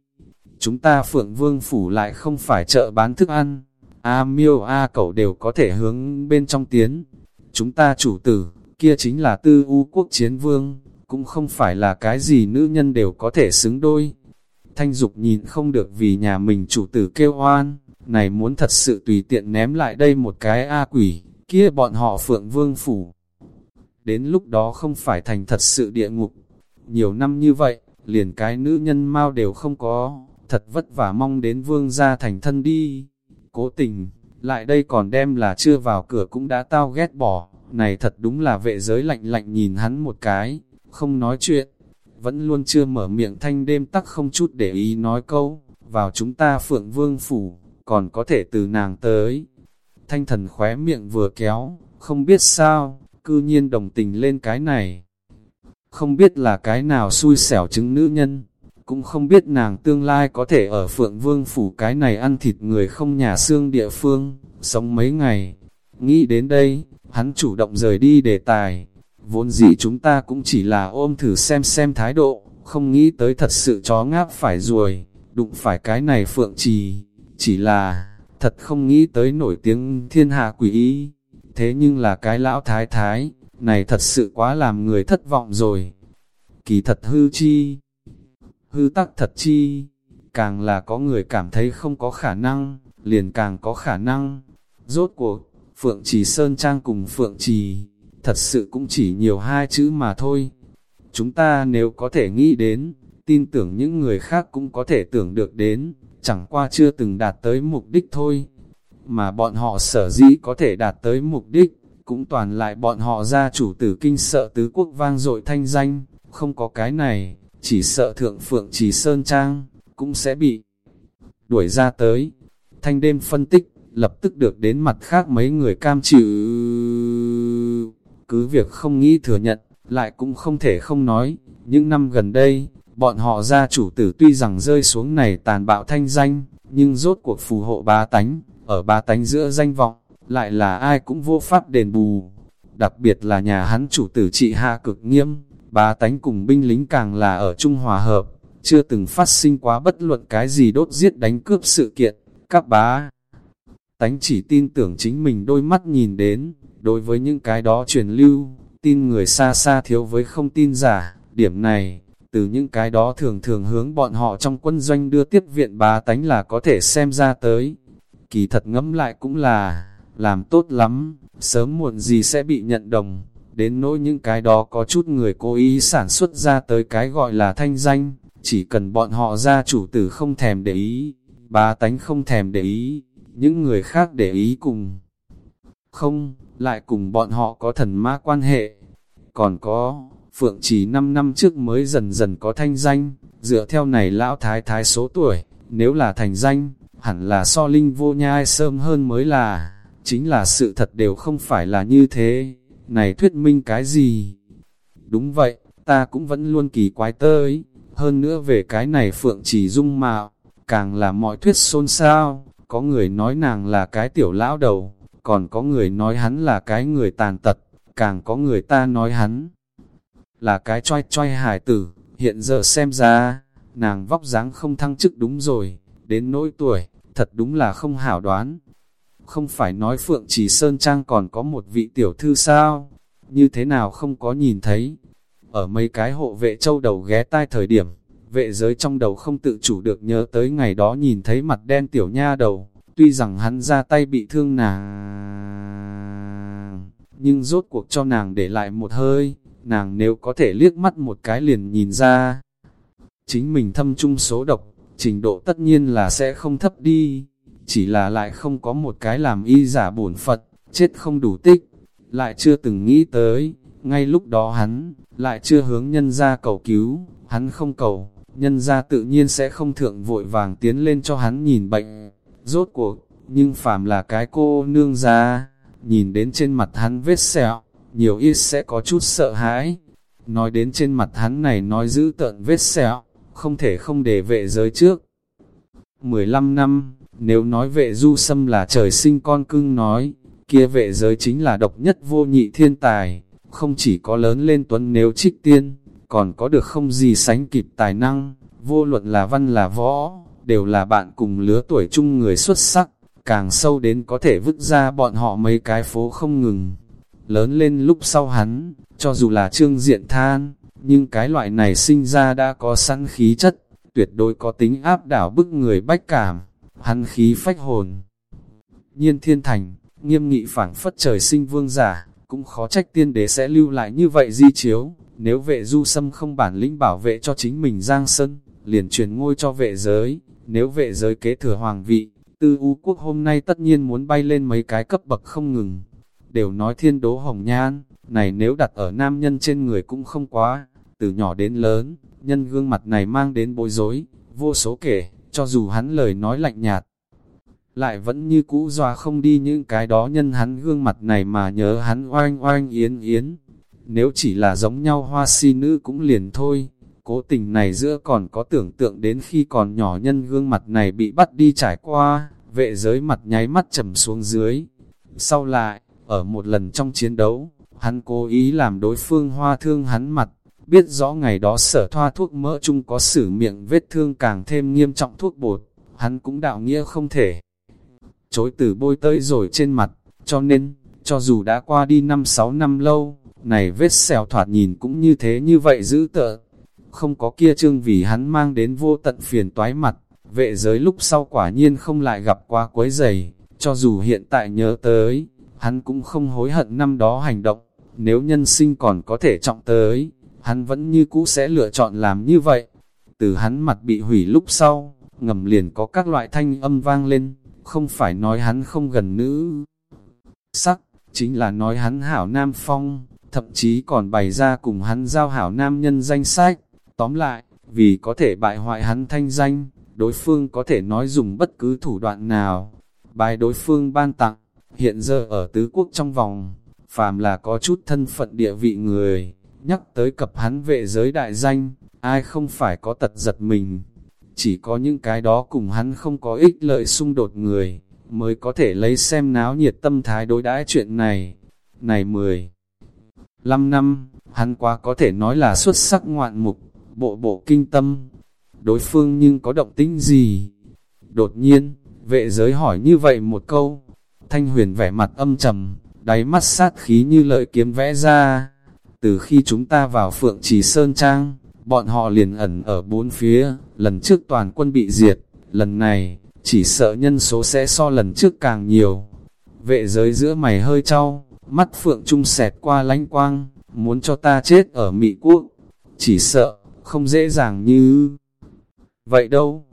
Chúng ta Phượng Vương Phủ lại không phải chợ bán thức ăn. A miêu A cẩu đều có thể hướng bên trong tiến. Chúng ta chủ tử, kia chính là tư u quốc chiến vương, cũng không phải là cái gì nữ nhân đều có thể xứng đôi. Thanh Dục nhìn không được vì nhà mình chủ tử kêu oan, này muốn thật sự tùy tiện ném lại đây một cái A quỷ, kia bọn họ phượng vương phủ. Đến lúc đó không phải thành thật sự địa ngục. Nhiều năm như vậy, liền cái nữ nhân mau đều không có, thật vất vả mong đến vương gia thành thân đi. Cố tình, lại đây còn đem là chưa vào cửa cũng đã tao ghét bỏ, này thật đúng là vệ giới lạnh lạnh nhìn hắn một cái, không nói chuyện, vẫn luôn chưa mở miệng thanh đêm tắc không chút để ý nói câu, vào chúng ta phượng vương phủ, còn có thể từ nàng tới. Thanh thần khóe miệng vừa kéo, không biết sao, cư nhiên đồng tình lên cái này. Không biết là cái nào xui xẻo chứng nữ nhân, cũng không biết nàng tương lai có thể ở phượng vương phủ cái này ăn thịt người không nhà xương địa phương, sống mấy ngày. Nghĩ đến đây, Hắn chủ động rời đi đề tài, vốn dĩ chúng ta cũng chỉ là ôm thử xem xem thái độ, không nghĩ tới thật sự chó ngáp phải ruồi, đụng phải cái này phượng trì, chỉ là, thật không nghĩ tới nổi tiếng thiên hạ quỷ ý, thế nhưng là cái lão thái thái, này thật sự quá làm người thất vọng rồi. Kỳ thật hư chi, hư tắc thật chi, càng là có người cảm thấy không có khả năng, liền càng có khả năng. Rốt cuộc, Phượng Trì Sơn Trang cùng Phượng Trì, thật sự cũng chỉ nhiều hai chữ mà thôi. Chúng ta nếu có thể nghĩ đến, tin tưởng những người khác cũng có thể tưởng được đến, chẳng qua chưa từng đạt tới mục đích thôi. Mà bọn họ sở dĩ có thể đạt tới mục đích, cũng toàn lại bọn họ ra chủ tử kinh sợ tứ quốc vang dội thanh danh, không có cái này, chỉ sợ thượng phượng chỉ sơn trang, cũng sẽ bị đuổi ra tới. Thanh đêm phân tích, lập tức được đến mặt khác mấy người cam chịu. Cứ việc không nghĩ thừa nhận, lại cũng không thể không nói, những năm gần đây, bọn họ gia chủ tử tuy rằng rơi xuống này tàn bạo thanh danh, nhưng rốt cuộc phù hộ ba tánh, ở ba tánh giữa danh vọng, lại là ai cũng vô pháp đền bù. Đặc biệt là nhà hắn chủ tử trị hạ cực nghiêm, ba tánh cùng binh lính càng là ở Trung Hòa Hợp, chưa từng phát sinh quá bất luận cái gì đốt giết đánh cướp sự kiện, các bá. Tánh chỉ tin tưởng chính mình đôi mắt nhìn đến, đối với những cái đó truyền lưu, tin người xa xa thiếu với không tin giả, điểm này, từ những cái đó thường thường hướng bọn họ trong quân doanh đưa tiếp viện bá tánh là có thể xem ra tới. Kỳ thật ngẫm lại cũng là, làm tốt lắm, sớm muộn gì sẽ bị nhận đồng, đến nỗi những cái đó có chút người cố ý sản xuất ra tới cái gọi là thanh danh, chỉ cần bọn họ ra chủ tử không thèm để ý, bá tánh không thèm để ý, những người khác để ý cùng. Không, lại cùng bọn họ có thần ma quan hệ. Còn có, Phượng chỉ 5 năm trước mới dần dần có thanh danh, dựa theo này lão thái thái số tuổi, nếu là thành danh, hẳn là so linh vô nhai sớm hơn mới là, chính là sự thật đều không phải là như thế, này thuyết minh cái gì? Đúng vậy, ta cũng vẫn luôn kỳ quái tới, hơn nữa về cái này Phượng chỉ dung mạo, càng là mọi thuyết xôn xao, có người nói nàng là cái tiểu lão đầu, còn có người nói hắn là cái người tàn tật, càng có người ta nói hắn là cái choi choi hài tử, hiện giờ xem ra, nàng vóc dáng không thăng chức đúng rồi, đến nỗi tuổi, thật đúng là không hảo đoán. Không phải nói Phượng Trì Sơn Trang còn có một vị tiểu thư sao, như thế nào không có nhìn thấy. Ở mấy cái hộ vệ châu đầu ghé tai thời điểm, vệ giới trong đầu không tự chủ được nhớ tới ngày đó nhìn thấy mặt đen tiểu nha đầu, tuy rằng hắn ra tay bị thương nàng, nhưng rốt cuộc cho nàng để lại một hơi, nàng nếu có thể liếc mắt một cái liền nhìn ra. Chính mình thâm trung số độc, trình độ tất nhiên là sẽ không thấp đi, chỉ là lại không có một cái làm y giả bổn Phật, chết không đủ tích, lại chưa từng nghĩ tới, ngay lúc đó hắn, lại chưa hướng nhân ra cầu cứu, hắn không cầu, nhân ra tự nhiên sẽ không thượng vội vàng tiến lên cho hắn nhìn bệnh, rốt cuộc, nhưng phàm là cái cô nương ra, nhìn đến trên mặt hắn vết sẹo, nhiều ít sẽ có chút sợ hãi. Nói đến trên mặt hắn này nói giữ tợn vết sẹo, không thể không để vệ giới trước. 15 năm, nếu nói vệ du sâm là trời sinh con cưng nói, kia vệ giới chính là độc nhất vô nhị thiên tài, không chỉ có lớn lên tuấn nếu trích tiên, còn có được không gì sánh kịp tài năng, vô luận là văn là võ, đều là bạn cùng lứa tuổi chung người xuất sắc, càng sâu đến có thể vứt ra bọn họ mấy cái phố không ngừng. Lớn lên lúc sau hắn, cho dù là trương diện than, nhưng cái loại này sinh ra đã có sẵn khí chất, tuyệt đối có tính áp đảo bức người bách cảm, hắn khí phách hồn. Nhiên thiên thành, nghiêm nghị phảng phất trời sinh vương giả, cũng khó trách tiên đế sẽ lưu lại như vậy di chiếu, nếu vệ du sâm không bản lĩnh bảo vệ cho chính mình giang sân, liền truyền ngôi cho vệ giới, nếu vệ giới kế thừa hoàng vị, tư u quốc hôm nay tất nhiên muốn bay lên mấy cái cấp bậc không ngừng. Đều nói thiên đố hồng nhan, này nếu đặt ở nam nhân trên người cũng không quá, từ nhỏ đến lớn, nhân gương mặt này mang đến bối rối, vô số kể, cho dù hắn lời nói lạnh nhạt, lại vẫn như cũ doa không đi những cái đó. Nhân hắn gương mặt này mà nhớ hắn oanh oanh yến yến. Nếu chỉ là giống nhau hoa si nữ cũng liền thôi, cố tình này giữa còn có tưởng tượng đến khi còn nhỏ nhân gương mặt này bị bắt đi trải qua, vệ giới mặt nháy mắt trầm xuống dưới. Sau lại, ở một lần trong chiến đấu, hắn cố ý làm đối phương hoa thương hắn mặt, biết rõ ngày đó sở thoa thuốc mỡ chung có sử miệng vết thương càng thêm nghiêm trọng thuốc bột, hắn cũng đạo nghĩa không thể. Chối từ bôi tới rồi trên mặt, cho nên, cho dù đã qua đi 5-6 năm lâu, này vết xèo thoạt nhìn cũng như thế như vậy giữ tợn. Không có kia trương vì hắn mang đến vô tận phiền toái mặt, vệ giới lúc sau quả nhiên không lại gặp qua quấy giày, cho dù hiện tại nhớ tới, hắn cũng không hối hận năm đó hành động, nếu nhân sinh còn có thể trọng tới, hắn vẫn như cũ sẽ lựa chọn làm như vậy. Từ hắn mặt bị hủy lúc sau, ngầm liền có các loại thanh âm vang lên, không phải nói hắn không gần nữ. Sắc, chính là nói hắn hảo nam phong, thậm chí còn bày ra cùng hắn giao hảo nam nhân danh sách. Tóm lại, vì có thể bại hoại hắn thanh danh, đối phương có thể nói dùng bất cứ thủ đoạn nào. Bài đối phương ban tặng, hiện giờ ở tứ quốc trong vòng, phàm là có chút thân phận địa vị người, nhắc tới cập hắn vệ giới đại danh, ai không phải có tật giật mình. Chỉ có những cái đó cùng hắn không có ích lợi xung đột người, mới có thể lấy xem náo nhiệt tâm thái đối đãi chuyện này. Này mười, lăm năm, hắn quá có thể nói là xuất sắc ngoạn mục, bộ bộ kinh tâm. Đối phương nhưng có động tĩnh gì? Đột nhiên, vệ giới hỏi như vậy một câu. Thanh huyền vẻ mặt âm trầm, đáy mắt sát khí như lợi kiếm vẽ ra. Từ khi chúng ta vào phượng trì sơn trang, bọn họ liền ẩn ở bốn phía, lần trước toàn quân bị diệt, lần này, chỉ sợ nhân số sẽ so lần trước càng nhiều. Vệ giới giữa mày hơi trao, mắt phượng trung xẹt qua lánh quang, muốn cho ta chết ở Mỹ Quốc, chỉ sợ, không dễ dàng như... Vậy đâu?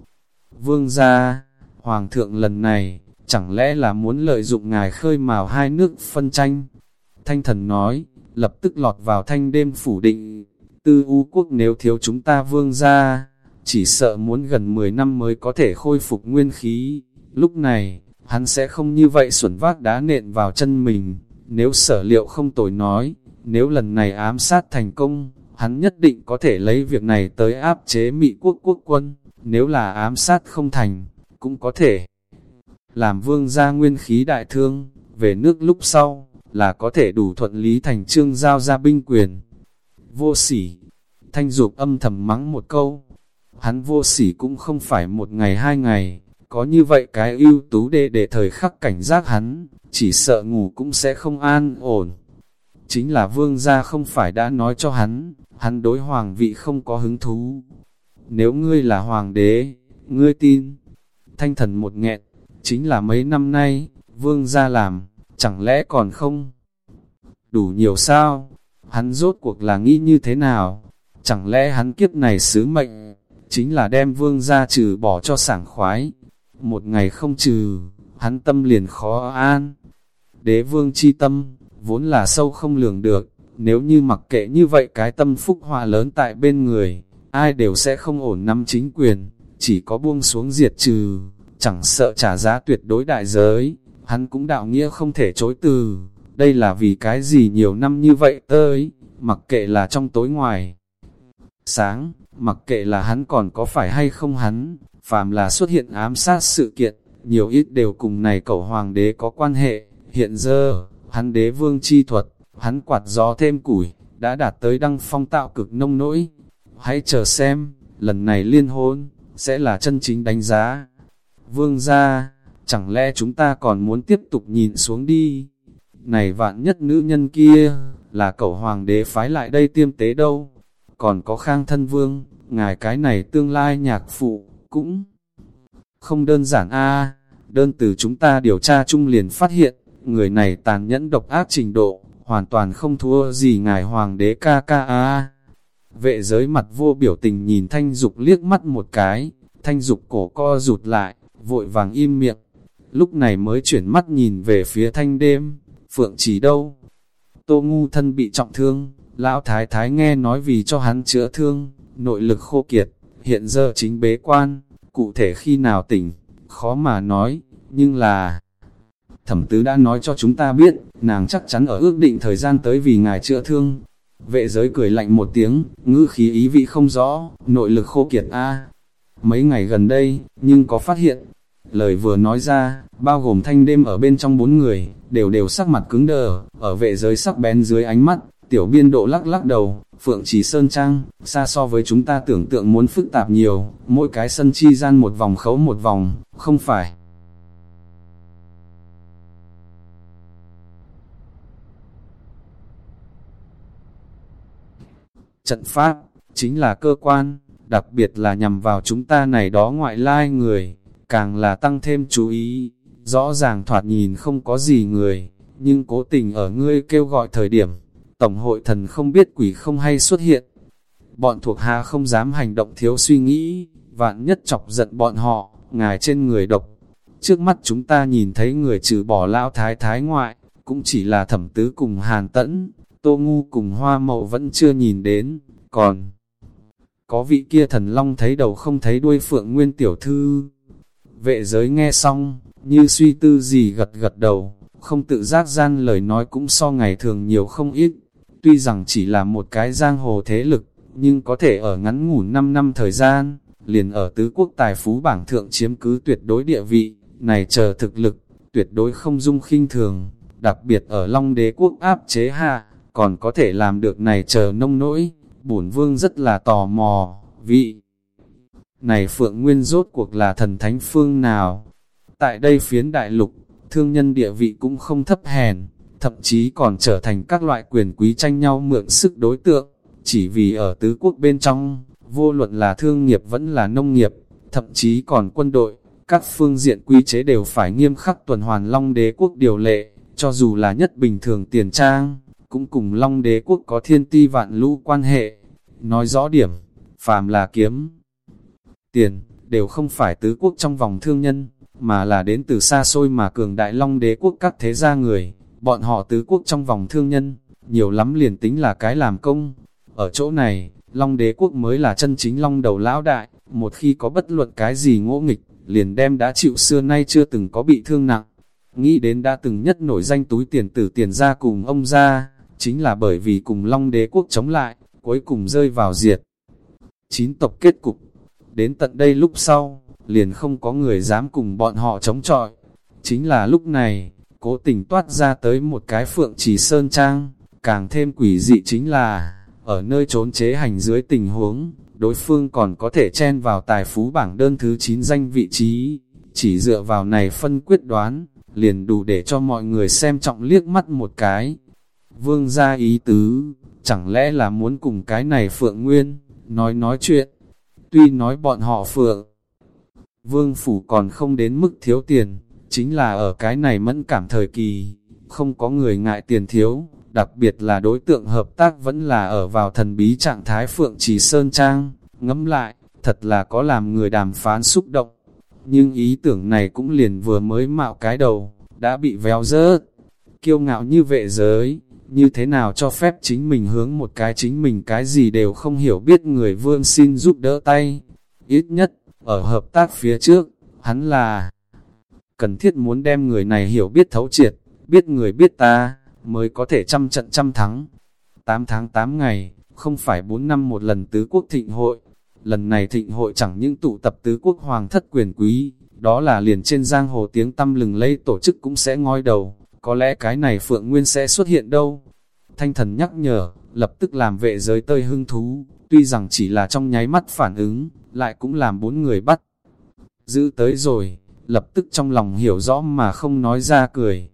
Vương gia, Hoàng thượng lần này, chẳng lẽ là muốn lợi dụng ngài khơi mào hai nước phân tranh? Thanh thần nói, lập tức lọt vào thanh đêm phủ định, tư u quốc nếu thiếu chúng ta vương gia, chỉ sợ muốn gần 10 năm mới có thể khôi phục nguyên khí. Lúc này, hắn sẽ không như vậy xuẩn vác đá nện vào chân mình. Nếu sở liệu không tồi nói, nếu lần này ám sát thành công, hắn nhất định có thể lấy việc này tới áp chế Mỹ quốc quốc quân. Nếu là ám sát không thành, cũng có thể làm vương gia nguyên khí đại thương, về nước lúc sau, là có thể đủ thuận lý thành trương giao ra binh quyền. Vô sỉ, thanh dục âm thầm mắng một câu, hắn vô sỉ cũng không phải một ngày hai ngày, có như vậy cái ưu tú đệ để thời khắc cảnh giác hắn, chỉ sợ ngủ cũng sẽ không an ổn. Chính là vương gia không phải đã nói cho hắn, hắn đối hoàng vị không có hứng thú. Nếu ngươi là hoàng đế, ngươi tin. Thanh thần một nghẹn, chính là mấy năm nay, vương gia làm, chẳng lẽ còn không? Đủ nhiều sao? Hắn rốt cuộc là nghĩ như thế nào? Chẳng lẽ hắn kiếp này sứ mệnh, chính là đem vương gia trừ bỏ cho sảng khoái. Một ngày không trừ, hắn tâm liền khó an. Đế vương chi tâm, vốn là sâu không lường được, nếu như mặc kệ như vậy cái tâm phúc hòa lớn tại bên người, ai đều sẽ không ổn nắm chính quyền, chỉ có buông xuống diệt trừ, chẳng sợ trả giá tuyệt đối đại giới, hắn cũng đạo nghĩa không thể chối từ. Đây là vì cái gì nhiều năm như vậy tới, mặc kệ là trong tối ngoài. Sáng, mặc kệ là hắn còn có phải hay không hắn, phàm là xuất hiện ám sát sự kiện, nhiều ít đều cùng này cậu hoàng đế có quan hệ. Hiện giờ, hắn đế vương chi thuật, hắn quạt gió thêm củi, đã đạt tới đăng phong tạo cực nông nỗi. Hãy chờ xem, lần này liên hôn, sẽ là chân chính đánh giá. Vương ra, chẳng lẽ chúng ta còn muốn tiếp tục nhìn xuống đi? Này vạn nhất nữ nhân kia, là cậu hoàng đế phái lại đây tiêm tế đâu? Còn có khang thân vương, ngài cái này tương lai nhạc phụ, cũng không đơn giản a Đơn từ chúng ta điều tra chung liền phát hiện, người này tàn nhẫn độc ác trình độ, hoàn toàn không thua gì ngài hoàng đế ca ca a Vệ giới mặt vô biểu tình nhìn thanh dục liếc mắt một cái, thanh dục cổ co rụt lại, vội vàng im miệng. Lúc này mới chuyển mắt nhìn về phía thanh đêm, phượng chỉ đâu. Tô ngu thân bị trọng thương, lão thái thái nghe nói vì cho hắn chữa thương, nội lực khô kiệt, hiện giờ chính bế quan, cụ thể khi nào tỉnh, khó mà nói, nhưng là... Thẩm tứ đã nói cho chúng ta biết, nàng chắc chắn ở ước định thời gian tới vì ngài chữa thương. Vệ giới cười lạnh một tiếng, ngữ khí ý vị không rõ, nội lực khô kiệt a. Mấy ngày gần đây, nhưng có phát hiện, Lời vừa nói ra, bao gồm thanh đêm ở bên trong bốn người, đều đều sắc mặt cứng đờ, ở vệ giới sắc bén dưới ánh mắt, tiểu biên độ lắc lắc đầu, Phượng Trì Sơn Trang, xa so với chúng ta tưởng tượng muốn phức tạp nhiều, mỗi cái sân chi gian một vòng khấu một vòng, không phải. Trận pháp, chính là cơ quan, đặc biệt là nhằm vào chúng ta này đó ngoại lai người, càng là tăng thêm chú ý, rõ ràng thoạt nhìn không có gì người, nhưng cố tình ở ngươi kêu gọi thời điểm Tổng hội thần không biết quỷ không hay xuất hiện. Bọn thuộc hạ không dám hành động thiếu suy nghĩ, vạn nhất chọc giận bọn họ, ngài trên người độc. Trước mắt chúng ta nhìn thấy người trừ bỏ lão thái thái ngoại, cũng chỉ là thẩm tứ cùng hàn tẫn, tô ngu cùng hoa mậu vẫn chưa nhìn đến, còn có vị kia thần long thấy đầu không thấy đuôi phượng nguyên tiểu thư. Vệ giới nghe xong, như suy tư gì gật gật đầu, không tự giác gian lời nói cũng so ngày thường nhiều không ít. Tuy rằng chỉ là một cái giang hồ thế lực, nhưng có thể ở ngắn ngủ 5 năm thời gian, liền ở tứ quốc tài phú bảng thượng chiếm cứ tuyệt đối địa vị, này chờ thực lực, tuyệt đối không dung khinh thường, đặc biệt ở Long đế quốc áp chế hạ, còn có thể làm được này chờ nông nỗi, bổn vương rất là tò mò, vị. Này Phượng Nguyên rốt cuộc là thần thánh phương nào? Tại đây phiến đại lục, thương nhân địa vị cũng không thấp hèn, thậm chí còn trở thành các loại quyền quý tranh nhau mượn sức đối tượng, chỉ vì ở tứ quốc bên trong, vô luận là thương nghiệp vẫn là nông nghiệp, thậm chí còn quân đội, các phương diện quy chế đều phải nghiêm khắc tuần hoàn Long đế quốc điều lệ, cho dù là nhất bình thường tiền trang, cũng cùng Long đế quốc có thiên ti vạn lũ quan hệ. Nói rõ điểm, phàm là kiếm tiền, đều không phải tứ quốc trong vòng thương nhân, mà là đến từ xa xôi mà cường đại Long đế quốc các thế gia người, bọn họ tứ quốc trong vòng thương nhân, nhiều lắm liền tính là cái làm công. Ở chỗ này, Long đế quốc mới là chân chính Long đầu lão đại, một khi có bất luận cái gì ngỗ nghịch, liền đem đã chịu xưa nay chưa từng có bị thương nặng. Nghĩ đến đã từng nhất nổi danh túi tiền tử tiền ra cùng ông ra, chính là bởi vì cùng Long đế quốc chống lại, cuối cùng rơi vào diệt. Chín tộc kết cục, đến tận đây lúc sau, liền không có người dám cùng bọn họ chống chọi. Chính là lúc này, cố tình toát ra tới một cái phượng chỉ sơn trang, càng thêm quỷ dị chính là, ở nơi trốn chế hành dưới tình huống, đối phương còn có thể chen vào tài phú bảng đơn thứ 9 danh vị trí, chỉ dựa vào này phân quyết đoán, liền đủ để cho mọi người xem trọng liếc mắt một cái. Vương ra ý tứ, chẳng lẽ là muốn cùng cái này Phượng Nguyên, nói nói chuyện, tuy nói bọn họ Phượng, Vương Phủ còn không đến mức thiếu tiền, chính là ở cái này mẫn cảm thời kỳ, không có người ngại tiền thiếu, đặc biệt là đối tượng hợp tác vẫn là ở vào thần bí trạng thái Phượng Trì Sơn Trang, ngẫm lại, thật là có làm người đàm phán xúc động. Nhưng ý tưởng này cũng liền vừa mới mạo cái đầu, đã bị véo rớt. Kiêu ngạo như vệ giới, như thế nào cho phép chính mình hướng một cái chính mình cái gì đều không hiểu biết người vương xin giúp đỡ tay. Ít nhất, ở hợp tác phía trước, hắn là cần thiết muốn đem người này hiểu biết thấu triệt, biết người biết ta, mới có thể trăm trận trăm thắng. 8 tháng 8 ngày, không phải 4 năm một lần tứ quốc thịnh hội. Lần này thịnh hội chẳng những tụ tập tứ quốc hoàng thất quyền quý, đó là liền trên giang hồ tiếng tăm lừng lây tổ chức cũng sẽ ngoi đầu, có lẽ cái này Phượng Nguyên sẽ xuất hiện đâu. Thanh thần nhắc nhở, lập tức làm vệ giới tơi hưng thú, tuy rằng chỉ là trong nháy mắt phản ứng, lại cũng làm bốn người bắt. Giữ tới rồi, lập tức trong lòng hiểu rõ mà không nói ra cười.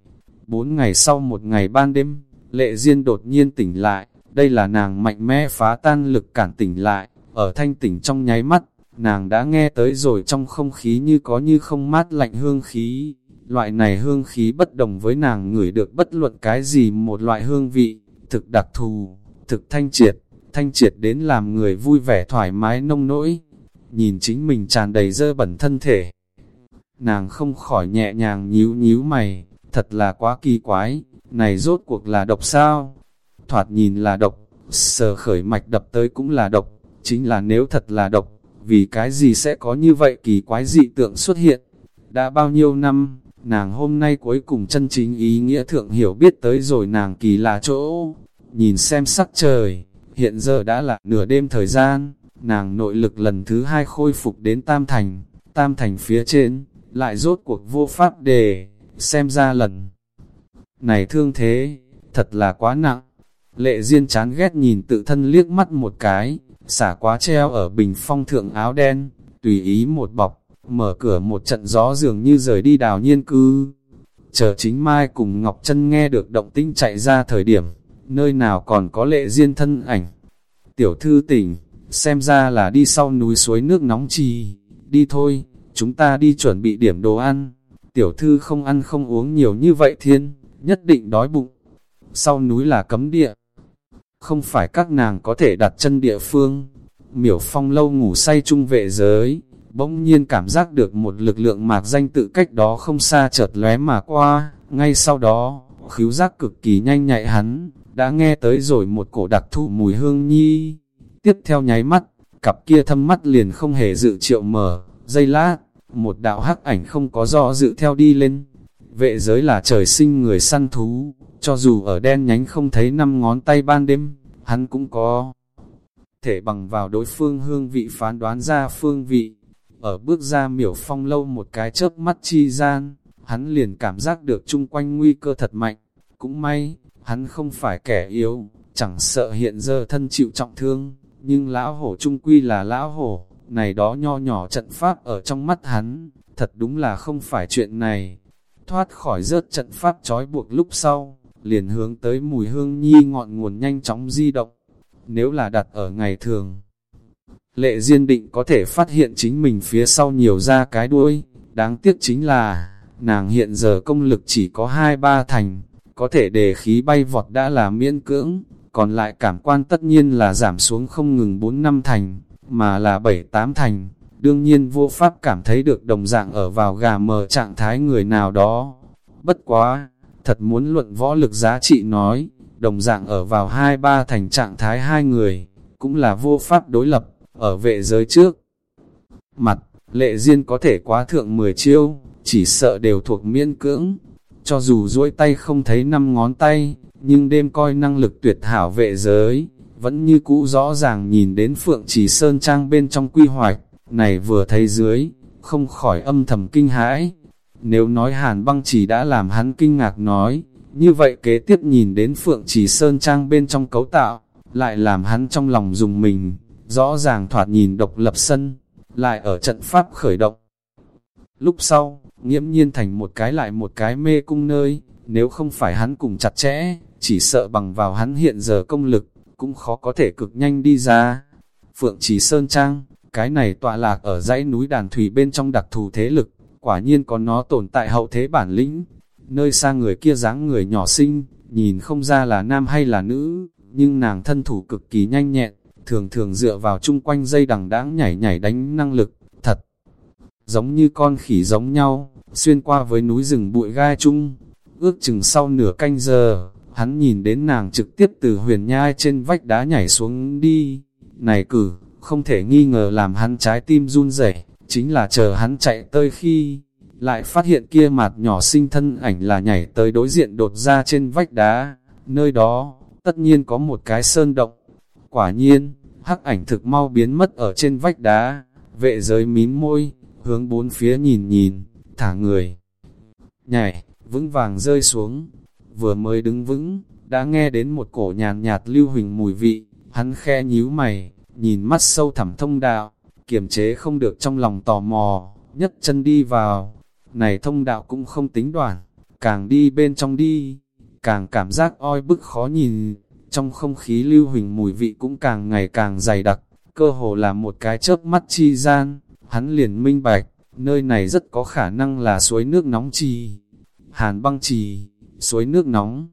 Bốn ngày sau một ngày ban đêm, lệ duyên đột nhiên tỉnh lại, đây là nàng mạnh mẽ phá tan lực cản tỉnh lại, ở thanh tỉnh trong nháy mắt, nàng đã nghe tới rồi trong không khí như có như không mát lạnh hương khí. Loại này hương khí bất đồng với nàng ngửi được bất luận cái gì một loại hương vị, thực đặc thù, thực thanh triệt, thanh triệt đến làm người vui vẻ thoải mái nông nỗi. Nhìn chính mình tràn đầy dơ bẩn thân thể. Nàng không khỏi nhẹ nhàng nhíu nhíu mày, thật là quá kỳ quái, này rốt cuộc là độc sao? Thoạt nhìn là độc, sờ khởi mạch đập tới cũng là độc, chính là nếu thật là độc, vì cái gì sẽ có như vậy kỳ quái dị tượng xuất hiện? Đã bao nhiêu năm, nàng hôm nay cuối cùng chân chính ý nghĩa thượng hiểu biết tới rồi nàng kỳ là chỗ, nhìn xem sắc trời, hiện giờ đã là nửa đêm thời gian, nàng nội lực lần thứ hai khôi phục đến Tam Thành, Tam Thành phía trên, lại rốt cuộc vô pháp đề, xem ra lần này thương thế, thật là quá nặng. Lệ Diên chán ghét nhìn tự thân liếc mắt một cái, xả quá treo ở bình phong thượng áo đen, tùy ý một bọc, mở cửa một trận gió dường như rời đi đào nhiên cư. Chờ chính Mai cùng Ngọc Trân nghe được động tinh chạy ra thời điểm, nơi nào còn có lệ Diên thân ảnh. tiểu thư tỉnh, xem ra là đi sau núi suối nước nóng trì, đi thôi, chúng ta đi chuẩn bị điểm đồ ăn, tiểu thư không ăn không uống nhiều như vậy thiên, nhất định đói bụng, sau núi là cấm địa, không phải các nàng có thể đặt chân địa phương, miểu phong lâu ngủ say trung vệ giới, bỗng nhiên cảm giác được một lực lượng mạc danh tự cách đó không xa chợt lóe mà qua, ngay sau đó, khứu giác cực kỳ nhanh nhạy hắn, đã nghe tới rồi một cổ đặc thụ mùi hương nhi. Tiếp theo nháy mắt, cặp kia thâm mắt liền không hề dự triệu mở, dây lát, một đạo hắc ảnh không có do dự theo đi lên. Vệ giới là trời sinh người săn thú, cho dù ở đen nhánh không thấy năm ngón tay ban đêm, hắn cũng có thể bằng vào đối phương hương vị phán đoán ra phương vị. Ở bước ra miểu phong lâu một cái chớp mắt chi gian, hắn liền cảm giác được chung quanh nguy cơ thật mạnh. Cũng may, hắn không phải kẻ yếu, chẳng sợ hiện giờ thân chịu trọng thương, nhưng lão hổ trung quy là lão hổ, này đó nho nhỏ trận pháp ở trong mắt hắn, thật đúng là không phải chuyện này. Thoát khỏi rớt trận pháp trói buộc lúc sau, liền hướng tới mùi hương nhi ngọn nguồn nhanh chóng di động. Nếu là đặt ở ngày thường, lệ diên định có thể phát hiện chính mình phía sau nhiều ra cái đuôi, đáng tiếc chính là, nàng hiện giờ công lực chỉ có hai ba thành, có thể đề khí bay vọt đã là miễn cưỡng, còn lại cảm quan tất nhiên là giảm xuống không ngừng 4 năm thành, mà là 7-8 thành. Đương nhiên vô pháp cảm thấy được đồng dạng ở vào gà mờ trạng thái người nào đó. Bất quá, thật muốn luận võ lực giá trị nói, đồng dạng ở vào hai ba thành trạng thái hai người, cũng là vô pháp đối lập, ở vệ giới trước. Mặt, lệ duyên có thể quá thượng 10 chiêu, chỉ sợ đều thuộc miễn cưỡng, cho dù duỗi tay không thấy năm ngón tay, nhưng đêm coi năng lực tuyệt hảo vệ giới, vẫn như cũ rõ ràng nhìn đến Phượng Trì Sơn Trang bên trong quy hoạch, này vừa thấy dưới, không khỏi âm thầm kinh hãi. Nếu nói Hàn băng chỉ đã làm hắn kinh ngạc nói, như vậy kế tiếp nhìn đến Phượng Trì Sơn Trang bên trong cấu tạo, lại làm hắn trong lòng dùng mình, rõ ràng thoạt nhìn độc lập sân, lại ở trận pháp khởi động. Lúc sau, nghiễm nhiên thành một cái lại một cái mê cung nơi, nếu không phải hắn cùng chặt chẽ, chỉ sợ bằng vào hắn hiện giờ công lực, cũng khó có thể cực nhanh đi ra. Phượng Trì Sơn Trang, cái này tọa lạc ở dãy núi đàn thủy bên trong đặc thù thế lực, quả nhiên có nó tồn tại hậu thế bản lĩnh. Nơi xa người kia dáng người nhỏ xinh, nhìn không ra là nam hay là nữ, nhưng nàng thân thủ cực kỳ nhanh nhẹn, thường thường dựa vào chung quanh dây đằng đãng nhảy nhảy đánh năng lực, thật giống như con khỉ giống nhau, xuyên qua với núi rừng bụi gai chung. Ước chừng sau nửa canh giờ, hắn nhìn đến nàng trực tiếp từ huyền nhai trên vách đá nhảy xuống đi. Này cử, không thể nghi ngờ làm hắn trái tim run rẩy chính là chờ hắn chạy tới khi, lại phát hiện kia mặt nhỏ sinh thân ảnh là nhảy tới đối diện đột ra trên vách đá, nơi đó, tất nhiên có một cái sơn động. Quả nhiên, hắc ảnh thực mau biến mất ở trên vách đá, vệ giới mím môi, hướng bốn phía nhìn nhìn, thả người. Nhảy, vững vàng rơi xuống, vừa mới đứng vững, đã nghe đến một cổ nhàn nhạt lưu huỳnh mùi vị, hắn khe nhíu mày, nhìn mắt sâu thẳm thông đạo, kiềm chế không được trong lòng tò mò, nhất chân đi vào, này thông đạo cũng không tính đoạn, càng đi bên trong đi, càng cảm giác oi bức khó nhìn, trong không khí lưu huỳnh mùi vị cũng càng ngày càng dày đặc, cơ hồ là một cái chớp mắt chi gian, hắn liền minh bạch, nơi này rất có khả năng là suối nước nóng trì, hàn băng trì, suối nước nóng.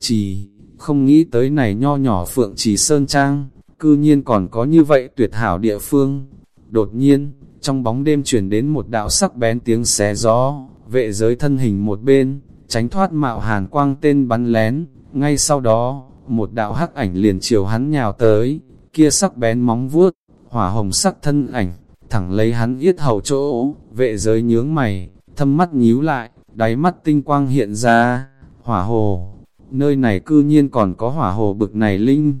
Trì, không nghĩ tới này nho nhỏ phượng trì sơn trang, cư nhiên còn có như vậy tuyệt hảo địa phương. Đột nhiên, trong bóng đêm chuyển đến một đạo sắc bén tiếng xé gió, vệ giới thân hình một bên, tránh thoát mạo hàn quang tên bắn lén, ngay sau đó, một đạo hắc ảnh liền chiều hắn nhào tới, kia sắc bén móng vuốt, hỏa hồng sắc thân ảnh, thẳng lấy hắn yết hầu chỗ, vệ giới nhướng mày, thâm mắt nhíu lại, đáy mắt tinh quang hiện ra, hỏa hồ, nơi này cư nhiên còn có hỏa hồ bực này linh.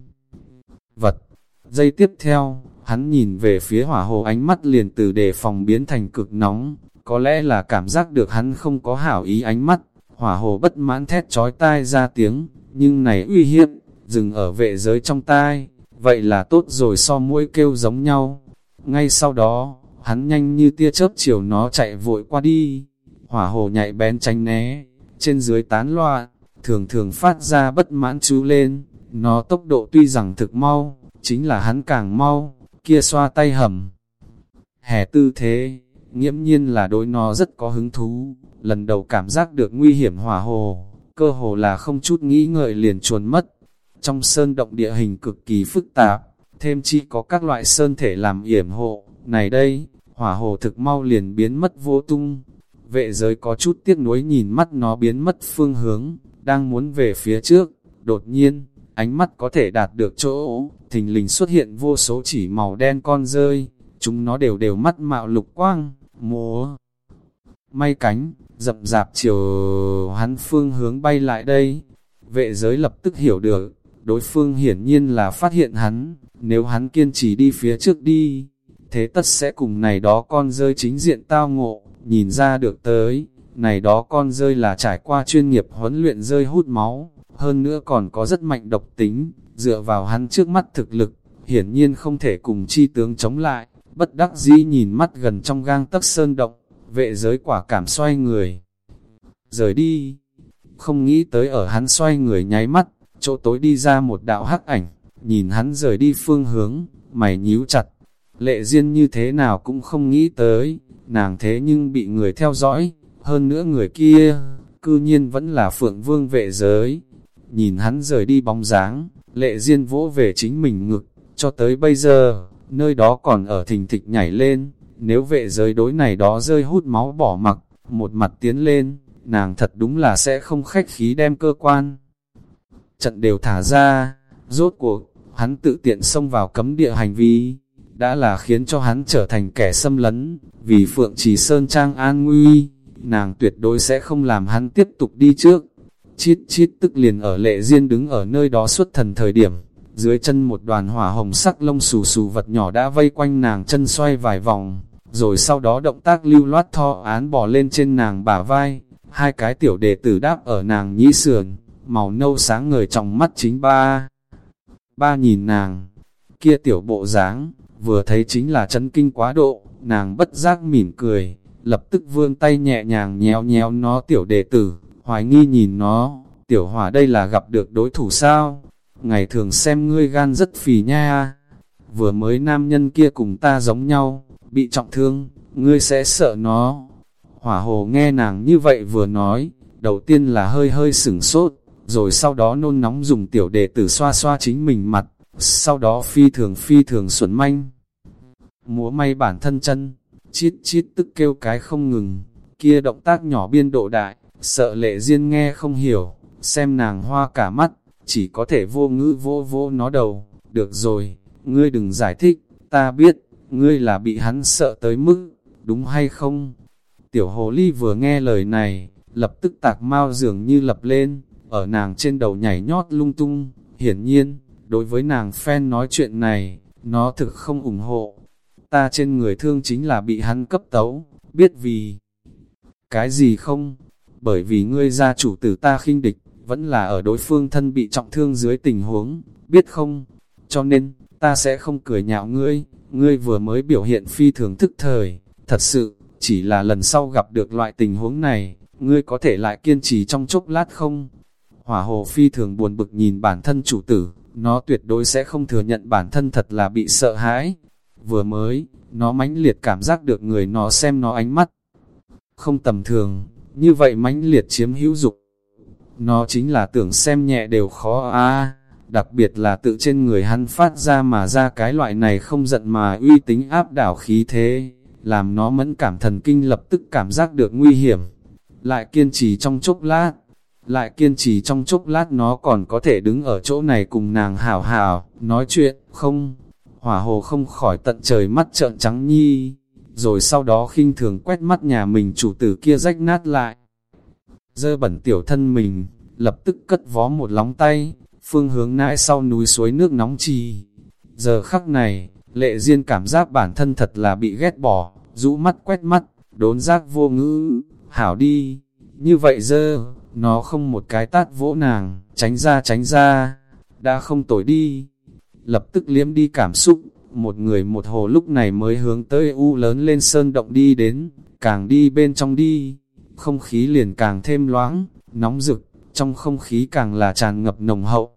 Vật, dây tiếp theo, hắn nhìn về phía hỏa hồ ánh mắt liền từ đề phòng biến thành cực nóng, có lẽ là cảm giác được hắn không có hảo ý ánh mắt, hỏa hồ bất mãn thét trói tai ra tiếng, nhưng này uy hiếp, dừng ở vệ giới trong tai, vậy là tốt rồi so mũi kêu giống nhau. Ngay sau đó, hắn nhanh như tia chớp chiều nó chạy vội qua đi, hỏa hồ nhạy bén tránh né, trên dưới tán loạn, thường thường phát ra bất mãn chú lên, nó tốc độ tuy rằng thực mau, chính là hắn càng mau, kia xoa tay hầm. Hè tư thế, nghiễm nhiên là đối nó rất có hứng thú, lần đầu cảm giác được nguy hiểm hỏa hồ, cơ hồ là không chút nghĩ ngợi liền chuồn mất. Trong sơn động địa hình cực kỳ phức tạp, thêm chi có các loại sơn thể làm yểm hộ, này đây, hỏa hồ thực mau liền biến mất vô tung. Vệ giới có chút tiếc nuối nhìn mắt nó biến mất phương hướng, đang muốn về phía trước, đột nhiên, ánh mắt có thể đạt được chỗ, thình lình xuất hiện vô số chỉ màu đen con rơi, chúng nó đều đều mắt mạo lục quang, múa. May cánh, dập dạp chiều hắn phương hướng bay lại đây, vệ giới lập tức hiểu được, đối phương hiển nhiên là phát hiện hắn, nếu hắn kiên trì đi phía trước đi, thế tất sẽ cùng này đó con rơi chính diện tao ngộ, nhìn ra được tới, này đó con rơi là trải qua chuyên nghiệp huấn luyện rơi hút máu, hơn nữa còn có rất mạnh độc tính, dựa vào hắn trước mắt thực lực, hiển nhiên không thể cùng chi tướng chống lại, bất đắc dĩ nhìn mắt gần trong gang tấc sơn động, vệ giới quả cảm xoay người. Rời đi, không nghĩ tới ở hắn xoay người nháy mắt, chỗ tối đi ra một đạo hắc ảnh, nhìn hắn rời đi phương hướng, mày nhíu chặt. Lệ duyên như thế nào cũng không nghĩ tới, nàng thế nhưng bị người theo dõi, hơn nữa người kia, cư nhiên vẫn là phượng vương vệ giới. Nhìn hắn rời đi bóng dáng, lệ duyên vỗ về chính mình ngực, cho tới bây giờ, nơi đó còn ở thình thịch nhảy lên, nếu vệ giới đối này đó rơi hút máu bỏ mặc, một mặt tiến lên, nàng thật đúng là sẽ không khách khí đem cơ quan. Trận đều thả ra, rốt cuộc, hắn tự tiện xông vào cấm địa hành vi, đã là khiến cho hắn trở thành kẻ xâm lấn, vì Phượng Trì Sơn Trang an nguy, nàng tuyệt đối sẽ không làm hắn tiếp tục đi trước. Chít chít tức liền ở lệ riêng đứng ở nơi đó suốt thần thời điểm, dưới chân một đoàn hỏa hồng sắc lông xù xù vật nhỏ đã vây quanh nàng chân xoay vài vòng, rồi sau đó động tác lưu loát tho án bỏ lên trên nàng bả vai, hai cái tiểu đệ tử đáp ở nàng nhĩ sườn, màu nâu sáng ngời trong mắt chính ba. Ba nhìn nàng, kia tiểu bộ dáng vừa thấy chính là chấn kinh quá độ, nàng bất giác mỉm cười, lập tức vươn tay nhẹ nhàng nhéo nhéo nó tiểu đệ tử, hoài nghi nhìn nó, tiểu hỏa đây là gặp được đối thủ sao? Ngày thường xem ngươi gan rất phì nha, vừa mới nam nhân kia cùng ta giống nhau, bị trọng thương, ngươi sẽ sợ nó. Hỏa hồ nghe nàng như vậy vừa nói, đầu tiên là hơi hơi sửng sốt, rồi sau đó nôn nóng dùng tiểu đệ tử xoa xoa chính mình mặt, sau đó phi thường phi thường xuẩn manh. Múa may bản thân chân, chít chít tức kêu cái không ngừng, kia động tác nhỏ biên độ đại, sợ lệ duyên nghe không hiểu, xem nàng hoa cả mắt, chỉ có thể vô ngữ vô vô nó đầu, được rồi, ngươi đừng giải thích, ta biết, ngươi là bị hắn sợ tới mức, đúng hay không? Tiểu hồ ly vừa nghe lời này, lập tức tạc mau dường như lập lên, ở nàng trên đầu nhảy nhót lung tung, hiển nhiên, đối với nàng fan nói chuyện này, nó thực không ủng hộ. Ta trên người thương chính là bị hắn cấp tấu, biết vì cái gì không? Bởi vì ngươi gia chủ tử ta khinh địch, vẫn là ở đối phương thân bị trọng thương dưới tình huống, biết không? Cho nên, ta sẽ không cười nhạo ngươi, ngươi vừa mới biểu hiện phi thường thức thời, thật sự, chỉ là lần sau gặp được loại tình huống này, ngươi có thể lại kiên trì trong chốc lát không? Hỏa hồ phi thường buồn bực nhìn bản thân chủ tử, nó tuyệt đối sẽ không thừa nhận bản thân thật là bị sợ hãi. Vừa mới, nó mãnh liệt cảm giác được người nó xem nó ánh mắt. Không tầm thường, như vậy mãnh liệt chiếm hữu dục. Nó chính là tưởng xem nhẹ đều khó a à, đặc biệt là tự trên người hắn phát ra mà ra cái loại này không giận mà uy tính áp đảo khí thế, làm nó mẫn cảm thần kinh lập tức cảm giác được nguy hiểm. Lại kiên trì trong chốc lát, lại kiên trì trong chốc lát nó còn có thể đứng ở chỗ này cùng nàng hảo hảo, nói chuyện, không, hỏa hồ không khỏi tận trời mắt trợn trắng nhi, rồi sau đó khinh thường quét mắt nhà mình chủ tử kia rách nát lại. Dơ bẩn tiểu thân mình, lập tức cất vó một lóng tay, phương hướng nãi sau núi suối nước nóng trì. Giờ khắc này, lệ duyên cảm giác bản thân thật là bị ghét bỏ, rũ mắt quét mắt, đốn giác vô ngữ, hảo đi, như vậy dơ, nó không một cái tát vỗ nàng, tránh ra tránh ra, đã không tội đi. Lập tức liếm đi cảm xúc, một người một hồ lúc này mới hướng tới u lớn lên sơn động đi đến, càng đi bên trong đi, không khí liền càng thêm loãng, nóng rực, trong không khí càng là tràn ngập nồng hậu.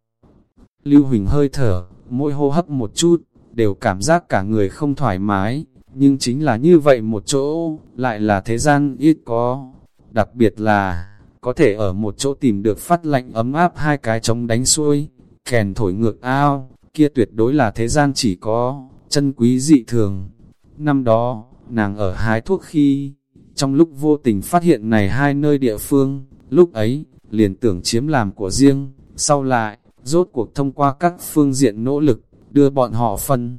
Lưu Huỳnh hơi thở, mỗi hô hấp một chút, đều cảm giác cả người không thoải mái, nhưng chính là như vậy một chỗ, lại là thế gian ít có. Đặc biệt là, có thể ở một chỗ tìm được phát lạnh ấm áp hai cái chống đánh xuôi, kèn thổi ngược ao, kia tuyệt đối là thế gian chỉ có, chân quý dị thường. Năm đó, nàng ở hái thuốc khi, trong lúc vô tình phát hiện này hai nơi địa phương, lúc ấy, liền tưởng chiếm làm của riêng, sau lại, rốt cuộc thông qua các phương diện nỗ lực, đưa bọn họ phân.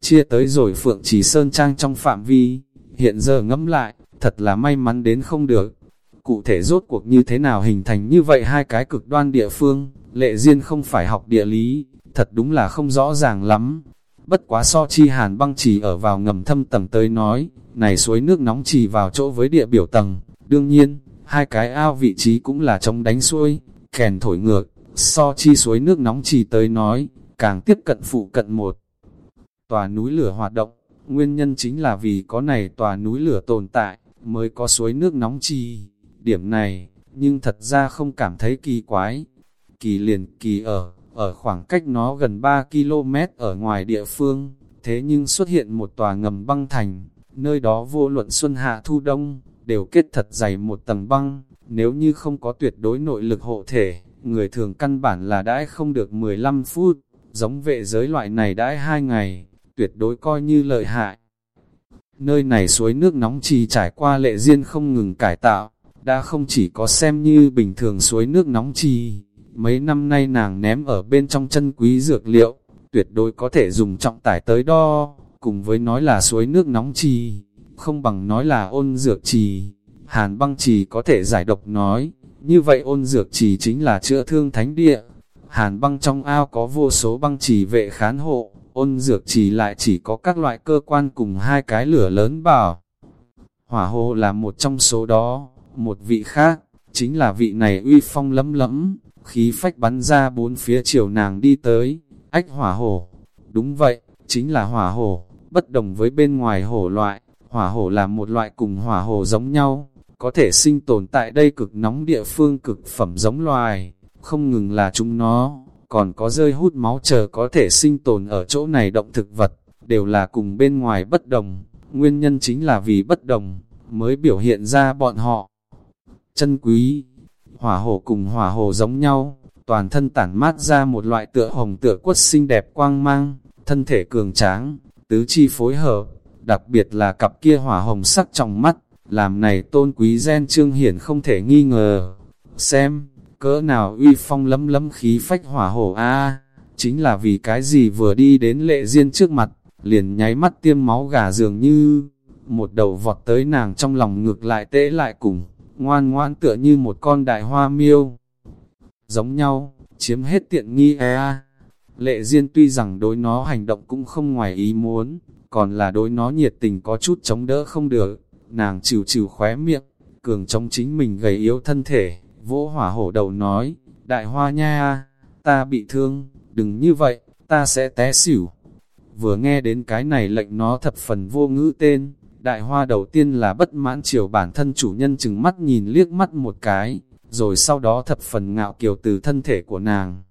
Chia tới rồi Phượng Chỉ Sơn Trang trong phạm vi, hiện giờ ngẫm lại, thật là may mắn đến không được. Cụ thể rốt cuộc như thế nào hình thành như vậy hai cái cực đoan địa phương, lệ duyên không phải học địa lý, thật đúng là không rõ ràng lắm. Bất quá so chi hàn băng chỉ ở vào ngầm thâm tầng tới nói, này suối nước nóng chỉ vào chỗ với địa biểu tầng, đương nhiên, hai cái ao vị trí cũng là chống đánh xuôi, kèn thổi ngược, so chi suối nước nóng chỉ tới nói, càng tiếp cận phụ cận một. Tòa núi lửa hoạt động, nguyên nhân chính là vì có này tòa núi lửa tồn tại, mới có suối nước nóng chi. Điểm này, nhưng thật ra không cảm thấy kỳ quái. Kỳ liền kỳ ở, ở khoảng cách nó gần 3 km ở ngoài địa phương, thế nhưng xuất hiện một tòa ngầm băng thành, nơi đó vô luận xuân hạ thu đông, đều kết thật dày một tầng băng, nếu như không có tuyệt đối nội lực hộ thể, người thường căn bản là đãi không được 15 phút, giống vệ giới loại này đãi 2 ngày, tuyệt đối coi như lợi hại. Nơi này suối nước nóng trì trải qua lệ duyên không ngừng cải tạo, đã không chỉ có xem như bình thường suối nước nóng trì, mấy năm nay nàng ném ở bên trong chân quý dược liệu, tuyệt đối có thể dùng trọng tải tới đo, cùng với nói là suối nước nóng trì, không bằng nói là ôn dược trì. Hàn băng trì có thể giải độc nói, như vậy ôn dược trì chính là chữa thương thánh địa. Hàn băng trong ao có vô số băng trì vệ khán hộ, ôn dược trì lại chỉ có các loại cơ quan cùng hai cái lửa lớn bảo. Hỏa hồ là một trong số đó, một vị khác, chính là vị này uy phong lấm lẫm, khí phách bắn ra bốn phía chiều nàng đi tới, ách hỏa hổ. Đúng vậy, chính là hỏa hổ bất đồng với bên ngoài hổ loại, hỏa hổ là một loại cùng hỏa hổ giống nhau, có thể sinh tồn tại đây cực nóng địa phương cực phẩm giống loài, không ngừng là chúng nó, còn có rơi hút máu chờ có thể sinh tồn ở chỗ này động thực vật, đều là cùng bên ngoài bất đồng, nguyên nhân chính là vì bất đồng, mới biểu hiện ra bọn họ. Chân quý, hỏa hồ cùng hỏa hồ giống nhau, toàn thân tản mát ra một loại tựa hồng tựa quất xinh đẹp quang mang, thân thể cường tráng, tứ chi phối hợp, đặc biệt là cặp kia hỏa hồng sắc trong mắt, làm này tôn quý gen trương hiển không thể nghi ngờ. Xem, cỡ nào uy phong lấm lấm khí phách hỏa hổ a chính là vì cái gì vừa đi đến lệ duyên trước mặt, liền nháy mắt tiêm máu gà dường như, một đầu vọt tới nàng trong lòng ngược lại tễ lại cùng, ngoan ngoan tựa như một con đại hoa miêu. Giống nhau, chiếm hết tiện nghi e a Lệ Diên tuy rằng đối nó hành động cũng không ngoài ý muốn, còn là đối nó nhiệt tình có chút chống đỡ không được, nàng chịu chịu khóe miệng, cường chống chính mình gầy yếu thân thể, vỗ hỏa hổ đầu nói, đại hoa nha, ta bị thương, đừng như vậy, ta sẽ té xỉu. Vừa nghe đến cái này lệnh nó thập phần vô ngữ tên, đại hoa đầu tiên là bất mãn chiều bản thân chủ nhân chừng mắt nhìn liếc mắt một cái, rồi sau đó thập phần ngạo kiều từ thân thể của nàng.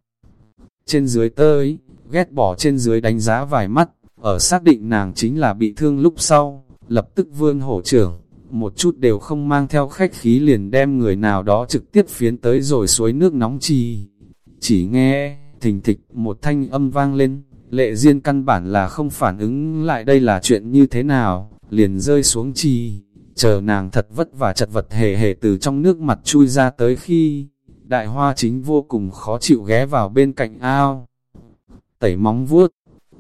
Trên dưới tới, ghét bỏ trên dưới đánh giá vài mắt, ở xác định nàng chính là bị thương lúc sau, lập tức vươn hổ trưởng, một chút đều không mang theo khách khí liền đem người nào đó trực tiếp phiến tới rồi suối nước nóng chi. Chỉ nghe, thình thịch, một thanh âm vang lên, lệ duyên căn bản là không phản ứng lại đây là chuyện như thế nào, liền rơi xuống chi, chờ nàng thật vất và chật vật hề hề từ trong nước mặt chui ra tới khi, đại hoa chính vô cùng khó chịu ghé vào bên cạnh ao. Tẩy móng vuốt,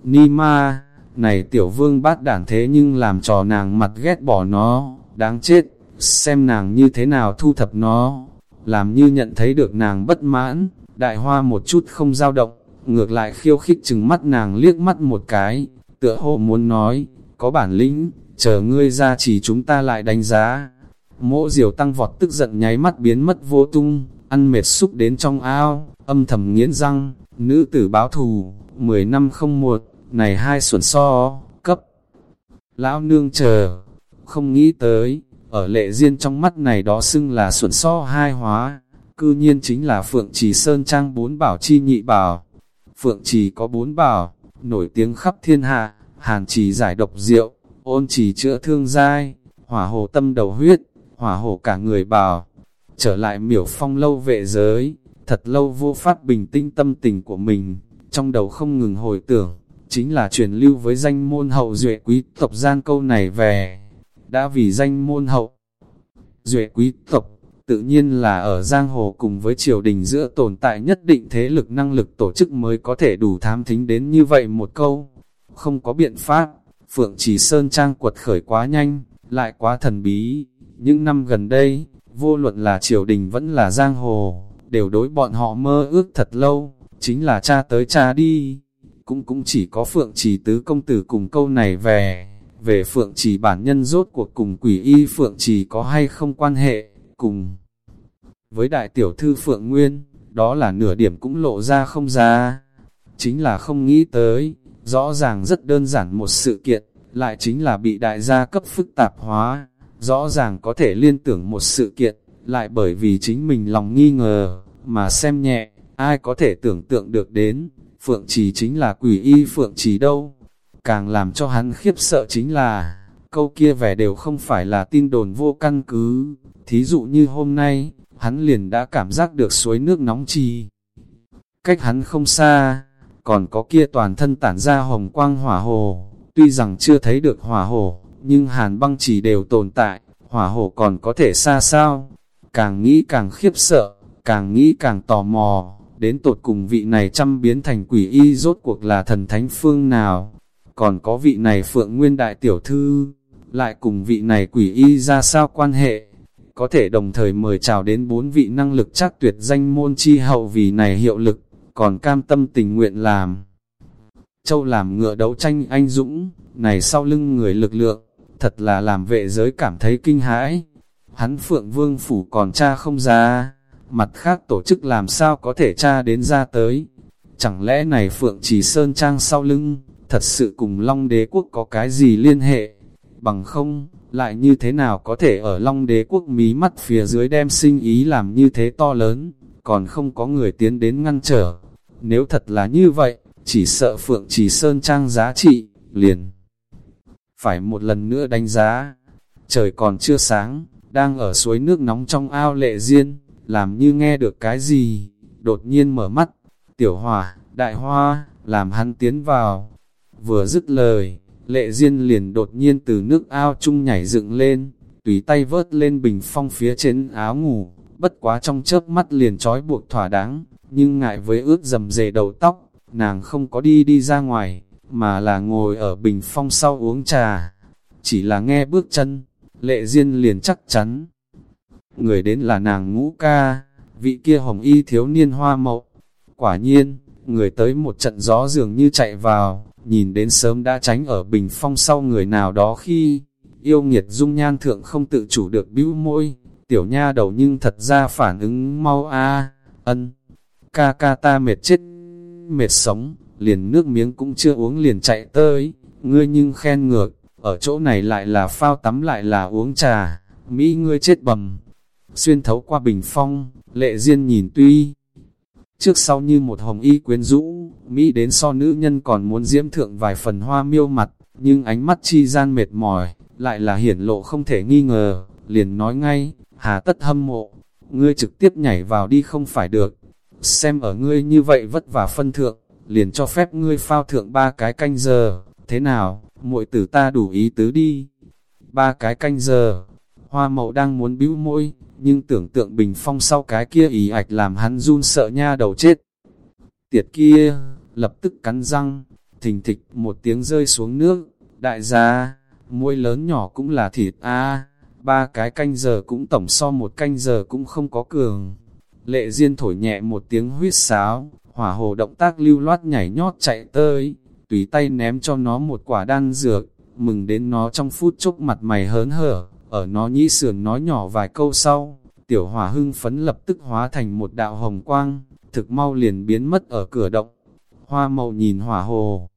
ni ma, này tiểu vương bát đản thế nhưng làm trò nàng mặt ghét bỏ nó, đáng chết, xem nàng như thế nào thu thập nó, làm như nhận thấy được nàng bất mãn, đại hoa một chút không dao động, ngược lại khiêu khích chừng mắt nàng liếc mắt một cái, tựa hồ muốn nói, có bản lĩnh, chờ ngươi ra chỉ chúng ta lại đánh giá. Mỗ diều tăng vọt tức giận nháy mắt biến mất vô tung, ăn mệt xúc đến trong ao, âm thầm nghiến răng, nữ tử báo thù, 10 năm không một, này hai xuẩn so, cấp. Lão nương chờ, không nghĩ tới, ở lệ duyên trong mắt này đó xưng là xuẩn so hai hóa, cư nhiên chính là Phượng Trì Sơn Trang bốn bảo chi nhị bảo. Phượng Trì có bốn bảo, nổi tiếng khắp thiên hạ, hàn trì giải độc rượu, ôn trì chữa thương dai, hỏa hồ tâm đầu huyết, hỏa hồ cả người bào. Trở lại miểu phong lâu vệ giới, thật lâu vô pháp bình tĩnh tâm tình của mình, trong đầu không ngừng hồi tưởng, chính là truyền lưu với danh môn hậu duệ quý tộc gian câu này về. Đã vì danh môn hậu duệ quý tộc, tự nhiên là ở giang hồ cùng với triều đình giữa tồn tại nhất định thế lực năng lực tổ chức mới có thể đủ tham thính đến như vậy một câu. Không có biện pháp, Phượng Chỉ Sơn Trang quật khởi quá nhanh, lại quá thần bí. Những năm gần đây, vô luận là triều đình vẫn là giang hồ, đều đối bọn họ mơ ước thật lâu, chính là cha tới cha đi. Cũng cũng chỉ có Phượng Chỉ Tứ Công Tử cùng câu này về, về Phượng Chỉ bản nhân rốt cuộc cùng quỷ y Phượng Chỉ có hay không quan hệ, cùng với đại tiểu thư Phượng Nguyên, đó là nửa điểm cũng lộ ra không ra. Chính là không nghĩ tới, rõ ràng rất đơn giản một sự kiện, lại chính là bị đại gia cấp phức tạp hóa, rõ ràng có thể liên tưởng một sự kiện, lại bởi vì chính mình lòng nghi ngờ, mà xem nhẹ, ai có thể tưởng tượng được đến, Phượng Trì chính là quỷ y Phượng Trì đâu. Càng làm cho hắn khiếp sợ chính là, câu kia vẻ đều không phải là tin đồn vô căn cứ, thí dụ như hôm nay, hắn liền đã cảm giác được suối nước nóng trì. Cách hắn không xa, còn có kia toàn thân tản ra hồng quang hỏa hồ, tuy rằng chưa thấy được hỏa hồ, nhưng hàn băng chỉ đều tồn tại, hỏa hồ còn có thể xa sao. Càng nghĩ càng khiếp sợ, càng nghĩ càng tò mò, đến tột cùng vị này chăm biến thành quỷ y rốt cuộc là thần thánh phương nào. Còn có vị này phượng nguyên đại tiểu thư, lại cùng vị này quỷ y ra sao quan hệ có thể đồng thời mời chào đến bốn vị năng lực chắc tuyệt danh môn chi hậu vì này hiệu lực, còn cam tâm tình nguyện làm. Châu làm ngựa đấu tranh anh dũng, này sau lưng người lực lượng, thật là làm vệ giới cảm thấy kinh hãi. Hắn Phượng Vương Phủ còn cha không ra, mặt khác tổ chức làm sao có thể cha đến ra tới. Chẳng lẽ này Phượng chỉ Sơn Trang sau lưng, thật sự cùng Long Đế Quốc có cái gì liên hệ? Bằng không, lại như thế nào có thể ở Long Đế Quốc mí mắt phía dưới đem sinh ý làm như thế to lớn, còn không có người tiến đến ngăn trở. Nếu thật là như vậy, chỉ sợ Phượng Chỉ Sơn Trang giá trị, liền. Phải một lần nữa đánh giá, trời còn chưa sáng, đang ở suối nước nóng trong ao lệ diên, làm như nghe được cái gì, đột nhiên mở mắt, tiểu hòa, đại hoa, làm hắn tiến vào. Vừa dứt lời, Lệ Diên liền đột nhiên từ nước ao chung nhảy dựng lên, tùy tay vớt lên bình phong phía trên áo ngủ, bất quá trong chớp mắt liền trói buộc thỏa đáng, nhưng ngại với ướt dầm dề đầu tóc, nàng không có đi đi ra ngoài, mà là ngồi ở bình phong sau uống trà. Chỉ là nghe bước chân, lệ duyên liền chắc chắn. Người đến là nàng ngũ ca, vị kia hồng y thiếu niên hoa mậu. Quả nhiên, người tới một trận gió dường như chạy vào, nhìn đến sớm đã tránh ở bình phong sau người nào đó khi, yêu nghiệt dung nhan thượng không tự chủ được bĩu môi, tiểu nha đầu nhưng thật ra phản ứng mau a ân, ca ca ta mệt chết, mệt sống, liền nước miếng cũng chưa uống liền chạy tới, ngươi nhưng khen ngược, ở chỗ này lại là phao tắm lại là uống trà, Mỹ ngươi chết bầm. Xuyên thấu qua bình phong, lệ duyên nhìn tuy, trước sau như một hồng y quyến rũ, Mỹ đến so nữ nhân còn muốn diễm thượng vài phần hoa miêu mặt, nhưng ánh mắt chi gian mệt mỏi, lại là hiển lộ không thể nghi ngờ, liền nói ngay, hà tất hâm mộ, ngươi trực tiếp nhảy vào đi không phải được, xem ở ngươi như vậy vất vả phân thượng, liền cho phép ngươi phao thượng ba cái canh giờ, thế nào, muội tử ta đủ ý tứ đi, ba cái canh giờ, hoa mậu đang muốn bĩu môi, nhưng tưởng tượng bình phong sau cái kia ý ạch làm hắn run sợ nha đầu chết. Tiệt kia, lập tức cắn răng, thình thịch một tiếng rơi xuống nước, đại gia, muôi lớn nhỏ cũng là thịt a ba cái canh giờ cũng tổng so một canh giờ cũng không có cường. Lệ Diên thổi nhẹ một tiếng huyết sáo, hỏa hồ động tác lưu loát nhảy nhót chạy tới, tùy tay ném cho nó một quả đan dược, mừng đến nó trong phút chốc mặt mày hớn hở, ở nó nhĩ sườn nói nhỏ vài câu sau, tiểu hỏa hưng phấn lập tức hóa thành một đạo hồng quang, thực mau liền biến mất ở cửa động. Hoa màu nhìn hỏa hồ,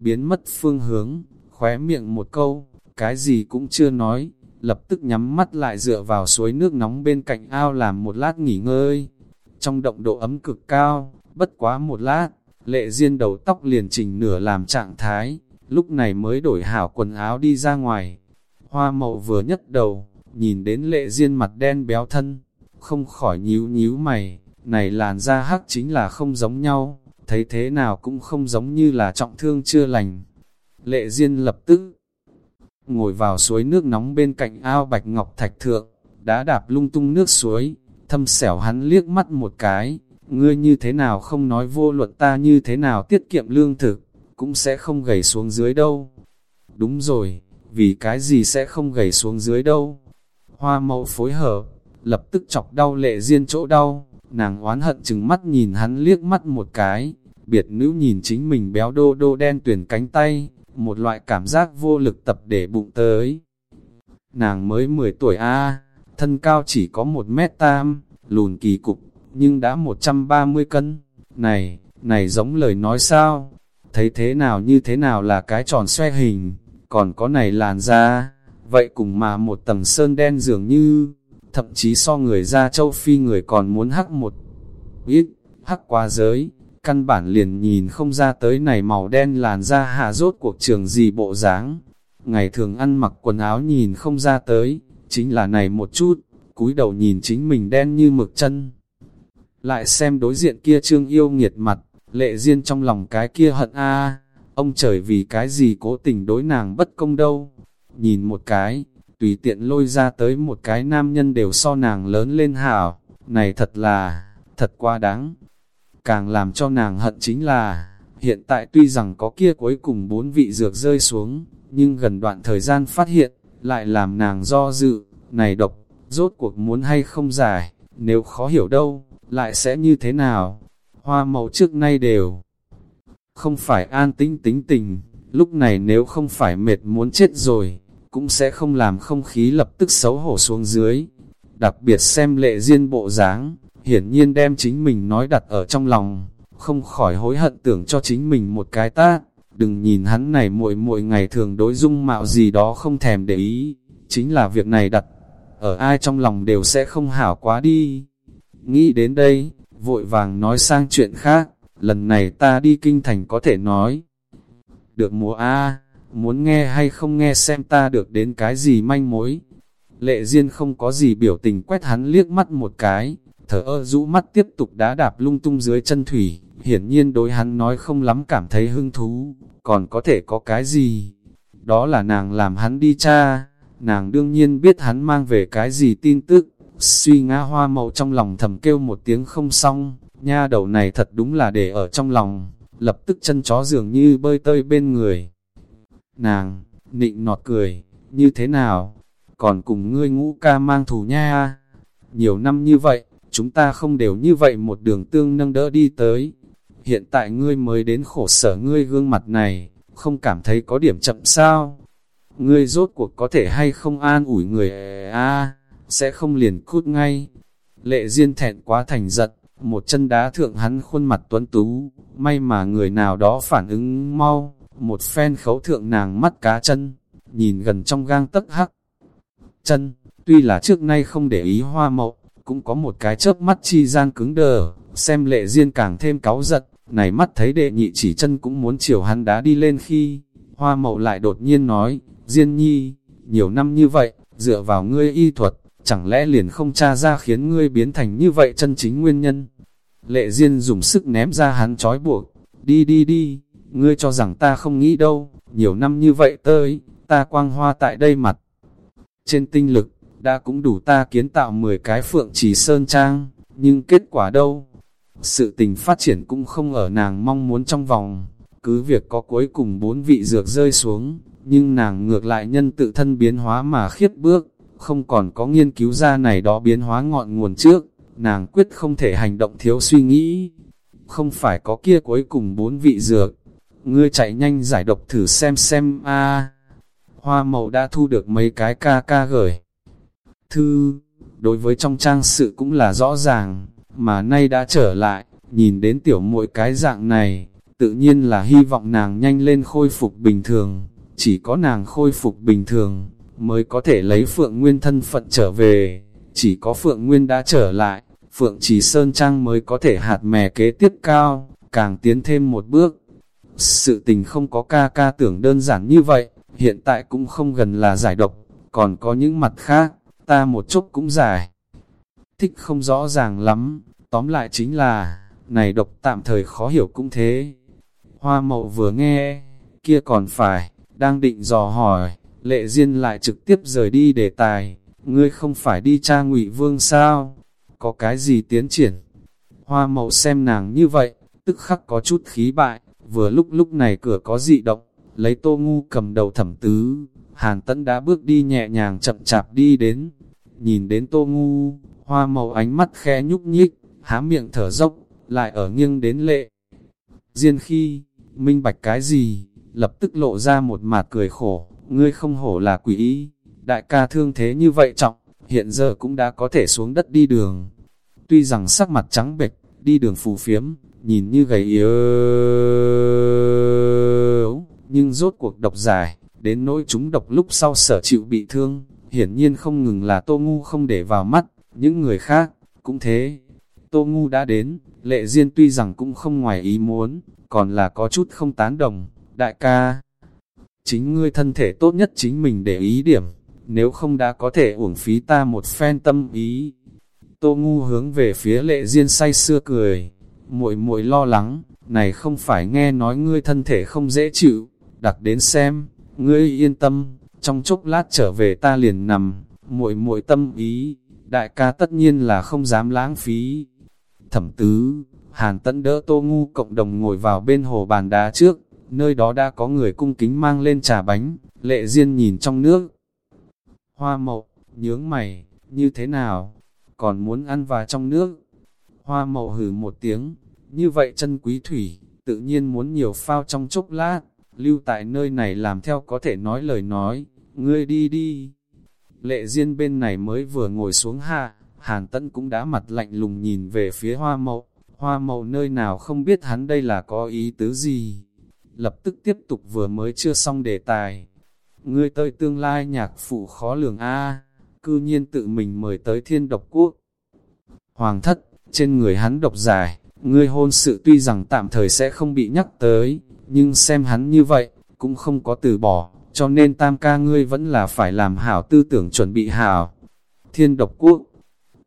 biến mất phương hướng, khóe miệng một câu, cái gì cũng chưa nói, lập tức nhắm mắt lại dựa vào suối nước nóng bên cạnh ao làm một lát nghỉ ngơi. Trong động độ ấm cực cao, bất quá một lát, lệ diên đầu tóc liền chỉnh nửa làm trạng thái, lúc này mới đổi hảo quần áo đi ra ngoài. Hoa mậu vừa nhất đầu, nhìn đến lệ diên mặt đen béo thân, không khỏi nhíu nhíu mày, này làn da hắc chính là không giống nhau, thấy thế nào cũng không giống như là trọng thương chưa lành. Lệ Diên lập tức ngồi vào suối nước nóng bên cạnh ao bạch ngọc thạch thượng, đã đạp lung tung nước suối, thâm xẻo hắn liếc mắt một cái, ngươi như thế nào không nói vô luận ta như thế nào tiết kiệm lương thực, cũng sẽ không gầy xuống dưới đâu. Đúng rồi, vì cái gì sẽ không gầy xuống dưới đâu. Hoa mẫu phối hợp, lập tức chọc đau lệ diên chỗ đau, nàng oán hận chừng mắt nhìn hắn liếc mắt một cái, biệt nữ nhìn chính mình béo đô đô đen tuyển cánh tay, một loại cảm giác vô lực tập để bụng tới. Nàng mới 10 tuổi A, thân cao chỉ có 1 mét tam, lùn kỳ cục, nhưng đã 130 cân. Này, này giống lời nói sao? Thấy thế nào như thế nào là cái tròn xoe hình, còn có này làn da, vậy cùng mà một tầng sơn đen dường như, thậm chí so người da châu Phi người còn muốn hắc một ít, hắc qua giới, căn bản liền nhìn không ra tới này màu đen làn da hạ rốt cuộc trường gì bộ dáng. Ngày thường ăn mặc quần áo nhìn không ra tới, chính là này một chút, cúi đầu nhìn chính mình đen như mực chân. Lại xem đối diện kia trương yêu nghiệt mặt, lệ riêng trong lòng cái kia hận a ông trời vì cái gì cố tình đối nàng bất công đâu. Nhìn một cái, tùy tiện lôi ra tới một cái nam nhân đều so nàng lớn lên hảo, này thật là, thật quá đáng. Càng làm cho nàng hận chính là, hiện tại tuy rằng có kia cuối cùng bốn vị dược rơi xuống, nhưng gần đoạn thời gian phát hiện, lại làm nàng do dự, này độc, rốt cuộc muốn hay không giải, nếu khó hiểu đâu, lại sẽ như thế nào? Hoa màu trước nay đều không phải an tĩnh tính tình, lúc này nếu không phải mệt muốn chết rồi, cũng sẽ không làm không khí lập tức xấu hổ xuống dưới. Đặc biệt xem lệ duyên bộ dáng, hiển nhiên đem chính mình nói đặt ở trong lòng, không khỏi hối hận tưởng cho chính mình một cái ta. Đừng nhìn hắn này muội muội ngày thường đối dung mạo gì đó không thèm để ý, chính là việc này đặt ở ai trong lòng đều sẽ không hảo quá đi. Nghĩ đến đây, vội vàng nói sang chuyện khác, lần này ta đi kinh thành có thể nói. Được mùa A, muốn nghe hay không nghe xem ta được đến cái gì manh mối. Lệ Diên không có gì biểu tình quét hắn liếc mắt một cái, thở ơ rũ mắt tiếp tục đá đạp lung tung dưới chân thủy, hiển nhiên đối hắn nói không lắm cảm thấy hứng thú, còn có thể có cái gì? Đó là nàng làm hắn đi cha, nàng đương nhiên biết hắn mang về cái gì tin tức, suy ngã hoa mậu trong lòng thầm kêu một tiếng không xong, nha đầu này thật đúng là để ở trong lòng, lập tức chân chó dường như bơi tơi bên người. Nàng, nịnh nọt cười, như thế nào? Còn cùng ngươi ngũ ca mang thù nha Nhiều năm như vậy, chúng ta không đều như vậy một đường tương nâng đỡ đi tới. Hiện tại ngươi mới đến khổ sở ngươi gương mặt này, không cảm thấy có điểm chậm sao? Ngươi rốt cuộc có thể hay không an ủi người a sẽ không liền cút ngay. Lệ Diên thẹn quá thành giận, một chân đá thượng hắn khuôn mặt tuấn tú, may mà người nào đó phản ứng mau, một phen khấu thượng nàng mắt cá chân, nhìn gần trong gang tấc hắc. Chân, tuy là trước nay không để ý hoa mậu, cũng có một cái chớp mắt chi gian cứng đờ, xem lệ duyên càng thêm cáu giật, này mắt thấy đệ nhị chỉ chân cũng muốn chiều hắn đá đi lên khi, hoa mậu lại đột nhiên nói, Diên nhi, nhiều năm như vậy, dựa vào ngươi y thuật, chẳng lẽ liền không tra ra khiến ngươi biến thành như vậy chân chính nguyên nhân. Lệ Diên dùng sức ném ra hắn trói buộc, đi đi đi, ngươi cho rằng ta không nghĩ đâu, nhiều năm như vậy tới, ta quang hoa tại đây mặt. Trên tinh lực, đã cũng đủ ta kiến tạo 10 cái phượng trì sơn trang, nhưng kết quả đâu? Sự tình phát triển cũng không ở nàng mong muốn trong vòng, cứ việc có cuối cùng bốn vị dược rơi xuống, nhưng nàng ngược lại nhân tự thân biến hóa mà khiết bước, không còn có nghiên cứu ra này đó biến hóa ngọn nguồn trước, nàng quyết không thể hành động thiếu suy nghĩ. Không phải có kia cuối cùng bốn vị dược, ngươi chạy nhanh giải độc thử xem xem a Hoa màu đã thu được mấy cái ca ca gửi. Thư, đối với trong trang sự cũng là rõ ràng, mà nay đã trở lại, nhìn đến tiểu muội cái dạng này, tự nhiên là hy vọng nàng nhanh lên khôi phục bình thường, chỉ có nàng khôi phục bình thường, mới có thể lấy Phượng Nguyên thân phận trở về, chỉ có Phượng Nguyên đã trở lại, Phượng Chỉ Sơn Trang mới có thể hạt mè kế tiếp cao, càng tiến thêm một bước. Sự tình không có ca ca tưởng đơn giản như vậy, hiện tại cũng không gần là giải độc, còn có những mặt khác, ta một chút cũng giải. Thích không rõ ràng lắm, tóm lại chính là, này độc tạm thời khó hiểu cũng thế. Hoa mậu vừa nghe, kia còn phải, đang định dò hỏi, lệ duyên lại trực tiếp rời đi đề tài, ngươi không phải đi tra ngụy vương sao, có cái gì tiến triển. Hoa mậu xem nàng như vậy, tức khắc có chút khí bại, vừa lúc lúc này cửa có dị động, lấy tô ngu cầm đầu thẩm tứ, hàn tấn đã bước đi nhẹ nhàng chậm chạp đi đến, nhìn đến tô ngu, hoa màu ánh mắt khẽ nhúc nhích, há miệng thở dốc, lại ở nghiêng đến lệ. Diên khi, minh bạch cái gì, lập tức lộ ra một mặt cười khổ, ngươi không hổ là quỷ ý, đại ca thương thế như vậy trọng, hiện giờ cũng đã có thể xuống đất đi đường. Tuy rằng sắc mặt trắng bệch, đi đường phù phiếm, nhìn như gầy yếu, nhưng rốt cuộc độc dài, đến nỗi chúng độc lúc sau sở chịu bị thương, hiển nhiên không ngừng là tô ngu không để vào mắt, những người khác, cũng thế. Tô ngu đã đến, lệ duyên tuy rằng cũng không ngoài ý muốn, còn là có chút không tán đồng, đại ca. Chính ngươi thân thể tốt nhất chính mình để ý điểm, nếu không đã có thể uổng phí ta một phen tâm ý. Tô ngu hướng về phía lệ duyên say xưa cười, muội muội lo lắng, này không phải nghe nói ngươi thân thể không dễ chịu, đặt đến xem, ngươi yên tâm, trong chốc lát trở về ta liền nằm, muội muội tâm ý, đại ca tất nhiên là không dám lãng phí. Thẩm tứ, Hàn Tấn đỡ Tô Ngu cộng đồng ngồi vào bên hồ bàn đá trước, nơi đó đã có người cung kính mang lên trà bánh, lệ duyên nhìn trong nước. Hoa mậu, nhướng mày, như thế nào? Còn muốn ăn vào trong nước? Hoa mậu hử một tiếng, như vậy chân quý thủy, tự nhiên muốn nhiều phao trong chốc lát, lưu tại nơi này làm theo có thể nói lời nói, ngươi đi đi. Lệ Diên bên này mới vừa ngồi xuống hạ, Hàn Tấn cũng đã mặt lạnh lùng nhìn về phía hoa mậu, hoa mậu nơi nào không biết hắn đây là có ý tứ gì. Lập tức tiếp tục vừa mới chưa xong đề tài. Ngươi tới tương lai nhạc phụ khó lường A, cư nhiên tự mình mời tới thiên độc quốc. Hoàng thất, trên người hắn độc dài, ngươi hôn sự tuy rằng tạm thời sẽ không bị nhắc tới, nhưng xem hắn như vậy, cũng không có từ bỏ, cho nên tam ca ngươi vẫn là phải làm hảo tư tưởng chuẩn bị hảo. Thiên độc quốc,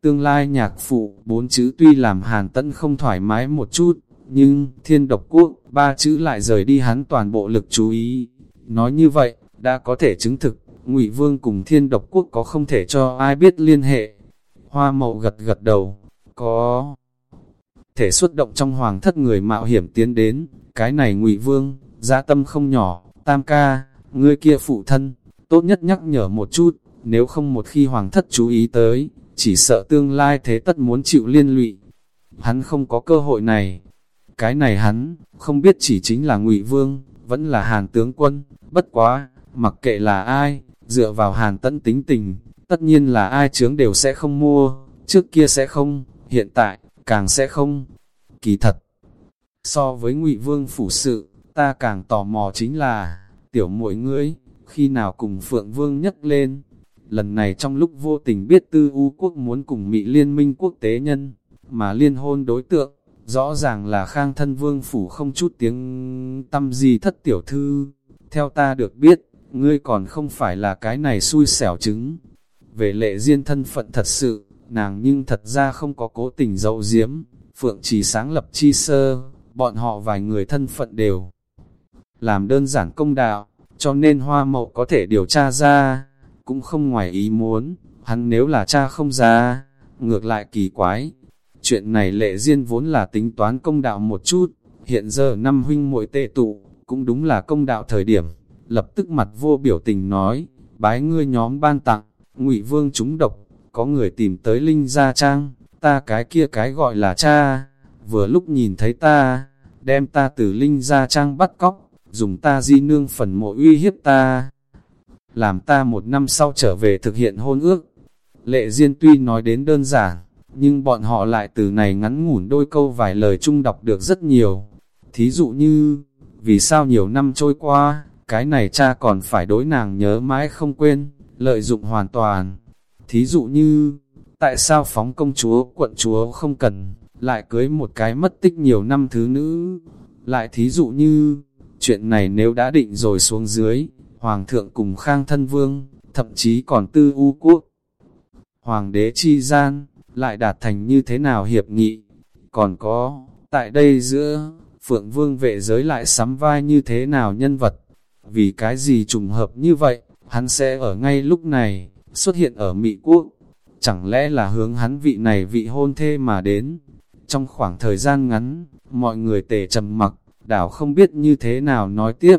tương lai nhạc phụ, bốn chữ tuy làm hàn tấn không thoải mái một chút, nhưng thiên độc quốc, ba chữ lại rời đi hắn toàn bộ lực chú ý. Nói như vậy, đã có thể chứng thực, ngụy Vương cùng thiên độc quốc có không thể cho ai biết liên hệ. Hoa mậu gật gật đầu, có thể xuất động trong hoàng thất người mạo hiểm tiến đến, cái này ngụy Vương, giá tâm không nhỏ, tam ca, ngươi kia phụ thân, tốt nhất nhắc nhở một chút, nếu không một khi hoàng thất chú ý tới, chỉ sợ tương lai thế tất muốn chịu liên lụy. Hắn không có cơ hội này. Cái này hắn, không biết chỉ chính là ngụy Vương, vẫn là Hàn tướng quân, bất quá, mặc kệ là ai, dựa vào Hàn tẫn tính tình, tất nhiên là ai chướng đều sẽ không mua, trước kia sẽ không, hiện tại, càng sẽ không. Kỳ thật, so với ngụy Vương phủ sự, ta càng tò mò chính là, tiểu muội ngươi, khi nào cùng Phượng Vương nhấc lên. Lần này trong lúc vô tình biết tư u quốc muốn cùng Mỹ liên minh quốc tế nhân, mà liên hôn đối tượng, rõ ràng là khang thân vương phủ không chút tiếng tâm gì thất tiểu thư. Theo ta được biết, ngươi còn không phải là cái này xui xẻo chứng. Về lệ duyên thân phận thật sự, nàng nhưng thật ra không có cố tình dậu diếm, phượng chỉ sáng lập chi sơ, bọn họ vài người thân phận đều làm đơn giản công đạo, cho nên hoa mậu có thể điều tra ra, cũng không ngoài ý muốn, hắn nếu là cha không ra, ngược lại kỳ quái. Chuyện này lệ duyên vốn là tính toán công đạo một chút, hiện giờ năm huynh muội tệ tụ, cũng đúng là công đạo thời điểm, lập tức mặt vô biểu tình nói, bái ngươi nhóm ban tặng, ngụy vương chúng độc, có người tìm tới Linh Gia Trang, ta cái kia cái gọi là cha, vừa lúc nhìn thấy ta, đem ta từ Linh Gia Trang bắt cóc, dùng ta di nương phần mộ uy hiếp ta, làm ta một năm sau trở về thực hiện hôn ước. Lệ Diên tuy nói đến đơn giản, nhưng bọn họ lại từ này ngắn ngủn đôi câu vài lời chung đọc được rất nhiều. Thí dụ như, vì sao nhiều năm trôi qua, cái này cha còn phải đối nàng nhớ mãi không quên, lợi dụng hoàn toàn. Thí dụ như, tại sao phóng công chúa quận chúa không cần, lại cưới một cái mất tích nhiều năm thứ nữ. Lại thí dụ như, chuyện này nếu đã định rồi xuống dưới, Hoàng thượng cùng Khang Thân Vương, thậm chí còn tư u quốc. Hoàng đế chi gian, lại đạt thành như thế nào hiệp nghị. Còn có, tại đây giữa, Phượng Vương vệ giới lại sắm vai như thế nào nhân vật. Vì cái gì trùng hợp như vậy, hắn sẽ ở ngay lúc này, xuất hiện ở Mỹ Quốc. Chẳng lẽ là hướng hắn vị này vị hôn thê mà đến? Trong khoảng thời gian ngắn, mọi người tề trầm mặc, đảo không biết như thế nào nói tiếp.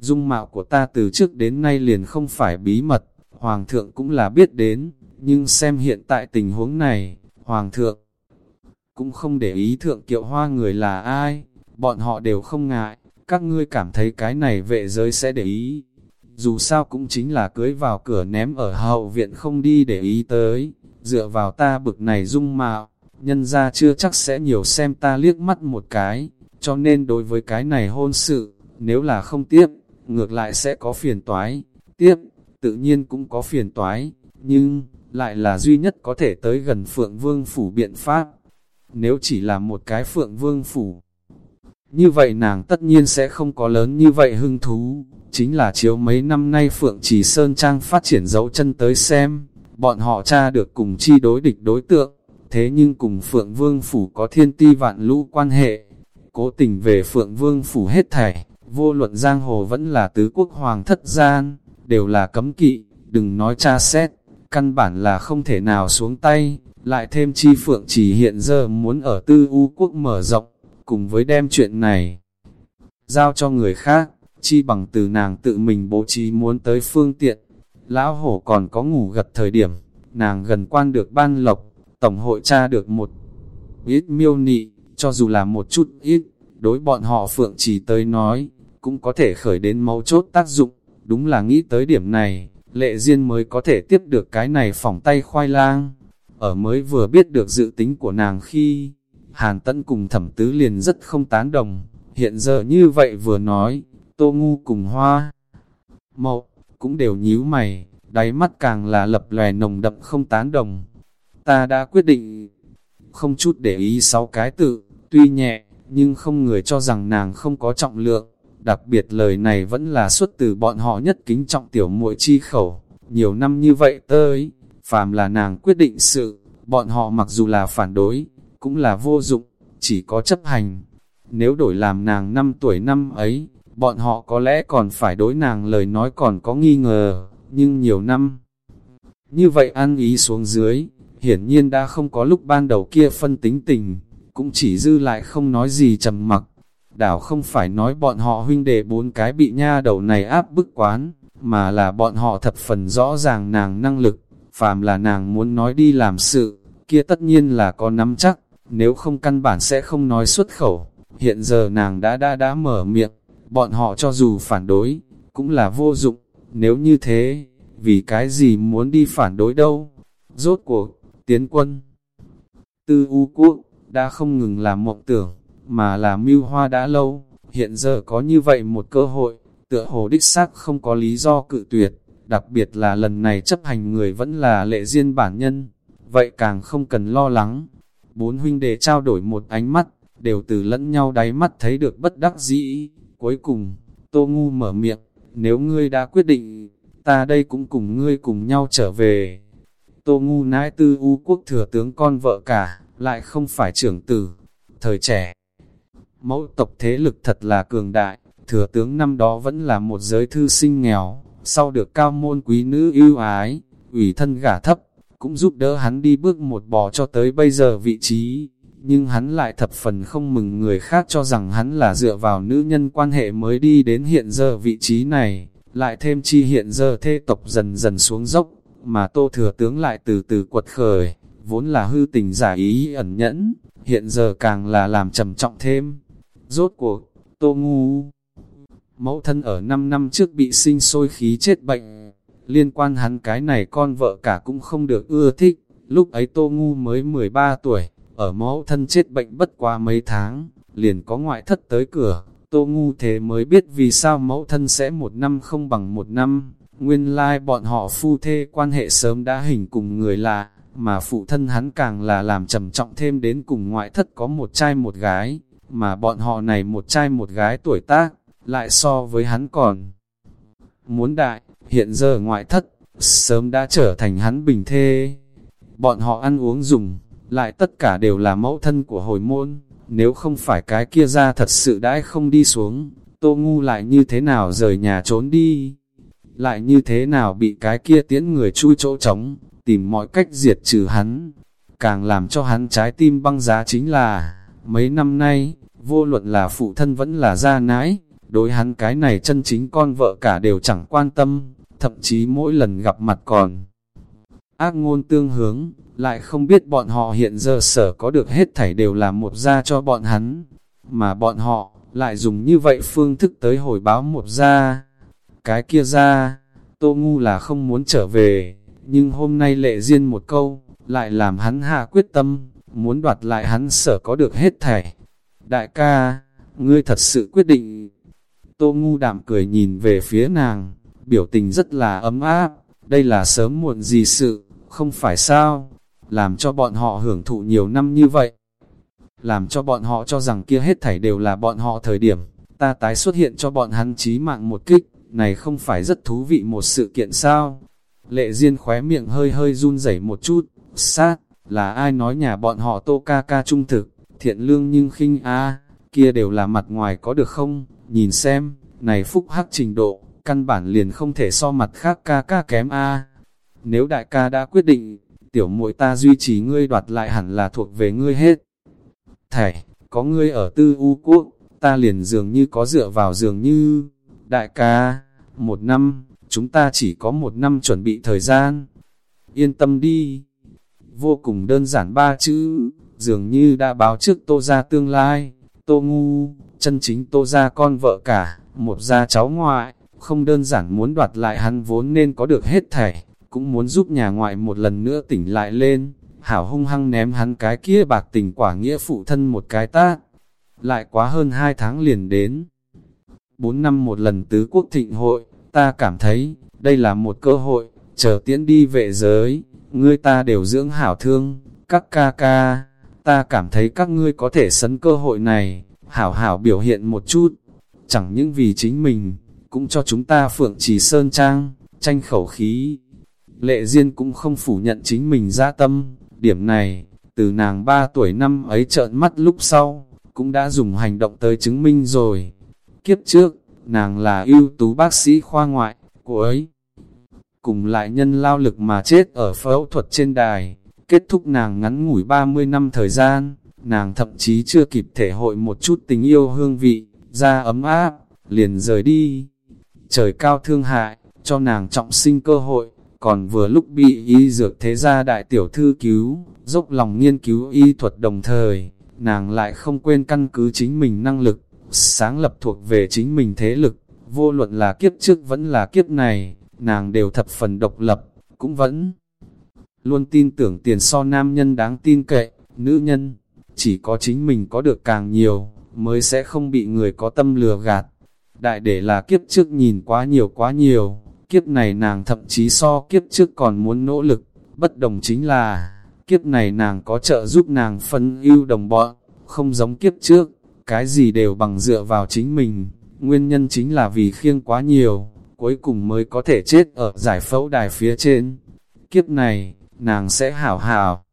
Dung mạo của ta từ trước đến nay liền không phải bí mật, Hoàng thượng cũng là biết đến, nhưng xem hiện tại tình huống này, Hoàng thượng cũng không để ý thượng kiệu hoa người là ai, bọn họ đều không ngại, các ngươi cảm thấy cái này vệ giới sẽ để ý. Dù sao cũng chính là cưới vào cửa ném ở hậu viện không đi để ý tới, dựa vào ta bực này dung mạo, nhân ra chưa chắc sẽ nhiều xem ta liếc mắt một cái, cho nên đối với cái này hôn sự, nếu là không tiếp, ngược lại sẽ có phiền toái, tiếp, tự nhiên cũng có phiền toái, nhưng, lại là duy nhất có thể tới gần Phượng Vương Phủ biện pháp. Nếu chỉ là một cái Phượng Vương Phủ, như vậy nàng tất nhiên sẽ không có lớn như vậy hưng thú, chính là chiếu mấy năm nay Phượng Trì Sơn Trang phát triển dấu chân tới xem, bọn họ tra được cùng chi đối địch đối tượng, thế nhưng cùng Phượng Vương Phủ có thiên ti vạn lũ quan hệ, cố tình về Phượng Vương Phủ hết thảy, vô luận giang hồ vẫn là tứ quốc hoàng thất gian, đều là cấm kỵ, đừng nói tra xét, căn bản là không thể nào xuống tay, lại thêm chi Phượng chỉ hiện giờ muốn ở tư u quốc mở rộng, cùng với đem chuyện này giao cho người khác, chi bằng từ nàng tự mình bố trí muốn tới phương tiện. Lão hổ còn có ngủ gật thời điểm, nàng gần quan được ban lộc, tổng hội tra được một ít miêu nị, cho dù là một chút ít, đối bọn họ phượng chỉ tới nói, cũng có thể khởi đến mấu chốt tác dụng, đúng là nghĩ tới điểm này, lệ duyên mới có thể tiếp được cái này phỏng tay khoai lang. Ở mới vừa biết được dự tính của nàng khi, Hàn Tấn cùng thẩm tứ liền rất không tán đồng, hiện giờ như vậy vừa nói, tô ngu cùng hoa. Mậu, cũng đều nhíu mày, đáy mắt càng là lập lòe nồng đậm không tán đồng. Ta đã quyết định, không chút để ý sáu cái tự, tuy nhẹ, nhưng không người cho rằng nàng không có trọng lượng. Đặc biệt lời này vẫn là xuất từ bọn họ nhất kính trọng tiểu muội chi khẩu. Nhiều năm như vậy tới, phàm là nàng quyết định sự, bọn họ mặc dù là phản đối, cũng là vô dụng, chỉ có chấp hành. Nếu đổi làm nàng năm tuổi năm ấy, bọn họ có lẽ còn phải đối nàng lời nói còn có nghi ngờ, nhưng nhiều năm. Như vậy ăn ý xuống dưới, hiển nhiên đã không có lúc ban đầu kia phân tính tình, cũng chỉ dư lại không nói gì trầm mặc. Đảo không phải nói bọn họ huynh đệ bốn cái bị nha đầu này áp bức quán, mà là bọn họ thập phần rõ ràng nàng năng lực, phàm là nàng muốn nói đi làm sự, kia tất nhiên là có nắm chắc, nếu không căn bản sẽ không nói xuất khẩu. Hiện giờ nàng đã đã đã mở miệng, bọn họ cho dù phản đối, cũng là vô dụng, nếu như thế, vì cái gì muốn đi phản đối đâu. Rốt cuộc, tiến quân. Tư U Quốc, đã không ngừng làm mộng tưởng, mà là mưu hoa đã lâu, hiện giờ có như vậy một cơ hội, tựa hồ đích xác không có lý do cự tuyệt, đặc biệt là lần này chấp hành người vẫn là lệ duyên bản nhân, vậy càng không cần lo lắng. Bốn huynh đệ trao đổi một ánh mắt, đều từ lẫn nhau đáy mắt thấy được bất đắc dĩ. Cuối cùng, Tô Ngu mở miệng, nếu ngươi đã quyết định, ta đây cũng cùng ngươi cùng nhau trở về. Tô Ngu nãi tư u quốc thừa tướng con vợ cả, lại không phải trưởng tử, thời trẻ. Mẫu tộc thế lực thật là cường đại, thừa tướng năm đó vẫn là một giới thư sinh nghèo, sau được cao môn quý nữ ưu ái, ủy thân gả thấp, cũng giúp đỡ hắn đi bước một bò cho tới bây giờ vị trí. Nhưng hắn lại thập phần không mừng người khác cho rằng hắn là dựa vào nữ nhân quan hệ mới đi đến hiện giờ vị trí này, lại thêm chi hiện giờ thê tộc dần dần xuống dốc, mà tô thừa tướng lại từ từ quật khởi, vốn là hư tình giả ý ẩn nhẫn, hiện giờ càng là làm trầm trọng thêm. Rốt cuộc, tô ngu, mẫu thân ở 5 năm trước bị sinh sôi khí chết bệnh, liên quan hắn cái này con vợ cả cũng không được ưa thích, lúc ấy tô ngu mới 13 tuổi, ở mẫu thân chết bệnh bất quá mấy tháng, liền có ngoại thất tới cửa, tô ngu thế mới biết vì sao mẫu thân sẽ một năm không bằng một năm, nguyên lai like bọn họ phu thê quan hệ sớm đã hình cùng người lạ, mà phụ thân hắn càng là làm trầm trọng thêm đến cùng ngoại thất có một trai một gái, mà bọn họ này một trai một gái tuổi tác, lại so với hắn còn. Muốn đại, hiện giờ ngoại thất, sớm đã trở thành hắn bình thê. Bọn họ ăn uống dùng, lại tất cả đều là mẫu thân của hồi môn, nếu không phải cái kia ra thật sự đãi không đi xuống, tô ngu lại như thế nào rời nhà trốn đi, lại như thế nào bị cái kia tiễn người chui chỗ trống, tìm mọi cách diệt trừ hắn. Càng làm cho hắn trái tim băng giá chính là, mấy năm nay, vô luận là phụ thân vẫn là gia nãi, đối hắn cái này chân chính con vợ cả đều chẳng quan tâm, thậm chí mỗi lần gặp mặt còn ác ngôn tương hướng, lại không biết bọn họ hiện giờ sở có được hết thảy đều là một gia cho bọn hắn, mà bọn họ lại dùng như vậy phương thức tới hồi báo một gia. Cái kia ra, Tô Ngu là không muốn trở về, nhưng hôm nay lệ riêng một câu, lại làm hắn hạ quyết tâm, muốn đoạt lại hắn sở có được hết thảy. Đại ca, ngươi thật sự quyết định. Tô Ngu đạm cười nhìn về phía nàng, biểu tình rất là ấm áp, đây là sớm muộn gì sự, không phải sao, làm cho bọn họ hưởng thụ nhiều năm như vậy. Làm cho bọn họ cho rằng kia hết thảy đều là bọn họ thời điểm, ta tái xuất hiện cho bọn hắn chí mạng một kích, này không phải rất thú vị một sự kiện sao? Lệ Diên khóe miệng hơi hơi run rẩy một chút, sát, là ai nói nhà bọn họ tô ca ca trung thực, thiện lương nhưng khinh a kia đều là mặt ngoài có được không? Nhìn xem, này phúc hắc trình độ, căn bản liền không thể so mặt khác ca ca kém a Nếu đại ca đã quyết định, tiểu muội ta duy trì ngươi đoạt lại hẳn là thuộc về ngươi hết. Thảy, có ngươi ở tư u quốc, ta liền dường như có dựa vào dường như, đại ca, một năm, chúng ta chỉ có một năm chuẩn bị thời gian. Yên tâm đi. Vô cùng đơn giản ba chữ, dường như đã báo trước tô ra tương lai, tô ngu, chân chính tô ra con vợ cả, một gia cháu ngoại, không đơn giản muốn đoạt lại hắn vốn nên có được hết thảy, cũng muốn giúp nhà ngoại một lần nữa tỉnh lại lên, hảo hung hăng ném hắn cái kia bạc tình quả nghĩa phụ thân một cái tát. Lại quá hơn hai tháng liền đến. Bốn năm một lần tứ quốc thịnh hội, ta cảm thấy, đây là một cơ hội, chờ tiễn đi vệ giới, ngươi ta đều dưỡng hảo thương, các ca ca, ta cảm thấy các ngươi có thể sấn cơ hội này, hảo hảo biểu hiện một chút, chẳng những vì chính mình, cũng cho chúng ta phượng trì sơn trang, tranh khẩu khí. Lệ Diên cũng không phủ nhận chính mình ra tâm, điểm này, từ nàng 3 tuổi năm ấy trợn mắt lúc sau, cũng đã dùng hành động tới chứng minh rồi. Kiếp trước, nàng là ưu tú bác sĩ khoa ngoại, cô ấy cùng lại nhân lao lực mà chết ở phẫu thuật trên đài, kết thúc nàng ngắn ngủi 30 năm thời gian, nàng thậm chí chưa kịp thể hội một chút tình yêu hương vị, da ấm áp, liền rời đi. Trời cao thương hại, cho nàng trọng sinh cơ hội, còn vừa lúc bị y dược thế gia đại tiểu thư cứu, dốc lòng nghiên cứu y thuật đồng thời, nàng lại không quên căn cứ chính mình năng lực, sáng lập thuộc về chính mình thế lực, vô luận là kiếp trước vẫn là kiếp này, nàng đều thập phần độc lập, cũng vẫn luôn tin tưởng tiền so nam nhân đáng tin cậy, nữ nhân, chỉ có chính mình có được càng nhiều, mới sẽ không bị người có tâm lừa gạt. Đại để là kiếp trước nhìn quá nhiều quá nhiều, kiếp này nàng thậm chí so kiếp trước còn muốn nỗ lực, bất đồng chính là, kiếp này nàng có trợ giúp nàng phân ưu đồng bọn, không giống kiếp trước, cái gì đều bằng dựa vào chính mình, nguyên nhân chính là vì khiêng quá nhiều, cuối cùng mới có thể chết ở giải phẫu đài phía trên. Kiếp này, nàng sẽ hảo hảo,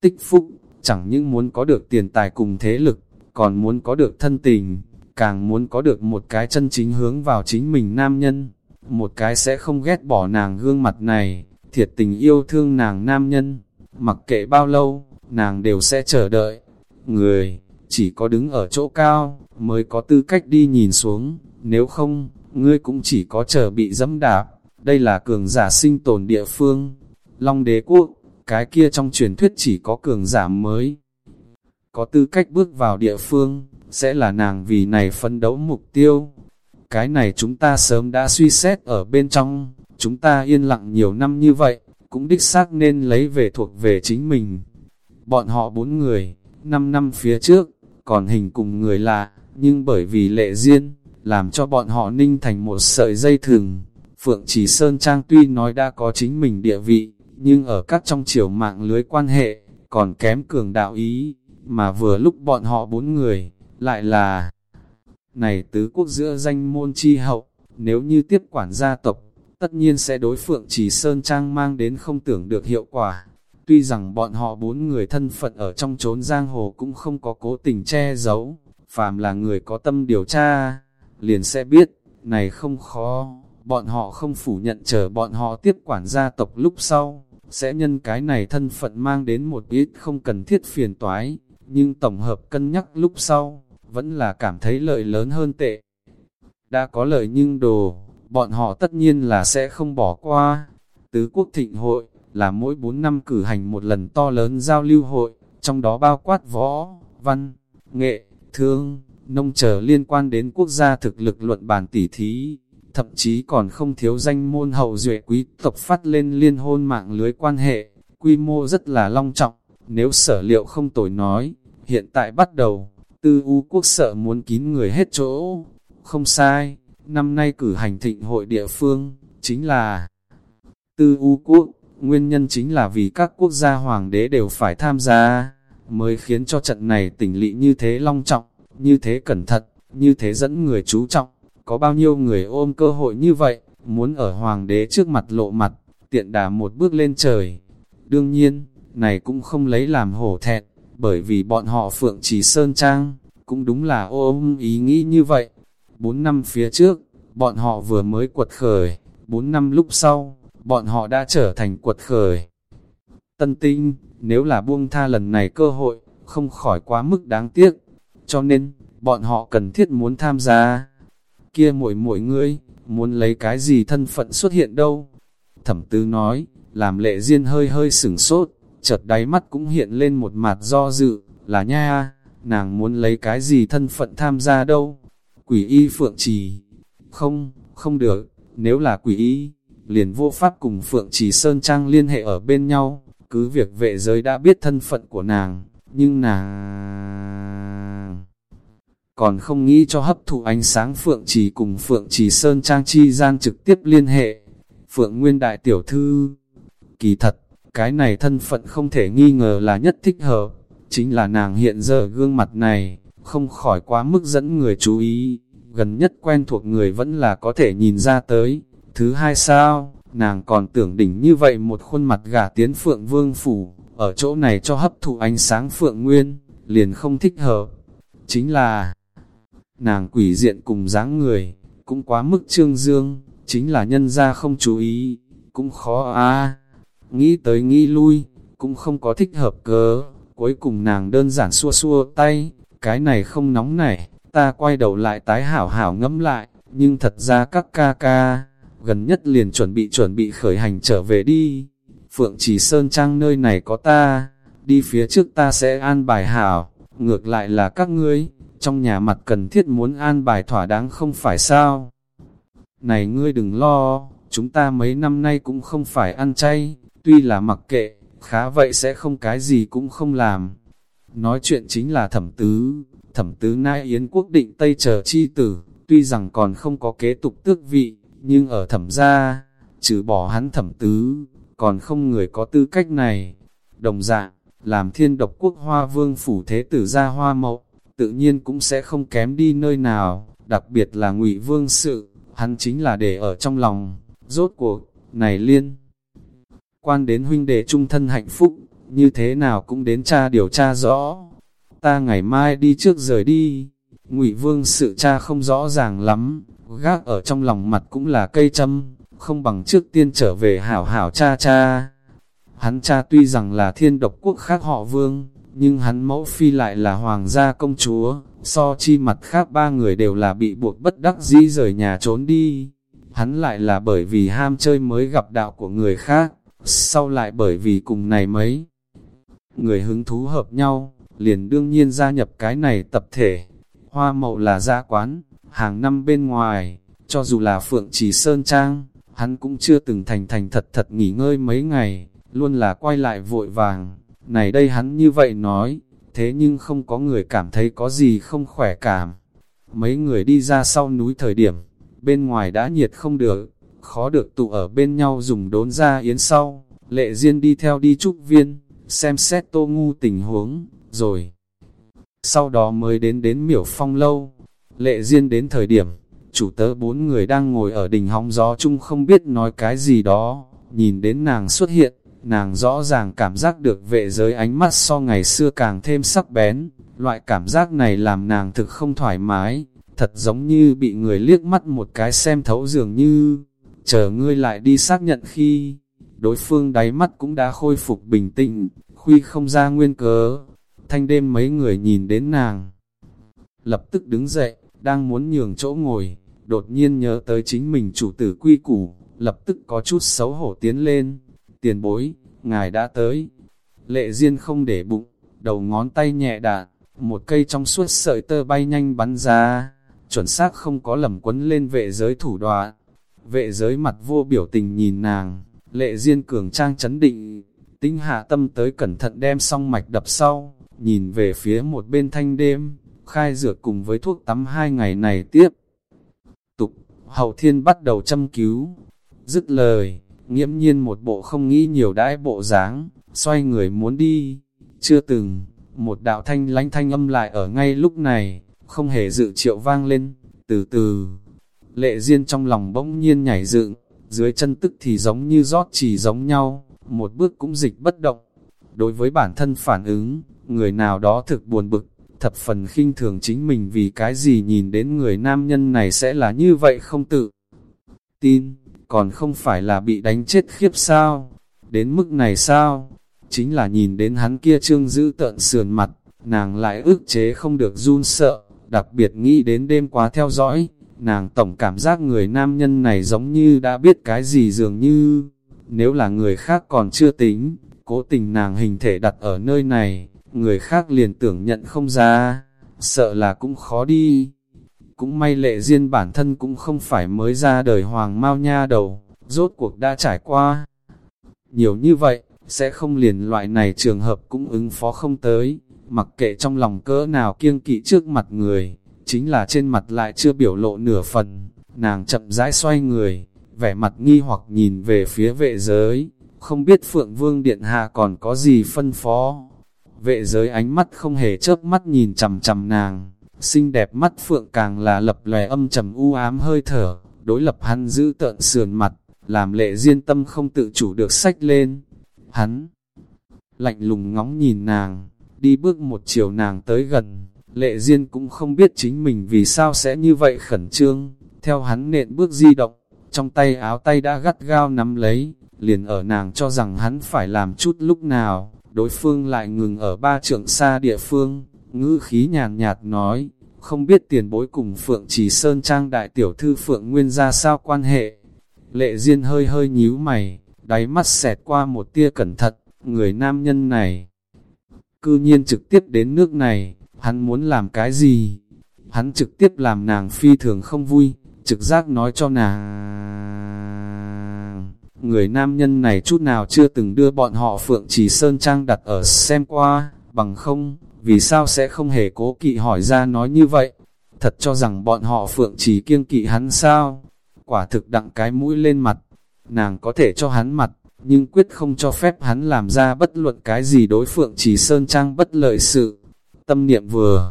tích phúc, chẳng những muốn có được tiền tài cùng thế lực, còn muốn có được thân tình, càng muốn có được một cái chân chính hướng vào chính mình nam nhân, một cái sẽ không ghét bỏ nàng gương mặt này, thiệt tình yêu thương nàng nam nhân, mặc kệ bao lâu, nàng đều sẽ chờ đợi. Người, chỉ có đứng ở chỗ cao, mới có tư cách đi nhìn xuống, nếu không, ngươi cũng chỉ có chờ bị dẫm đạp, đây là cường giả sinh tồn địa phương. Long đế quốc, cái kia trong truyền thuyết chỉ có cường giả mới. Có tư cách bước vào địa phương, sẽ là nàng vì này phân đấu mục tiêu. Cái này chúng ta sớm đã suy xét ở bên trong, chúng ta yên lặng nhiều năm như vậy, cũng đích xác nên lấy về thuộc về chính mình. Bọn họ bốn người, năm năm phía trước, còn hình cùng người lạ, nhưng bởi vì lệ duyên, làm cho bọn họ ninh thành một sợi dây thừng. Phượng Chỉ Sơn Trang tuy nói đã có chính mình địa vị, nhưng ở các trong chiều mạng lưới quan hệ, còn kém cường đạo ý, mà vừa lúc bọn họ bốn người, lại là này tứ quốc giữa danh môn chi hậu, nếu như tiếp quản gia tộc, tất nhiên sẽ đối phượng chỉ Sơn Trang mang đến không tưởng được hiệu quả. Tuy rằng bọn họ bốn người thân phận ở trong chốn giang hồ cũng không có cố tình che giấu, phàm là người có tâm điều tra, liền sẽ biết, này không khó, bọn họ không phủ nhận chờ bọn họ tiếp quản gia tộc lúc sau, sẽ nhân cái này thân phận mang đến một ít không cần thiết phiền toái, nhưng tổng hợp cân nhắc lúc sau, vẫn là cảm thấy lợi lớn hơn tệ. Đã có lợi nhưng đồ, bọn họ tất nhiên là sẽ không bỏ qua. Tứ quốc thịnh hội, là mỗi 4 năm cử hành một lần to lớn giao lưu hội, trong đó bao quát võ, văn, nghệ, thương, nông trở liên quan đến quốc gia thực lực luận bàn tỉ thí, thậm chí còn không thiếu danh môn hậu duệ quý tộc phát lên liên hôn mạng lưới quan hệ, quy mô rất là long trọng, nếu sở liệu không tồi nói, hiện tại bắt đầu, tư u quốc sợ muốn kín người hết chỗ, không sai, năm nay cử hành thịnh hội địa phương, chính là tư u quốc, nguyên nhân chính là vì các quốc gia hoàng đế đều phải tham gia, mới khiến cho trận này tỉnh lỵ như thế long trọng, như thế cẩn thận, như thế dẫn người chú trọng, có bao nhiêu người ôm cơ hội như vậy, muốn ở hoàng đế trước mặt lộ mặt, tiện đà một bước lên trời. Đương nhiên, này cũng không lấy làm hổ thẹn, bởi vì bọn họ Phượng Trì Sơn Trang, cũng đúng là ôm ý nghĩ như vậy. Bốn năm phía trước, bọn họ vừa mới quật khởi, bốn năm lúc sau, bọn họ đã trở thành quật khởi. Tân tinh, nếu là buông tha lần này cơ hội, không khỏi quá mức đáng tiếc. Cho nên, bọn họ cần thiết muốn tham gia. Kia mỗi mỗi ngươi, muốn lấy cái gì thân phận xuất hiện đâu? Thẩm tư nói, làm lệ duyên hơi hơi sửng sốt, chợt đáy mắt cũng hiện lên một mặt do dự, là nha, nàng muốn lấy cái gì thân phận tham gia đâu? Quỷ y phượng trì, không, không được, nếu là quỷ y, liền vô pháp cùng phượng trì sơn trang liên hệ ở bên nhau, cứ việc vệ giới đã biết thân phận của nàng, nhưng nàng còn không nghĩ cho hấp thụ ánh sáng Phượng Trì cùng Phượng Trì Sơn Trang chi gian trực tiếp liên hệ. Phượng Nguyên Đại Tiểu Thư, kỳ thật, cái này thân phận không thể nghi ngờ là nhất thích hợp, chính là nàng hiện giờ gương mặt này, không khỏi quá mức dẫn người chú ý, gần nhất quen thuộc người vẫn là có thể nhìn ra tới. Thứ hai sao, nàng còn tưởng đỉnh như vậy một khuôn mặt gà tiến Phượng Vương Phủ, ở chỗ này cho hấp thụ ánh sáng Phượng Nguyên, liền không thích hợp. Chính là, nàng quỷ diện cùng dáng người, cũng quá mức trương dương, chính là nhân ra không chú ý, cũng khó a Nghĩ tới nghĩ lui, cũng không có thích hợp cớ, cuối cùng nàng đơn giản xua xua tay, cái này không nóng này, ta quay đầu lại tái hảo hảo ngẫm lại, nhưng thật ra các ca ca, gần nhất liền chuẩn bị chuẩn bị khởi hành trở về đi. Phượng chỉ sơn trang nơi này có ta, đi phía trước ta sẽ an bài hảo, ngược lại là các ngươi, trong nhà mặt cần thiết muốn an bài thỏa đáng không phải sao. Này ngươi đừng lo, chúng ta mấy năm nay cũng không phải ăn chay, tuy là mặc kệ, khá vậy sẽ không cái gì cũng không làm. Nói chuyện chính là thẩm tứ, thẩm tứ nai yến quốc định Tây chờ chi tử, tuy rằng còn không có kế tục tước vị, nhưng ở thẩm gia, trừ bỏ hắn thẩm tứ, còn không người có tư cách này. Đồng dạng, làm thiên độc quốc hoa vương phủ thế tử gia hoa mậu, tự nhiên cũng sẽ không kém đi nơi nào, đặc biệt là ngụy vương sự, hắn chính là để ở trong lòng, rốt cuộc, này liên. Quan đến huynh đệ trung thân hạnh phúc, như thế nào cũng đến cha điều tra rõ. Ta ngày mai đi trước rời đi, ngụy vương sự cha không rõ ràng lắm, gác ở trong lòng mặt cũng là cây châm, không bằng trước tiên trở về hảo hảo cha cha. Hắn cha tuy rằng là thiên độc quốc khác họ vương, nhưng hắn mẫu phi lại là hoàng gia công chúa, so chi mặt khác ba người đều là bị buộc bất đắc dĩ rời nhà trốn đi. Hắn lại là bởi vì ham chơi mới gặp đạo của người khác, sau lại bởi vì cùng này mấy người hứng thú hợp nhau, liền đương nhiên gia nhập cái này tập thể. Hoa mậu là gia quán, hàng năm bên ngoài, cho dù là Phượng Trì Sơn Trang, hắn cũng chưa từng thành thành thật thật nghỉ ngơi mấy ngày, luôn là quay lại vội vàng. Này đây hắn như vậy nói, thế nhưng không có người cảm thấy có gì không khỏe cảm. Mấy người đi ra sau núi thời điểm, bên ngoài đã nhiệt không được, khó được tụ ở bên nhau dùng đốn ra yến sau, Lệ duyên đi theo đi trúc viên, xem xét tô ngu tình huống, rồi. Sau đó mới đến đến miểu phong lâu. Lệ Diên đến thời điểm, chủ tớ bốn người đang ngồi ở đỉnh hóng gió chung không biết nói cái gì đó, nhìn đến nàng xuất hiện, nàng rõ ràng cảm giác được vệ giới ánh mắt so ngày xưa càng thêm sắc bén, loại cảm giác này làm nàng thực không thoải mái, thật giống như bị người liếc mắt một cái xem thấu dường như, chờ ngươi lại đi xác nhận khi, đối phương đáy mắt cũng đã khôi phục bình tĩnh, khuy không ra nguyên cớ, thanh đêm mấy người nhìn đến nàng, lập tức đứng dậy, đang muốn nhường chỗ ngồi, đột nhiên nhớ tới chính mình chủ tử quy củ, lập tức có chút xấu hổ tiến lên, tiền bối, ngài đã tới. Lệ Diên không để bụng, đầu ngón tay nhẹ đạn, một cây trong suốt sợi tơ bay nhanh bắn ra, chuẩn xác không có lầm quấn lên vệ giới thủ đoạn. Vệ giới mặt vô biểu tình nhìn nàng, lệ Diên cường trang chấn định, tinh hạ tâm tới cẩn thận đem song mạch đập sau, nhìn về phía một bên thanh đêm, khai dược cùng với thuốc tắm hai ngày này tiếp. Tục, hậu thiên bắt đầu châm cứu, dứt lời, nghiễm nhiên một bộ không nghĩ nhiều đãi bộ dáng, xoay người muốn đi, chưa từng, một đạo thanh lánh thanh âm lại ở ngay lúc này, không hề dự triệu vang lên, từ từ, lệ duyên trong lòng bỗng nhiên nhảy dựng, dưới chân tức thì giống như rót chỉ giống nhau, một bước cũng dịch bất động. Đối với bản thân phản ứng, người nào đó thực buồn bực, thập phần khinh thường chính mình vì cái gì nhìn đến người nam nhân này sẽ là như vậy không tự tin, còn không phải là bị đánh chết khiếp sao, đến mức này sao, chính là nhìn đến hắn kia trương giữ tợn sườn mặt, nàng lại ức chế không được run sợ, đặc biệt nghĩ đến đêm quá theo dõi, nàng tổng cảm giác người nam nhân này giống như đã biết cái gì dường như, nếu là người khác còn chưa tính, cố tình nàng hình thể đặt ở nơi này, người khác liền tưởng nhận không ra, sợ là cũng khó đi. Cũng may lệ riêng bản thân cũng không phải mới ra đời hoàng mau nha đầu, rốt cuộc đã trải qua. Nhiều như vậy, sẽ không liền loại này trường hợp cũng ứng phó không tới, mặc kệ trong lòng cỡ nào kiêng kỵ trước mặt người, chính là trên mặt lại chưa biểu lộ nửa phần, nàng chậm rãi xoay người, vẻ mặt nghi hoặc nhìn về phía vệ giới, không biết Phượng Vương Điện Hạ còn có gì phân phó. Vệ giới ánh mắt không hề chớp mắt nhìn chầm chầm nàng, xinh đẹp mắt Phượng càng là lập lòe âm trầm u ám hơi thở, đối lập hắn giữ tợn sườn mặt, làm lệ diên tâm không tự chủ được sách lên. Hắn lạnh lùng ngóng nhìn nàng, đi bước một chiều nàng tới gần, lệ diên cũng không biết chính mình vì sao sẽ như vậy khẩn trương, theo hắn nện bước di động, trong tay áo tay đã gắt gao nắm lấy, liền ở nàng cho rằng hắn phải làm chút lúc nào, đối phương lại ngừng ở ba trượng xa địa phương, ngữ khí nhàn nhạt nói, không biết tiền bối cùng Phượng Trì Sơn Trang đại tiểu thư Phượng Nguyên ra sao quan hệ. Lệ Diên hơi hơi nhíu mày, đáy mắt xẹt qua một tia cẩn thận, người nam nhân này. Cư nhiên trực tiếp đến nước này, hắn muốn làm cái gì? Hắn trực tiếp làm nàng phi thường không vui, trực giác nói cho nàng. Người nam nhân này chút nào chưa từng đưa bọn họ Phượng Trì Sơn Trang đặt ở xem qua, bằng không, vì sao sẽ không hề cố kỵ hỏi ra nói như vậy? Thật cho rằng bọn họ Phượng Trì kiêng kỵ hắn sao? Quả thực đặng cái mũi lên mặt, nàng có thể cho hắn mặt, nhưng quyết không cho phép hắn làm ra bất luận cái gì đối Phượng Trì Sơn Trang bất lợi sự. Tâm niệm vừa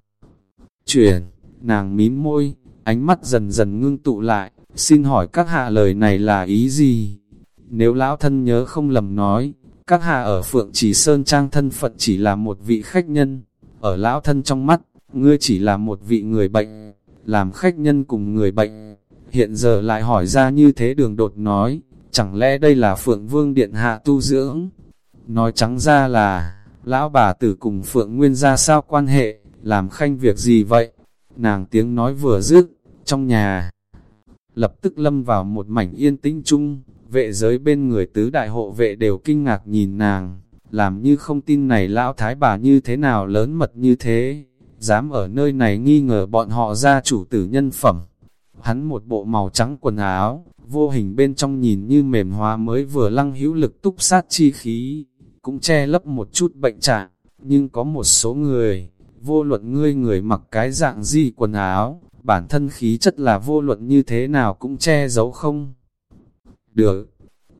chuyển, nàng mím môi, ánh mắt dần dần ngưng tụ lại, xin hỏi các hạ lời này là ý gì? Nếu lão thân nhớ không lầm nói, các hạ ở Phượng Trì Sơn Trang thân phận chỉ là một vị khách nhân, ở lão thân trong mắt, ngươi chỉ là một vị người bệnh, làm khách nhân cùng người bệnh, hiện giờ lại hỏi ra như thế đường đột nói, chẳng lẽ đây là Phượng Vương Điện Hạ tu dưỡng? Nói trắng ra là, lão bà tử cùng Phượng Nguyên ra sao quan hệ, làm khanh việc gì vậy? Nàng tiếng nói vừa dứt, trong nhà, lập tức lâm vào một mảnh yên tĩnh chung, vệ giới bên người tứ đại hộ vệ đều kinh ngạc nhìn nàng, làm như không tin này lão thái bà như thế nào lớn mật như thế, dám ở nơi này nghi ngờ bọn họ ra chủ tử nhân phẩm. Hắn một bộ màu trắng quần áo, vô hình bên trong nhìn như mềm hóa mới vừa lăng hữu lực túc sát chi khí, cũng che lấp một chút bệnh trạng, nhưng có một số người, vô luận ngươi người mặc cái dạng gì quần áo, bản thân khí chất là vô luận như thế nào cũng che giấu không. Được,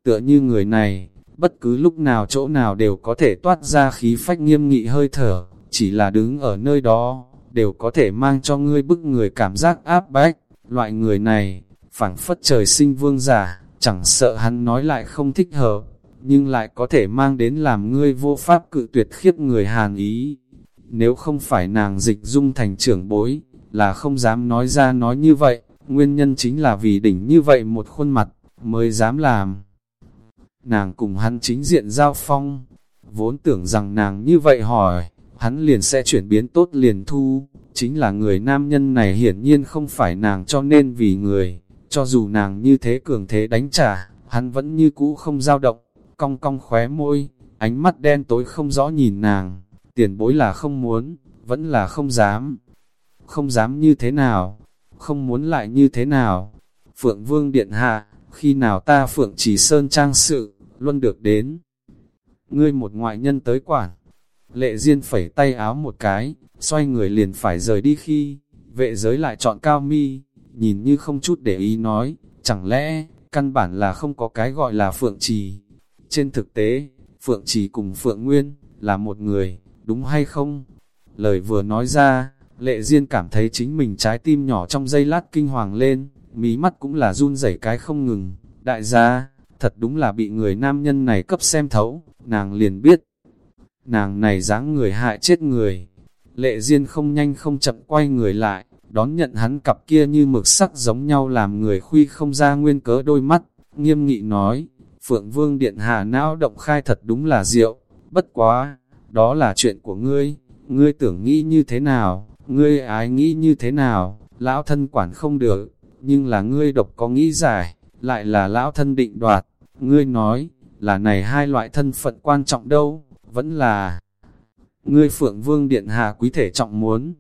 tựa như người này, bất cứ lúc nào chỗ nào đều có thể toát ra khí phách nghiêm nghị hơi thở, chỉ là đứng ở nơi đó, đều có thể mang cho ngươi bức người cảm giác áp bách, loại người này, phảng phất trời sinh vương giả, chẳng sợ hắn nói lại không thích hợp, nhưng lại có thể mang đến làm ngươi vô pháp cự tuyệt khiếp người hàn ý. Nếu không phải nàng dịch dung thành trưởng bối, là không dám nói ra nói như vậy, nguyên nhân chính là vì đỉnh như vậy một khuôn mặt, mới dám làm. Nàng cùng hắn chính diện giao phong, vốn tưởng rằng nàng như vậy hỏi, hắn liền sẽ chuyển biến tốt liền thu, chính là người nam nhân này hiển nhiên không phải nàng cho nên vì người, cho dù nàng như thế cường thế đánh trả, hắn vẫn như cũ không dao động, cong cong khóe môi, ánh mắt đen tối không rõ nhìn nàng, tiền bối là không muốn, vẫn là không dám. Không dám như thế nào, không muốn lại như thế nào. Phượng Vương Điện Hạ, khi nào ta Phượng Chỉ Sơn trang sự, luôn được đến. Ngươi một ngoại nhân tới quản. Lệ Diên phẩy tay áo một cái, xoay người liền phải rời đi khi, vệ giới lại chọn cao mi, nhìn như không chút để ý nói, chẳng lẽ, căn bản là không có cái gọi là Phượng Trì. Trên thực tế, Phượng Trì cùng Phượng Nguyên, là một người, đúng hay không? Lời vừa nói ra, lệ Diên cảm thấy chính mình trái tim nhỏ trong giây lát kinh hoàng lên, mí mắt cũng là run rẩy cái không ngừng. Đại gia, thật đúng là bị người nam nhân này cấp xem thấu, nàng liền biết. Nàng này dáng người hại chết người. Lệ Diên không nhanh không chậm quay người lại, đón nhận hắn cặp kia như mực sắc giống nhau làm người khuy không ra nguyên cớ đôi mắt, nghiêm nghị nói, Phượng Vương Điện Hạ não động khai thật đúng là diệu, bất quá, đó là chuyện của ngươi, ngươi tưởng nghĩ như thế nào, ngươi ái nghĩ như thế nào, lão thân quản không được, nhưng là ngươi độc có nghĩ giải, lại là lão thân định đoạt, ngươi nói, là này hai loại thân phận quan trọng đâu, vẫn là ngươi Phượng Vương Điện Hạ quý thể trọng muốn.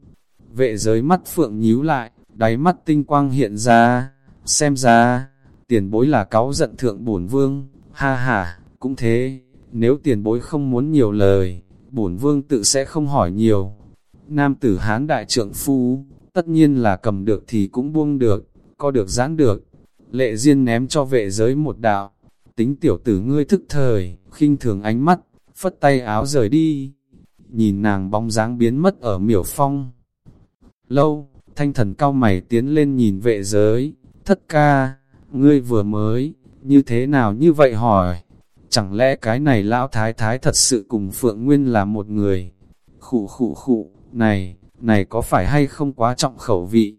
Vệ giới mắt Phượng nhíu lại, đáy mắt tinh quang hiện ra, xem ra, tiền bối là cáo giận thượng bổn vương, ha ha, cũng thế, nếu tiền bối không muốn nhiều lời, bổn vương tự sẽ không hỏi nhiều. Nam tử hán đại trượng phu, tất nhiên là cầm được thì cũng buông được, co được giãn được. Lệ Diên ném cho vệ giới một đạo, tính tiểu tử ngươi thức thời, khinh thường ánh mắt, phất tay áo rời đi. Nhìn nàng bóng dáng biến mất ở miểu phong. Lâu, thanh thần cao mày tiến lên nhìn vệ giới, thất ca, ngươi vừa mới, như thế nào như vậy hỏi, chẳng lẽ cái này lão thái thái thật sự cùng Phượng Nguyên là một người? Khụ khụ khụ, này, này có phải hay không quá trọng khẩu vị?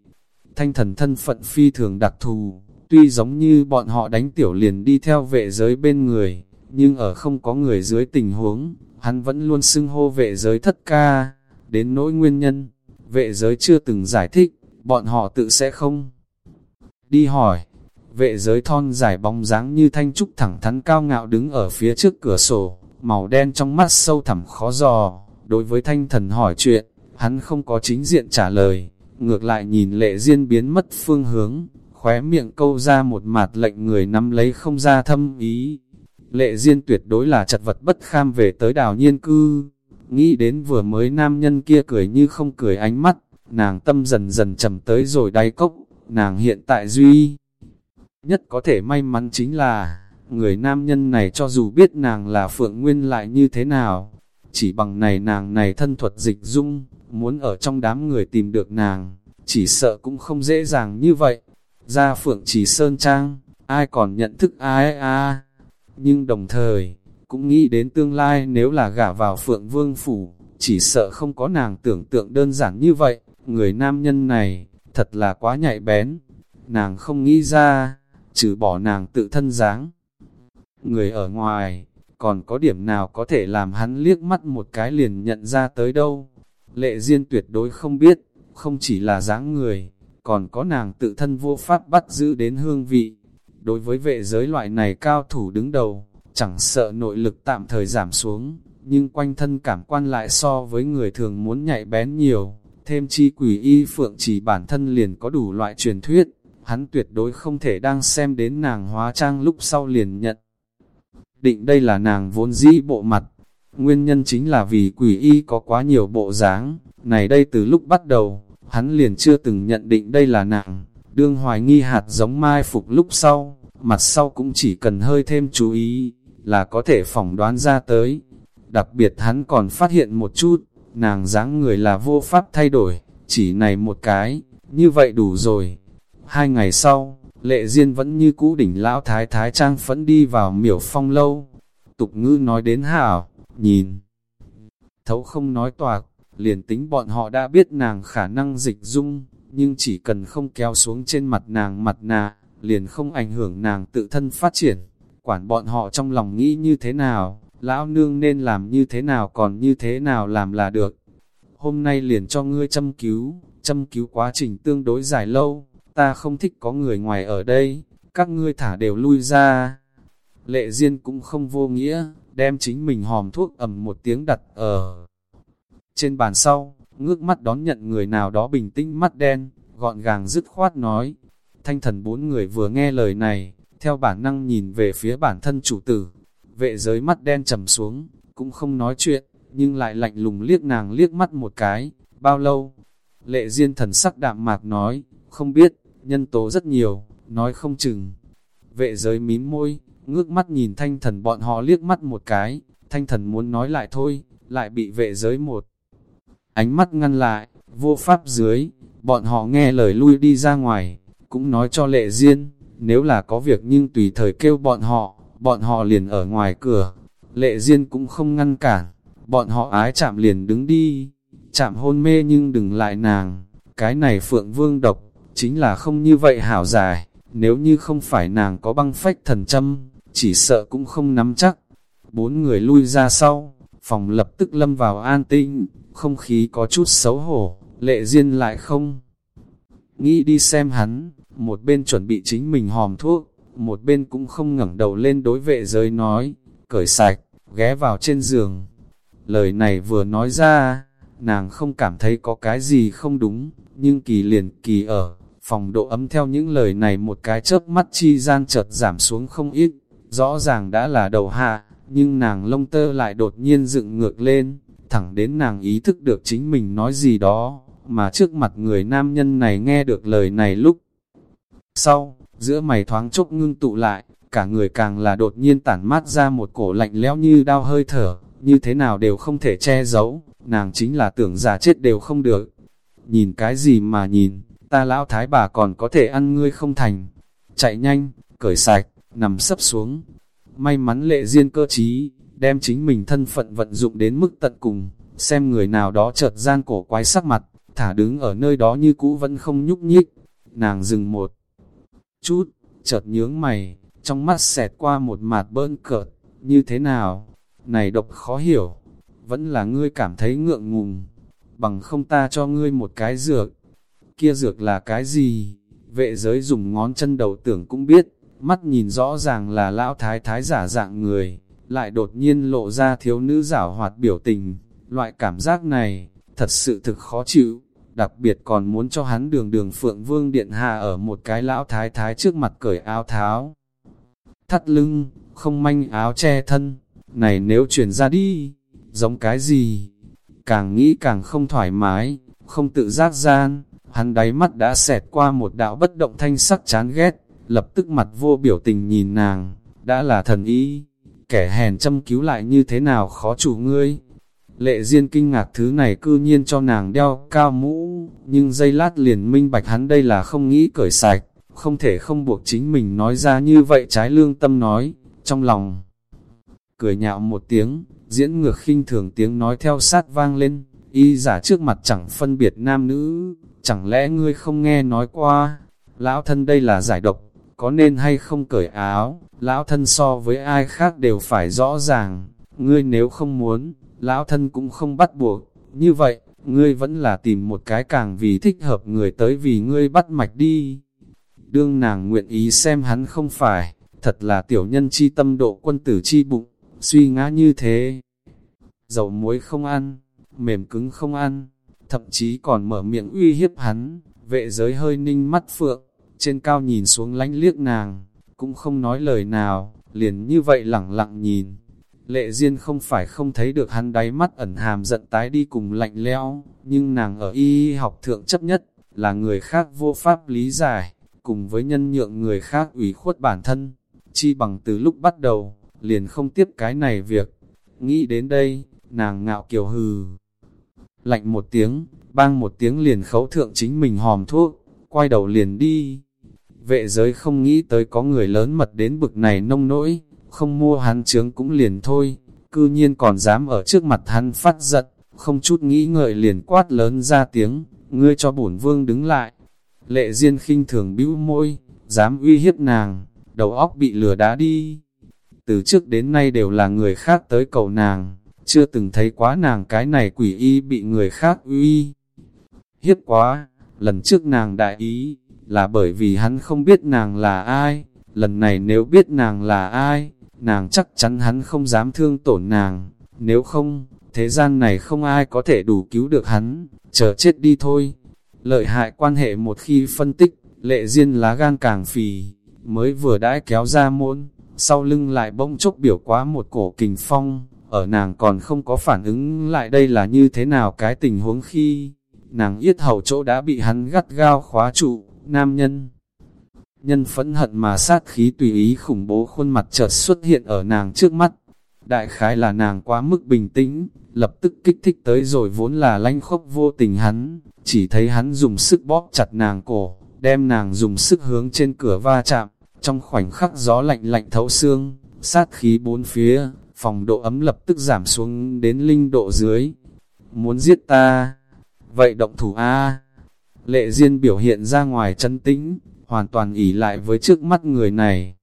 Thanh thần thân phận phi thường đặc thù, tuy giống như bọn họ đánh tiểu liền đi theo vệ giới bên người, nhưng ở không có người dưới tình huống, hắn vẫn luôn xưng hô vệ giới thất ca, đến nỗi nguyên nhân, vệ giới chưa từng giải thích, bọn họ tự sẽ không đi hỏi. Vệ giới thon dài bóng dáng như thanh trúc thẳng thắn cao ngạo đứng ở phía trước cửa sổ, màu đen trong mắt sâu thẳm khó dò. Đối với thanh thần hỏi chuyện, hắn không có chính diện trả lời, ngược lại nhìn lệ diên biến mất phương hướng, khóe miệng câu ra một mặt lệnh người nắm lấy không ra thâm ý. Lệ diên tuyệt đối là chật vật bất kham về tới đào nhiên cư, nghĩ đến vừa mới nam nhân kia cười như không cười ánh mắt, nàng tâm dần dần trầm tới rồi đáy cốc, nàng hiện tại duy Nhất có thể may mắn chính là, người nam nhân này cho dù biết nàng là Phượng Nguyên lại như thế nào, chỉ bằng này nàng này thân thuật dịch dung, muốn ở trong đám người tìm được nàng, chỉ sợ cũng không dễ dàng như vậy. Ra Phượng chỉ Sơn Trang, ai còn nhận thức ai a Nhưng đồng thời, cũng nghĩ đến tương lai nếu là gả vào Phượng Vương Phủ, chỉ sợ không có nàng tưởng tượng đơn giản như vậy. Người nam nhân này, thật là quá nhạy bén. Nàng không nghĩ ra, trừ bỏ nàng tự thân dáng. Người ở ngoài, còn có điểm nào có thể làm hắn liếc mắt một cái liền nhận ra tới đâu. Lệ Diên tuyệt đối không biết, không chỉ là dáng người, còn có nàng tự thân vô pháp bắt giữ đến hương vị. Đối với vệ giới loại này cao thủ đứng đầu, chẳng sợ nội lực tạm thời giảm xuống, nhưng quanh thân cảm quan lại so với người thường muốn nhạy bén nhiều, thêm chi quỷ y phượng chỉ bản thân liền có đủ loại truyền thuyết, hắn tuyệt đối không thể đang xem đến nàng hóa trang lúc sau liền nhận. Định đây là nàng vốn dĩ bộ mặt, nguyên nhân chính là vì quỷ y có quá nhiều bộ dáng, này đây từ lúc bắt đầu, hắn liền chưa từng nhận định đây là nàng, đương hoài nghi hạt giống mai phục lúc sau, mặt sau cũng chỉ cần hơi thêm chú ý, là có thể phỏng đoán ra tới. Đặc biệt hắn còn phát hiện một chút, nàng dáng người là vô pháp thay đổi, chỉ này một cái, như vậy đủ rồi. Hai ngày sau, lệ duyên vẫn như cũ đỉnh lão thái thái trang phẫn đi vào miểu phong lâu. Tục ngữ nói đến hảo, nhìn. Thấu không nói toạc, liền tính bọn họ đã biết nàng khả năng dịch dung, nhưng chỉ cần không kéo xuống trên mặt nàng mặt nạ, liền không ảnh hưởng nàng tự thân phát triển. Quản bọn họ trong lòng nghĩ như thế nào, lão nương nên làm như thế nào còn như thế nào làm là được. Hôm nay liền cho ngươi châm cứu, châm cứu quá trình tương đối dài lâu, ta không thích có người ngoài ở đây, các ngươi thả đều lui ra. Lệ Diên cũng không vô nghĩa, đem chính mình hòm thuốc ẩm một tiếng đặt ở trên bàn sau, ngước mắt đón nhận người nào đó bình tĩnh mắt đen, gọn gàng dứt khoát nói. Thanh thần bốn người vừa nghe lời này, theo bản năng nhìn về phía bản thân chủ tử. Vệ giới mắt đen trầm xuống, cũng không nói chuyện, nhưng lại lạnh lùng liếc nàng liếc mắt một cái. Bao lâu? Lệ Diên thần sắc đạm mạc nói, không biết, nhân tố rất nhiều, nói không chừng. Vệ giới mím môi, ngước mắt nhìn thanh thần bọn họ liếc mắt một cái, thanh thần muốn nói lại thôi, lại bị vệ giới một. Ánh mắt ngăn lại, vô pháp dưới, bọn họ nghe lời lui đi ra ngoài, cũng nói cho lệ duyên nếu là có việc nhưng tùy thời kêu bọn họ, bọn họ liền ở ngoài cửa. Lệ duyên cũng không ngăn cản, bọn họ ái chạm liền đứng đi, chạm hôn mê nhưng đừng lại nàng, cái này phượng vương độc, chính là không như vậy hảo dài, nếu như không phải nàng có băng phách thần châm, chỉ sợ cũng không nắm chắc. Bốn người lui ra sau, phòng lập tức lâm vào an tĩnh, không khí có chút xấu hổ, lệ duyên lại không. Nghĩ đi xem hắn, một bên chuẩn bị chính mình hòm thuốc, một bên cũng không ngẩng đầu lên đối vệ giới nói, cởi sạch, ghé vào trên giường. Lời này vừa nói ra, nàng không cảm thấy có cái gì không đúng, nhưng kỳ liền kỳ ở, phòng độ ấm theo những lời này một cái chớp mắt chi gian chợt giảm xuống không ít, rõ ràng đã là đầu hạ, nhưng nàng lông tơ lại đột nhiên dựng ngược lên, thẳng đến nàng ý thức được chính mình nói gì đó, mà trước mặt người nam nhân này nghe được lời này lúc. Sau, giữa mày thoáng chốc ngưng tụ lại, cả người càng là đột nhiên tản mát ra một cổ lạnh lẽo như đau hơi thở, như thế nào đều không thể che giấu, nàng chính là tưởng giả chết đều không được. Nhìn cái gì mà nhìn, ta lão thái bà còn có thể ăn ngươi không thành. Chạy nhanh, cởi sạch, nằm sấp xuống. May mắn lệ duyên cơ trí, đem chính mình thân phận vận dụng đến mức tận cùng, xem người nào đó chợt gian cổ quái sắc mặt, thả đứng ở nơi đó như cũ vẫn không nhúc nhích. Nàng dừng một chút, chợt nhướng mày, trong mắt xẹt qua một mạt bơn cợt, như thế nào? Này độc khó hiểu, vẫn là ngươi cảm thấy ngượng ngùng, bằng không ta cho ngươi một cái dược. Kia dược là cái gì? Vệ giới dùng ngón chân đầu tưởng cũng biết, mắt nhìn rõ ràng là lão thái thái giả dạng người, lại đột nhiên lộ ra thiếu nữ giả hoạt biểu tình. Loại cảm giác này, thật sự thực khó chịu, đặc biệt còn muốn cho hắn đường đường phượng vương điện hạ ở một cái lão thái thái trước mặt cởi áo tháo. Thắt lưng, không manh áo che thân, này nếu chuyển ra đi, giống cái gì? Càng nghĩ càng không thoải mái, không tự giác gian, hắn đáy mắt đã xẹt qua một đạo bất động thanh sắc chán ghét, lập tức mặt vô biểu tình nhìn nàng, đã là thần ý, kẻ hèn châm cứu lại như thế nào khó chủ ngươi. Lệ Diên kinh ngạc thứ này cư nhiên cho nàng đeo cao mũ, nhưng dây lát liền minh bạch hắn đây là không nghĩ cởi sạch, không thể không buộc chính mình nói ra như vậy trái lương tâm nói, trong lòng. Cười nhạo một tiếng, diễn ngược khinh thường tiếng nói theo sát vang lên, y giả trước mặt chẳng phân biệt nam nữ, chẳng lẽ ngươi không nghe nói qua, lão thân đây là giải độc, có nên hay không cởi áo, lão thân so với ai khác đều phải rõ ràng, ngươi nếu không muốn, lão thân cũng không bắt buộc, như vậy, ngươi vẫn là tìm một cái càng vì thích hợp người tới vì ngươi bắt mạch đi. Đương nàng nguyện ý xem hắn không phải, thật là tiểu nhân chi tâm độ quân tử chi bụng, suy ngã như thế. Dầu muối không ăn, mềm cứng không ăn, thậm chí còn mở miệng uy hiếp hắn, vệ giới hơi ninh mắt phượng, trên cao nhìn xuống lánh liếc nàng, cũng không nói lời nào, liền như vậy lẳng lặng nhìn. Lệ Diên không phải không thấy được hắn đáy mắt ẩn hàm giận tái đi cùng lạnh lẽo, nhưng nàng ở y học thượng chấp nhất, là người khác vô pháp lý giải, cùng với nhân nhượng người khác ủy khuất bản thân. Chi bằng từ lúc bắt đầu, liền không tiếp cái này việc. Nghĩ đến đây, nàng ngạo kiều hừ. Lạnh một tiếng, bang một tiếng liền khấu thượng chính mình hòm thuốc, quay đầu liền đi. Vệ giới không nghĩ tới có người lớn mật đến bực này nông nỗi, không mua hắn trướng cũng liền thôi, cư nhiên còn dám ở trước mặt hắn phát giận, không chút nghĩ ngợi liền quát lớn ra tiếng, ngươi cho bổn vương đứng lại. Lệ Diên khinh thường bĩu môi, dám uy hiếp nàng, đầu óc bị lừa đá đi. Từ trước đến nay đều là người khác tới cầu nàng, chưa từng thấy quá nàng cái này quỷ y bị người khác uy. Hiếp quá, lần trước nàng đại ý, là bởi vì hắn không biết nàng là ai, lần này nếu biết nàng là ai, nàng chắc chắn hắn không dám thương tổn nàng, nếu không, thế gian này không ai có thể đủ cứu được hắn, chờ chết đi thôi. Lợi hại quan hệ một khi phân tích, lệ duyên lá gan càng phì, mới vừa đãi kéo ra môn, sau lưng lại bỗng chốc biểu quá một cổ kình phong, ở nàng còn không có phản ứng lại đây là như thế nào cái tình huống khi, nàng yết hầu chỗ đã bị hắn gắt gao khóa trụ, nam nhân. Nhân phẫn hận mà sát khí tùy ý khủng bố khuôn mặt chợt xuất hiện ở nàng trước mắt. Đại khái là nàng quá mức bình tĩnh, lập tức kích thích tới rồi vốn là lanh khốc vô tình hắn, chỉ thấy hắn dùng sức bóp chặt nàng cổ, đem nàng dùng sức hướng trên cửa va chạm, trong khoảnh khắc gió lạnh lạnh thấu xương, sát khí bốn phía, phòng độ ấm lập tức giảm xuống đến linh độ dưới. Muốn giết ta? Vậy động thủ A. Lệ Diên biểu hiện ra ngoài chân tĩnh, hoàn toàn ỉ lại với trước mắt người này.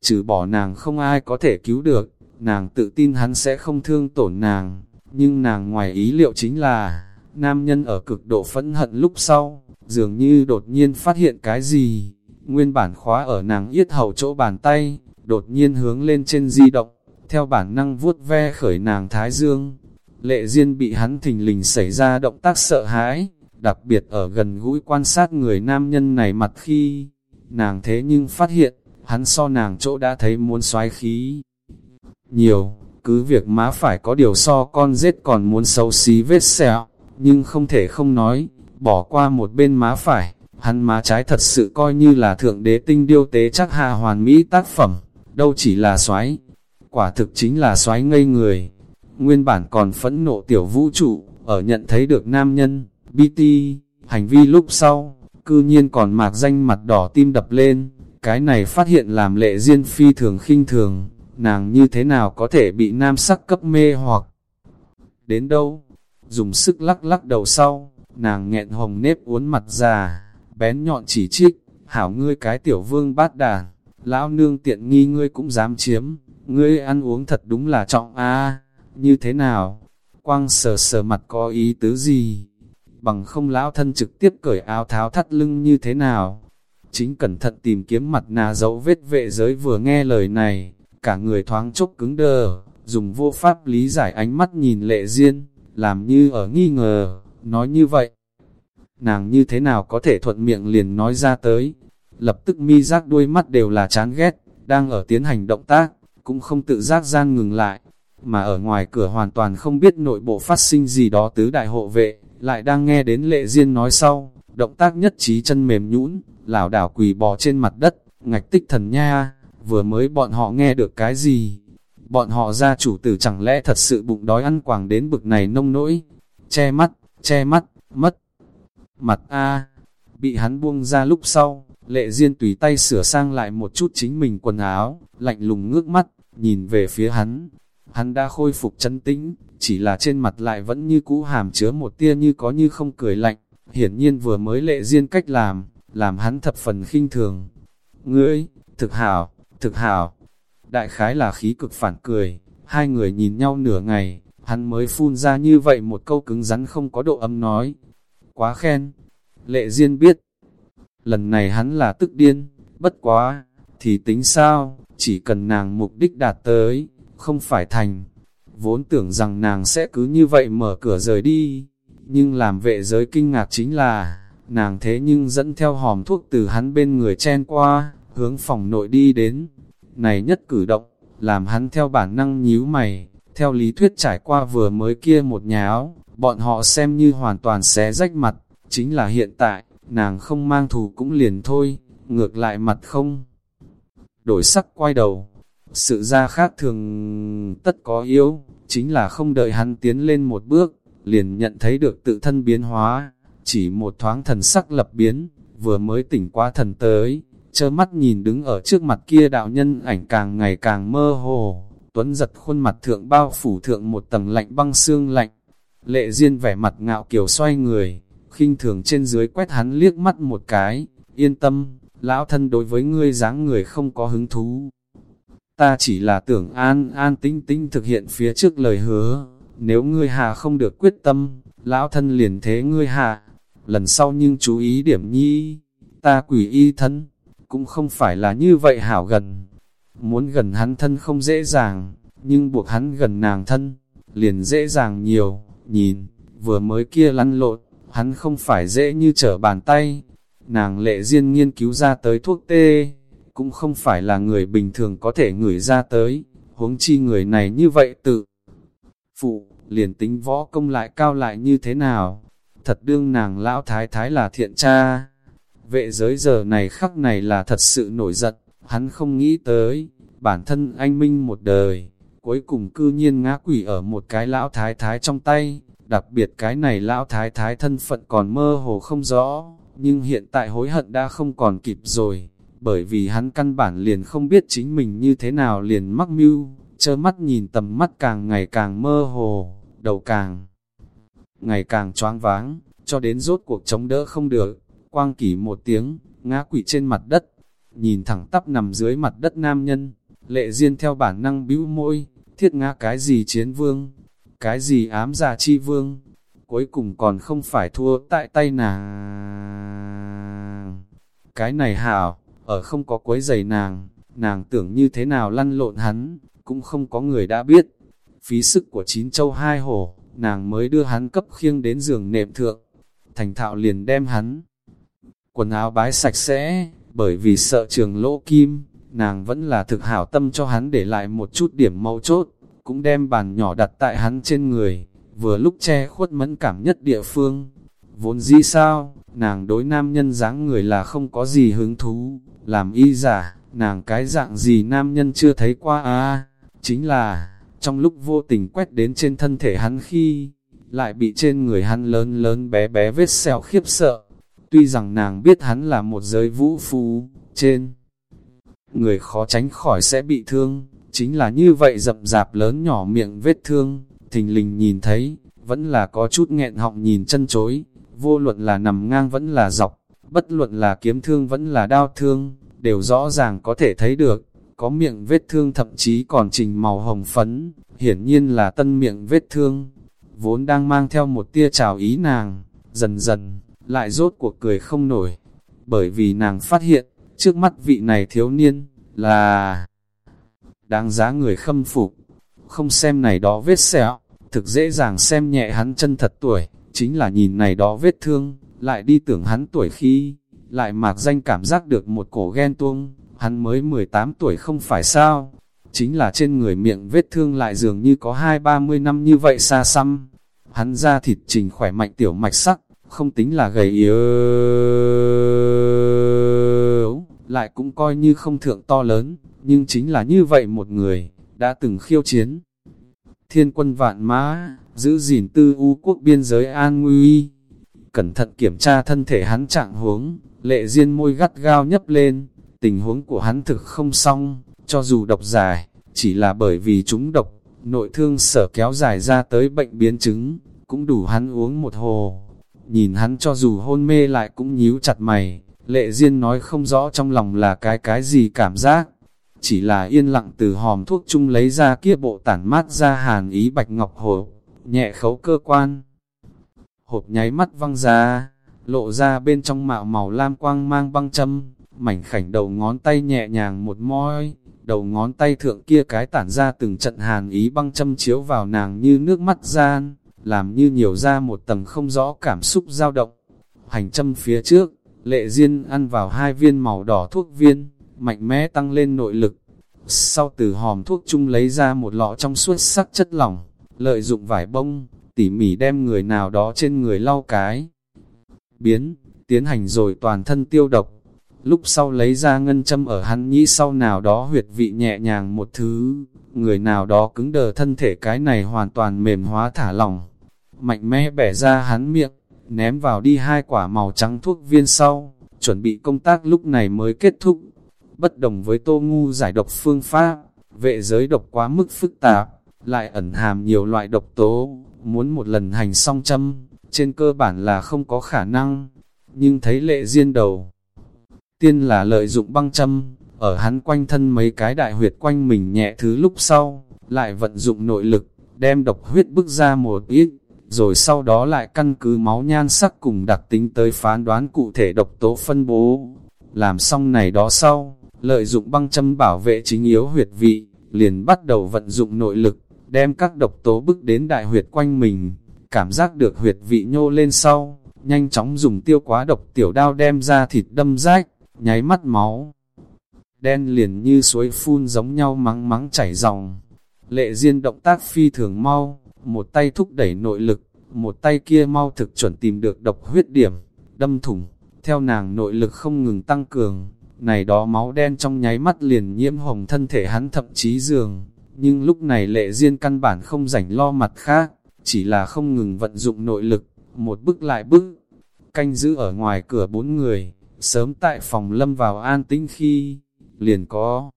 Trừ bỏ nàng không ai có thể cứu được, nàng tự tin hắn sẽ không thương tổn nàng, nhưng nàng ngoài ý liệu chính là, nam nhân ở cực độ phẫn hận lúc sau, dường như đột nhiên phát hiện cái gì, nguyên bản khóa ở nàng yết hầu chỗ bàn tay, đột nhiên hướng lên trên di động, theo bản năng vuốt ve khởi nàng thái dương. Lệ Diên bị hắn thình lình xảy ra động tác sợ hãi, đặc biệt ở gần gũi quan sát người nam nhân này mặt khi, nàng thế nhưng phát hiện, hắn so nàng chỗ đã thấy muốn xoái khí. Nhiều, cứ việc má phải có điều so con rết còn muốn xấu xí vết sẹo, nhưng không thể không nói, bỏ qua một bên má phải, hắn má trái thật sự coi như là thượng đế tinh điêu tế chắc hà hoàn mỹ tác phẩm, đâu chỉ là xoái, quả thực chính là xoái ngây người. Nguyên bản còn phẫn nộ tiểu vũ trụ, ở nhận thấy được nam nhân, BT, hành vi lúc sau, cư nhiên còn mạc danh mặt đỏ tim đập lên, cái này phát hiện làm lệ duyên phi thường khinh thường, nàng như thế nào có thể bị nam sắc cấp mê hoặc? Đến đâu, dùng sức lắc lắc đầu sau, nàng nghẹn hồng nếp uốn mặt già, bén nhọn chỉ trích, hảo ngươi cái tiểu vương bát đàn, lão nương tiện nghi ngươi cũng dám chiếm, ngươi ăn uống thật đúng là trọng a. Như thế nào, quang sờ sờ mặt có ý tứ gì, bằng không lão thân trực tiếp cởi áo tháo thắt lưng như thế nào. Chính cẩn thận tìm kiếm mặt nà dấu vết vệ giới vừa nghe lời này, cả người thoáng chốc cứng đờ, dùng vô pháp lý giải ánh mắt nhìn lệ duyên, làm như ở nghi ngờ, nói như vậy. Nàng như thế nào có thể thuận miệng liền nói ra tới, lập tức mi giác đuôi mắt đều là chán ghét, đang ở tiến hành động tác, cũng không tự giác gian ngừng lại, mà ở ngoài cửa hoàn toàn không biết nội bộ phát sinh gì đó tứ đại hộ vệ, lại đang nghe đến lệ duyên nói sau, động tác nhất trí chân mềm nhũn, lảo đảo quỳ bò trên mặt đất, ngạch tích thần nha, vừa mới bọn họ nghe được cái gì? Bọn họ ra chủ tử chẳng lẽ thật sự bụng đói ăn quàng đến bực này nông nỗi, che mắt, che mắt, mất. Mặt A, bị hắn buông ra lúc sau, lệ duyên tùy tay sửa sang lại một chút chính mình quần áo, lạnh lùng ngước mắt, nhìn về phía hắn. Hắn đã khôi phục chân tĩnh, chỉ là trên mặt lại vẫn như cũ hàm chứa một tia như có như không cười lạnh, hiển nhiên vừa mới lệ duyên cách làm, làm hắn thập phần khinh thường. Ngươi, thực hảo, thực hảo. Đại khái là khí cực phản cười, hai người nhìn nhau nửa ngày, hắn mới phun ra như vậy một câu cứng rắn không có độ âm nói. Quá khen, lệ duyên biết. Lần này hắn là tức điên, bất quá, thì tính sao, chỉ cần nàng mục đích đạt tới, không phải thành. Vốn tưởng rằng nàng sẽ cứ như vậy mở cửa rời đi, nhưng làm vệ giới kinh ngạc chính là, nàng thế nhưng dẫn theo hòm thuốc từ hắn bên người chen qua, hướng phòng nội đi đến. Này nhất cử động, làm hắn theo bản năng nhíu mày, theo lý thuyết trải qua vừa mới kia một nhà áo, bọn họ xem như hoàn toàn xé rách mặt, chính là hiện tại, nàng không mang thù cũng liền thôi, ngược lại mặt không. Đổi sắc quay đầu, sự ra khác thường tất có yếu, chính là không đợi hắn tiến lên một bước, liền nhận thấy được tự thân biến hóa, chỉ một thoáng thần sắc lập biến, vừa mới tỉnh qua thần tới, chơ mắt nhìn đứng ở trước mặt kia đạo nhân ảnh càng ngày càng mơ hồ, tuấn giật khuôn mặt thượng bao phủ thượng một tầng lạnh băng xương lạnh, lệ duyên vẻ mặt ngạo kiều xoay người, khinh thường trên dưới quét hắn liếc mắt một cái, yên tâm, lão thân đối với ngươi dáng người không có hứng thú. Ta chỉ là tưởng an an tinh tinh thực hiện phía trước lời hứa, nếu ngươi hà không được quyết tâm, lão thân liền thế ngươi hạ, lần sau nhưng chú ý điểm nhi, ta quỷ y thân, cũng không phải là như vậy hảo gần. Muốn gần hắn thân không dễ dàng, nhưng buộc hắn gần nàng thân, liền dễ dàng nhiều, nhìn, vừa mới kia lăn lộn, hắn không phải dễ như trở bàn tay. Nàng lệ riêng nghiên cứu ra tới thuốc tê, cũng không phải là người bình thường có thể ngửi ra tới, huống chi người này như vậy tự. Phụ, liền tính võ công lại cao lại như thế nào, thật đương nàng lão thái thái là thiện cha. Vệ giới giờ này khắc này là thật sự nổi giận, hắn không nghĩ tới, bản thân anh minh một đời, cuối cùng cư nhiên ngã quỷ ở một cái lão thái thái trong tay, đặc biệt cái này lão thái thái thân phận còn mơ hồ không rõ, nhưng hiện tại hối hận đã không còn kịp rồi, bởi vì hắn căn bản liền không biết chính mình như thế nào liền mắc mưu, chơ mắt nhìn tầm mắt càng ngày càng mơ hồ, đầu càng ngày càng choáng váng, cho đến rốt cuộc chống đỡ không được, quang kỷ một tiếng, ngã quỷ trên mặt đất, nhìn thẳng tắp nằm dưới mặt đất nam nhân, lệ duyên theo bản năng bĩu môi, thiết ngã cái gì chiến vương, cái gì ám giả chi vương, cuối cùng còn không phải thua tại tay nàng. Cái này hảo, ở không có quấy giày nàng, nàng tưởng như thế nào lăn lộn hắn, cũng không có người đã biết. Phí sức của chín châu hai hổ, nàng mới đưa hắn cấp khiêng đến giường nệm thượng. Thành thạo liền đem hắn. Quần áo bái sạch sẽ, bởi vì sợ trường lỗ kim, nàng vẫn là thực hảo tâm cho hắn để lại một chút điểm mâu chốt, cũng đem bàn nhỏ đặt tại hắn trên người, vừa lúc che khuất mẫn cảm nhất địa phương. Vốn dĩ sao, nàng đối nam nhân dáng người là không có gì hứng thú, làm y giả, nàng cái dạng gì nam nhân chưa thấy qua à, chính là, trong lúc vô tình quét đến trên thân thể hắn khi, lại bị trên người hắn lớn lớn bé bé vết sẹo khiếp sợ. Tuy rằng nàng biết hắn là một giới vũ phu, trên người khó tránh khỏi sẽ bị thương, chính là như vậy rậm rạp lớn nhỏ miệng vết thương, thình lình nhìn thấy, vẫn là có chút nghẹn họng nhìn chân chối, vô luận là nằm ngang vẫn là dọc, bất luận là kiếm thương vẫn là đao thương, đều rõ ràng có thể thấy được, có miệng vết thương thậm chí còn trình màu hồng phấn, hiển nhiên là tân miệng vết thương, vốn đang mang theo một tia trào ý nàng, dần dần, lại rốt cuộc cười không nổi, bởi vì nàng phát hiện, trước mắt vị này thiếu niên, là đáng giá người khâm phục, không xem này đó vết sẹo, thực dễ dàng xem nhẹ hắn chân thật tuổi, chính là nhìn này đó vết thương, lại đi tưởng hắn tuổi khi, lại mạc danh cảm giác được một cổ ghen tuông, hắn mới 18 tuổi không phải sao, chính là trên người miệng vết thương lại dường như có hai ba mươi năm như vậy xa xăm, hắn ra thịt trình khỏe mạnh tiểu mạch sắc, không tính là gầy yếu, lại cũng coi như không thượng to lớn, nhưng chính là như vậy một người, đã từng khiêu chiến. Thiên quân vạn mã, giữ gìn tư u quốc biên giới an nguy, cẩn thận kiểm tra thân thể hắn trạng huống, lệ diên môi gắt gao nhấp lên, tình huống của hắn thực không xong, cho dù độc dài, chỉ là bởi vì chúng độc, nội thương sở kéo dài ra tới bệnh biến chứng, cũng đủ hắn uống một hồ. Nhìn hắn cho dù hôn mê lại cũng nhíu chặt mày, lệ diên nói không rõ trong lòng là cái cái gì cảm giác. Chỉ là yên lặng từ hòm thuốc chung lấy ra kia bộ tản mát ra hàn ý bạch ngọc hồ, nhẹ khấu cơ quan. Hộp nháy mắt văng ra, lộ ra bên trong mạo màu lam quang mang băng châm, mảnh khảnh đầu ngón tay nhẹ nhàng một môi, đầu ngón tay thượng kia cái tản ra từng trận hàn ý băng châm chiếu vào nàng như nước mắt gian, làm như nhiều ra một tầng không rõ cảm xúc dao động. Hành châm phía trước, lệ duyên ăn vào hai viên màu đỏ thuốc viên, mạnh mẽ tăng lên nội lực. Sau từ hòm thuốc chung lấy ra một lọ trong suốt sắc chất lỏng, lợi dụng vải bông, tỉ mỉ đem người nào đó trên người lau cái. Biến, tiến hành rồi toàn thân tiêu độc, lúc sau lấy ra ngân châm ở hắn nhĩ sau nào đó huyệt vị nhẹ nhàng một thứ, người nào đó cứng đờ thân thể cái này hoàn toàn mềm hóa thả lỏng, mạnh mẽ bẻ ra hắn miệng, ném vào đi hai quả màu trắng thuốc viên sau, chuẩn bị công tác lúc này mới kết thúc. Bất đồng với tô ngu giải độc phương pháp, vệ giới độc quá mức phức tạp, lại ẩn hàm nhiều loại độc tố, muốn một lần hành song châm, trên cơ bản là không có khả năng, nhưng thấy lệ diên đầu. Tiên là lợi dụng băng châm, ở hắn quanh thân mấy cái đại huyệt quanh mình nhẹ thứ lúc sau, lại vận dụng nội lực, đem độc huyết bức ra một ít, rồi sau đó lại căn cứ máu nhan sắc cùng đặc tính tới phán đoán cụ thể độc tố phân bố. Làm xong này đó sau, lợi dụng băng châm bảo vệ chính yếu huyệt vị, liền bắt đầu vận dụng nội lực, đem các độc tố bức đến đại huyệt quanh mình, cảm giác được huyệt vị nhô lên sau, nhanh chóng dùng tiêu quá độc tiểu đao đem ra thịt đâm rách, nháy mắt máu. Đen liền như suối phun giống nhau mắng mắng chảy dòng. Lệ Diên động tác phi thường mau, một tay thúc đẩy nội lực, một tay kia mau thực chuẩn tìm được độc huyết điểm, đâm thủng, theo nàng nội lực không ngừng tăng cường, này đó máu đen trong nháy mắt liền nhiễm hồng thân thể hắn thậm chí giường, nhưng lúc này lệ duyên căn bản không rảnh lo mặt khác, chỉ là không ngừng vận dụng nội lực, một bước lại bước, canh giữ ở ngoài cửa bốn người, sớm tại phòng lâm vào an tĩnh khi, liền có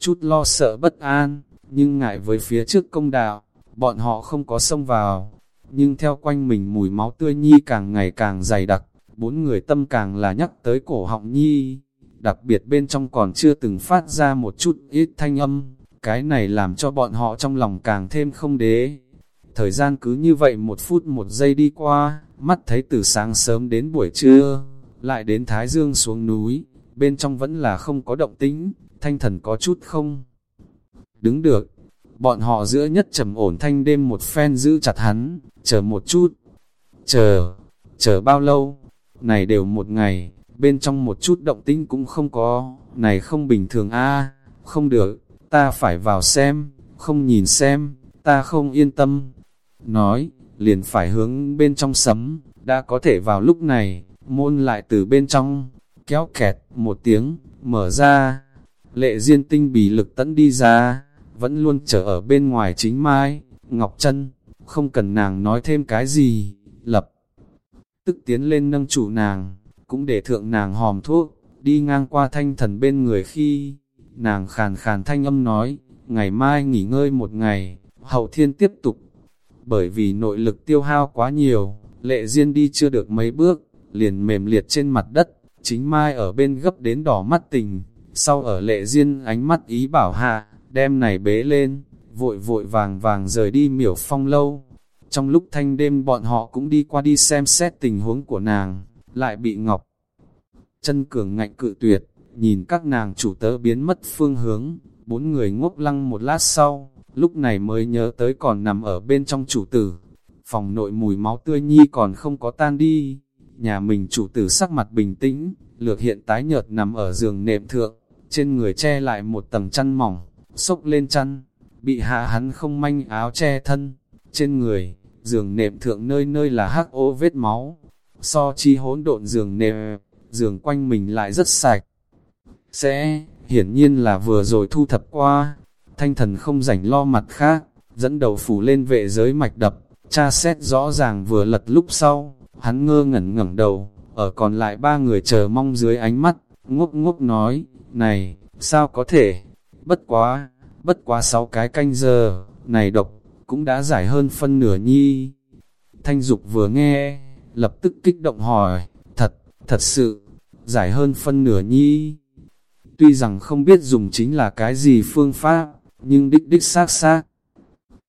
chút lo sợ bất an, nhưng ngại với phía trước công đạo, bọn họ không có xông vào, nhưng theo quanh mình mùi máu tươi nhi càng ngày càng dày đặc, bốn người tâm càng là nhắc tới cổ họng nhi, đặc biệt bên trong còn chưa từng phát ra một chút ít thanh âm, cái này làm cho bọn họ trong lòng càng thêm không đế. Thời gian cứ như vậy một phút một giây đi qua, mắt thấy từ sáng sớm đến buổi trưa, lại đến Thái Dương xuống núi, bên trong vẫn là không có động tĩnh, thanh thần có chút không. Đứng được, bọn họ giữa nhất trầm ổn thanh đêm một phen giữ chặt hắn, chờ một chút, chờ, chờ bao lâu, này đều một ngày, bên trong một chút động tĩnh cũng không có, này không bình thường a không được, ta phải vào xem, không nhìn xem, ta không yên tâm. Nói, liền phải hướng bên trong sấm, đã có thể vào lúc này, môn lại từ bên trong, kéo kẹt, một tiếng, mở ra, lệ diên tinh bì lực tẫn đi ra, vẫn luôn chờ ở bên ngoài chính mai, Ngọc chân không cần nàng nói thêm cái gì, lập tức tiến lên nâng chủ nàng, cũng để thượng nàng hòm thuốc, đi ngang qua thanh thần bên người khi, nàng khàn khàn thanh âm nói, ngày mai nghỉ ngơi một ngày, hậu thiên tiếp tục, bởi vì nội lực tiêu hao quá nhiều, lệ duyên đi chưa được mấy bước, liền mềm liệt trên mặt đất, chính mai ở bên gấp đến đỏ mắt tình, sau ở lệ duyên ánh mắt ý bảo hạ, đem này bế lên, vội vội vàng vàng rời đi miểu phong lâu. Trong lúc thanh đêm bọn họ cũng đi qua đi xem xét tình huống của nàng, lại bị Ngọc. Chân cường ngạnh cự tuyệt, nhìn các nàng chủ tớ biến mất phương hướng, bốn người ngốc lăng một lát sau, lúc này mới nhớ tới còn nằm ở bên trong chủ tử. Phòng nội mùi máu tươi nhi còn không có tan đi, nhà mình chủ tử sắc mặt bình tĩnh, lược hiện tái nhợt nằm ở giường nệm thượng, trên người che lại một tầng chăn mỏng, sốc lên chăn, bị hạ hắn không manh áo che thân, trên người, giường nệm thượng nơi nơi là hắc ô vết máu, so chi hỗn độn giường nệm, giường quanh mình lại rất sạch. Sẽ, hiển nhiên là vừa rồi thu thập qua, thanh thần không rảnh lo mặt khác, dẫn đầu phủ lên vệ giới mạch đập, tra xét rõ ràng vừa lật lúc sau, hắn ngơ ngẩn ngẩng đầu, ở còn lại ba người chờ mong dưới ánh mắt, ngốc ngốc nói, này, sao có thể, bất quá, bất quá sáu cái canh giờ, này độc, cũng đã giải hơn phân nửa nhi. Thanh Dục vừa nghe, lập tức kích động hỏi, thật, thật sự, giải hơn phân nửa nhi. Tuy rằng không biết dùng chính là cái gì phương pháp, nhưng đích đích xác xác,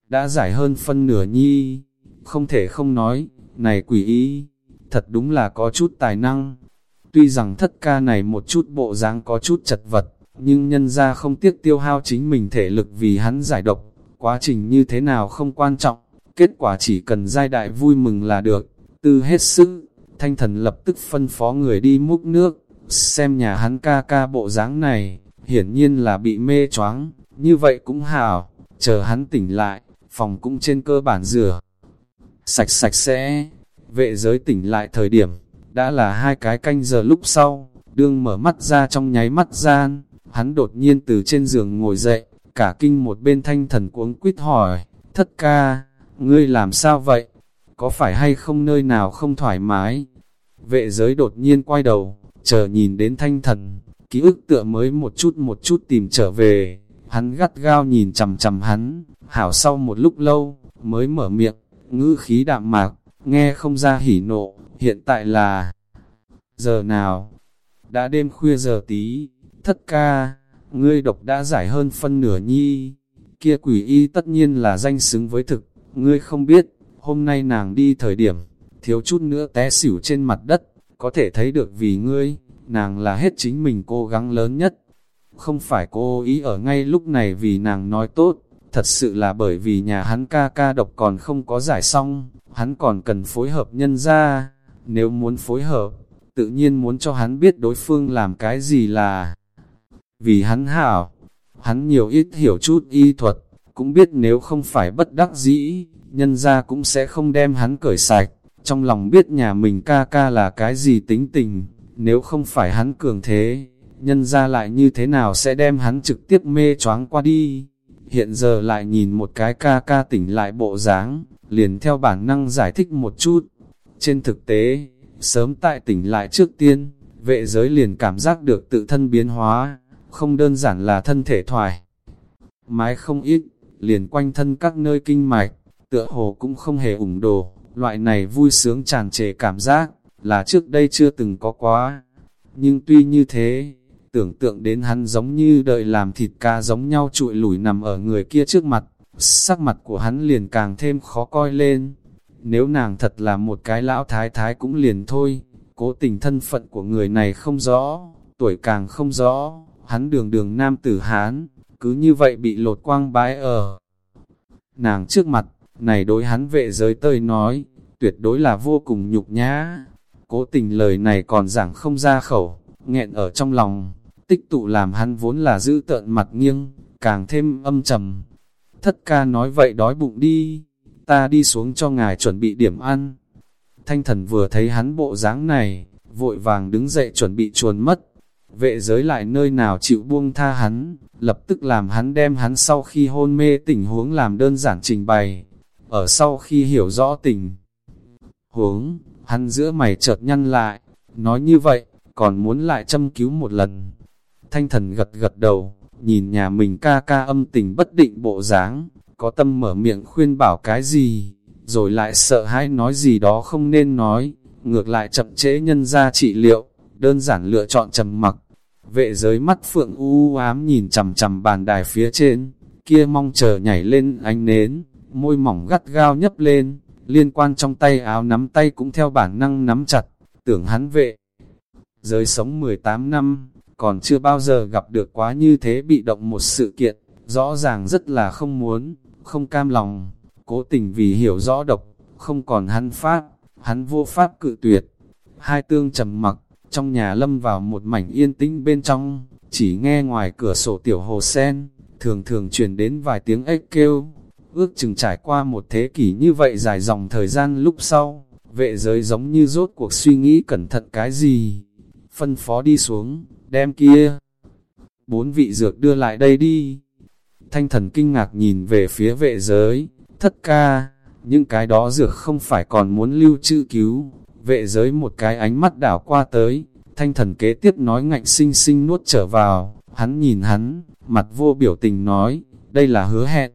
đã giải hơn phân nửa nhi, không thể không nói, này quỷ ý, thật đúng là có chút tài năng. Tuy rằng thất ca này một chút bộ dáng có chút chật vật, nhưng nhân ra không tiếc tiêu hao chính mình thể lực vì hắn giải độc, quá trình như thế nào không quan trọng, kết quả chỉ cần giai đại vui mừng là được, tư hết sức, thanh thần lập tức phân phó người đi múc nước, xem nhà hắn ca ca bộ dáng này, hiển nhiên là bị mê choáng, như vậy cũng hảo, chờ hắn tỉnh lại, phòng cũng trên cơ bản rửa, sạch sạch sẽ, vệ giới tỉnh lại thời điểm, đã là hai cái canh giờ lúc sau, Đương mở mắt ra trong nháy mắt gian, hắn đột nhiên từ trên giường ngồi dậy, cả kinh một bên thanh thần cuống quýt hỏi, thất ca, ngươi làm sao vậy? Có phải hay không nơi nào không thoải mái? Vệ giới đột nhiên quay đầu, chờ nhìn đến thanh thần, ký ức tựa mới một chút một chút tìm trở về, hắn gắt gao nhìn chầm chầm hắn, hảo sau một lúc lâu, mới mở miệng, ngữ khí đạm mạc, nghe không ra hỉ nộ, hiện tại là giờ nào? Đã đêm khuya giờ tí, thất ca, ngươi độc đã giải hơn phân nửa nhi, kia quỷ y tất nhiên là danh xứng với thực, ngươi không biết, hôm nay nàng đi thời điểm, thiếu chút nữa té xỉu trên mặt đất, có thể thấy được vì ngươi, nàng là hết chính mình cố gắng lớn nhất. Không phải cô ý ở ngay lúc này vì nàng nói tốt, thật sự là bởi vì nhà hắn ca ca độc còn không có giải xong, hắn còn cần phối hợp nhân ra, nếu muốn phối hợp, tự nhiên muốn cho hắn biết đối phương làm cái gì là vì hắn hảo, hắn nhiều ít hiểu chút y thuật, cũng biết nếu không phải bất đắc dĩ, nhân ra cũng sẽ không đem hắn cởi sạch, trong lòng biết nhà mình ca ca là cái gì tính tình, nếu không phải hắn cường thế, nhân ra lại như thế nào sẽ đem hắn trực tiếp mê choáng qua đi. Hiện giờ lại nhìn một cái ca ca tỉnh lại bộ dáng, liền theo bản năng giải thích một chút. Trên thực tế, sớm tại tỉnh lại trước tiên, vệ giới liền cảm giác được tự thân biến hóa, không đơn giản là thân thể thoải. Mái không ít, liền quanh thân các nơi kinh mạch, tựa hồ cũng không hề ủng đồ, loại này vui sướng tràn trề cảm giác, là trước đây chưa từng có quá. Nhưng tuy như thế, tưởng tượng đến hắn giống như đợi làm thịt ca giống nhau trụi lủi nằm ở người kia trước mặt, sắc mặt của hắn liền càng thêm khó coi lên. Nếu nàng thật là một cái lão thái thái cũng liền thôi, cố tình thân phận của người này không rõ, tuổi càng không rõ, hắn đường đường nam tử Hán, cứ như vậy bị lột quang bái ở. Nàng trước mặt, này đối hắn vệ giới tơi nói, tuyệt đối là vô cùng nhục nhã. Cố tình lời này còn giảng không ra khẩu, nghẹn ở trong lòng, tích tụ làm hắn vốn là giữ tợn mặt nghiêng, càng thêm âm trầm. Thất ca nói vậy đói bụng đi, ta đi xuống cho ngài chuẩn bị điểm ăn. Thanh thần vừa thấy hắn bộ dáng này, vội vàng đứng dậy chuẩn bị chuồn mất. Vệ giới lại nơi nào chịu buông tha hắn, lập tức làm hắn đem hắn sau khi hôn mê tình huống làm đơn giản trình bày. Ở sau khi hiểu rõ tình huống, hắn giữa mày chợt nhăn lại, nói như vậy, còn muốn lại châm cứu một lần. Thanh thần gật gật đầu, nhìn nhà mình ca ca âm tình bất định bộ dáng, có tâm mở miệng khuyên bảo cái gì, rồi lại sợ hãi nói gì đó không nên nói, ngược lại chậm trễ nhân ra trị liệu, đơn giản lựa chọn trầm mặc. Vệ giới mắt phượng u ám nhìn chầm chầm bàn đài phía trên, kia mong chờ nhảy lên ánh nến, môi mỏng gắt gao nhấp lên, liên quan trong tay áo nắm tay cũng theo bản năng nắm chặt, tưởng hắn vệ. Giới sống 18 năm, còn chưa bao giờ gặp được quá như thế bị động một sự kiện, rõ ràng rất là không muốn, không cam lòng, cố tình vì hiểu rõ độc, không còn hắn pháp, hắn vô pháp cự tuyệt. Hai tương trầm mặc, trong nhà lâm vào một mảnh yên tĩnh bên trong, chỉ nghe ngoài cửa sổ tiểu hồ sen, thường thường truyền đến vài tiếng ếch kêu. Ước chừng trải qua một thế kỷ như vậy dài dòng thời gian lúc sau, vệ giới giống như rốt cuộc suy nghĩ cẩn thận cái gì. Phân phó đi xuống, đem kia. Bốn vị dược đưa lại đây đi. Thanh thần kinh ngạc nhìn về phía vệ giới, thất ca, những cái đó dược không phải còn muốn lưu trữ cứu. Vệ giới một cái ánh mắt đảo qua tới, thanh thần kế tiếp nói ngạnh sinh sinh nuốt trở vào, hắn nhìn hắn, mặt vô biểu tình nói, đây là hứa hẹn.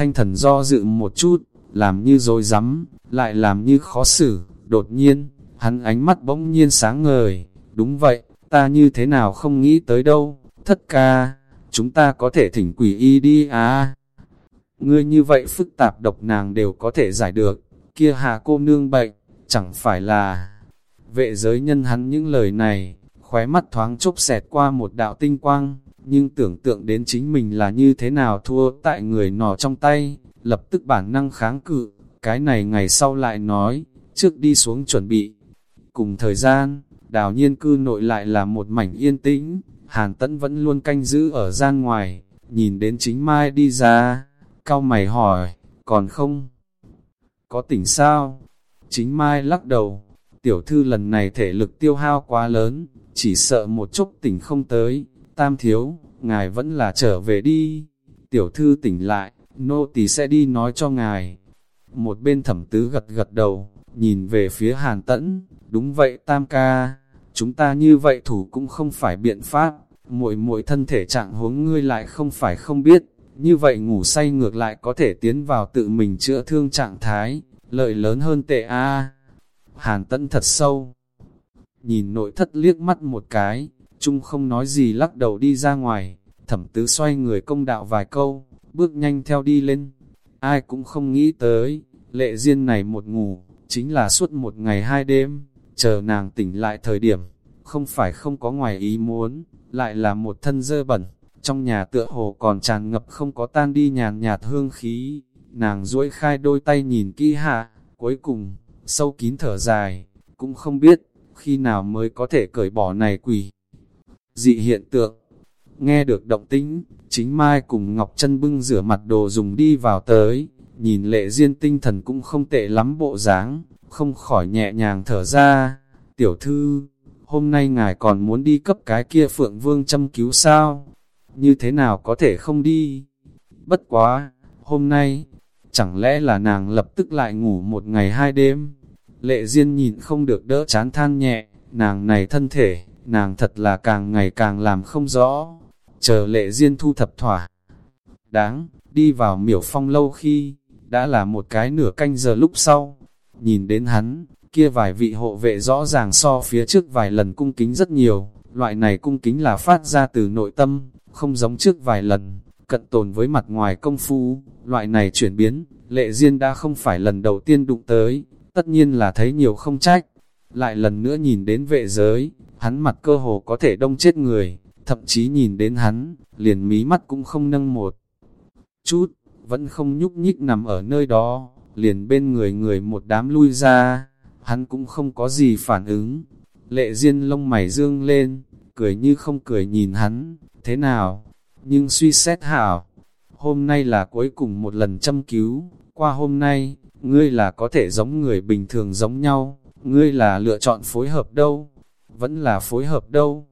Thanh thần do dự một chút, làm như dối rắm lại làm như khó xử, đột nhiên, hắn ánh mắt bỗng nhiên sáng ngời, đúng vậy, ta như thế nào không nghĩ tới đâu, thất ca, chúng ta có thể thỉnh quỷ y đi à. Ngươi như vậy phức tạp độc nàng đều có thể giải được, kia hà cô nương bệnh, chẳng phải là... Vệ giới nhân hắn những lời này, khóe mắt thoáng chốc xẹt qua một đạo tinh quang, nhưng tưởng tượng đến chính mình là như thế nào thua tại người nọ trong tay, lập tức bản năng kháng cự, cái này ngày sau lại nói, trước đi xuống chuẩn bị. Cùng thời gian, đào nhiên cư nội lại là một mảnh yên tĩnh, Hàn Tấn vẫn luôn canh giữ ở gian ngoài, nhìn đến chính Mai đi ra, cao mày hỏi, còn không? Có tỉnh sao? Chính Mai lắc đầu, tiểu thư lần này thể lực tiêu hao quá lớn, chỉ sợ một chút tỉnh không tới, tam thiếu, ngài vẫn là trở về đi, tiểu thư tỉnh lại, nô tỳ sẽ đi nói cho ngài. Một bên thẩm tứ gật gật đầu, nhìn về phía hàn tẫn, đúng vậy tam ca, chúng ta như vậy thủ cũng không phải biện pháp, muội muội thân thể trạng huống ngươi lại không phải không biết, như vậy ngủ say ngược lại có thể tiến vào tự mình chữa thương trạng thái, lợi lớn hơn tệ a. Hàn tẫn thật sâu, nhìn nội thất liếc mắt một cái, trung không nói gì lắc đầu đi ra ngoài, thẩm tứ xoay người công đạo vài câu, bước nhanh theo đi lên. Ai cũng không nghĩ tới, lệ duyên này một ngủ, chính là suốt một ngày hai đêm, chờ nàng tỉnh lại thời điểm, không phải không có ngoài ý muốn, lại là một thân dơ bẩn, trong nhà tựa hồ còn tràn ngập không có tan đi nhàn nhạt hương khí, nàng duỗi khai đôi tay nhìn kỹ hạ, cuối cùng, sâu kín thở dài, cũng không biết, khi nào mới có thể cởi bỏ này quỷ. Dị hiện tượng, nghe được động tĩnh, chính Mai cùng Ngọc chân bưng rửa mặt đồ dùng đi vào tới, nhìn lệ duyên tinh thần cũng không tệ lắm bộ dáng, không khỏi nhẹ nhàng thở ra, tiểu thư, hôm nay ngài còn muốn đi cấp cái kia phượng vương châm cứu sao, như thế nào có thể không đi, bất quá, hôm nay, chẳng lẽ là nàng lập tức lại ngủ một ngày hai đêm, lệ duyên nhìn không được đỡ chán than nhẹ, nàng này thân thể, nàng thật là càng ngày càng làm không rõ, chờ lệ duyên thu thập thỏa. Đáng, đi vào miểu phong lâu khi, đã là một cái nửa canh giờ lúc sau, nhìn đến hắn, kia vài vị hộ vệ rõ ràng so phía trước vài lần cung kính rất nhiều, loại này cung kính là phát ra từ nội tâm, không giống trước vài lần, cận tồn với mặt ngoài công phu, loại này chuyển biến, lệ duyên đã không phải lần đầu tiên đụng tới, tất nhiên là thấy nhiều không trách, lại lần nữa nhìn đến vệ giới, hắn mặt cơ hồ có thể đông chết người, thậm chí nhìn đến hắn, liền mí mắt cũng không nâng một chút, vẫn không nhúc nhích nằm ở nơi đó, liền bên người người một đám lui ra, hắn cũng không có gì phản ứng. Lệ Diên lông mày dương lên, cười như không cười nhìn hắn, thế nào? Nhưng suy xét hảo, hôm nay là cuối cùng một lần châm cứu, qua hôm nay, ngươi là có thể giống người bình thường giống nhau, ngươi là lựa chọn phối hợp đâu, vẫn là phối hợp đâu.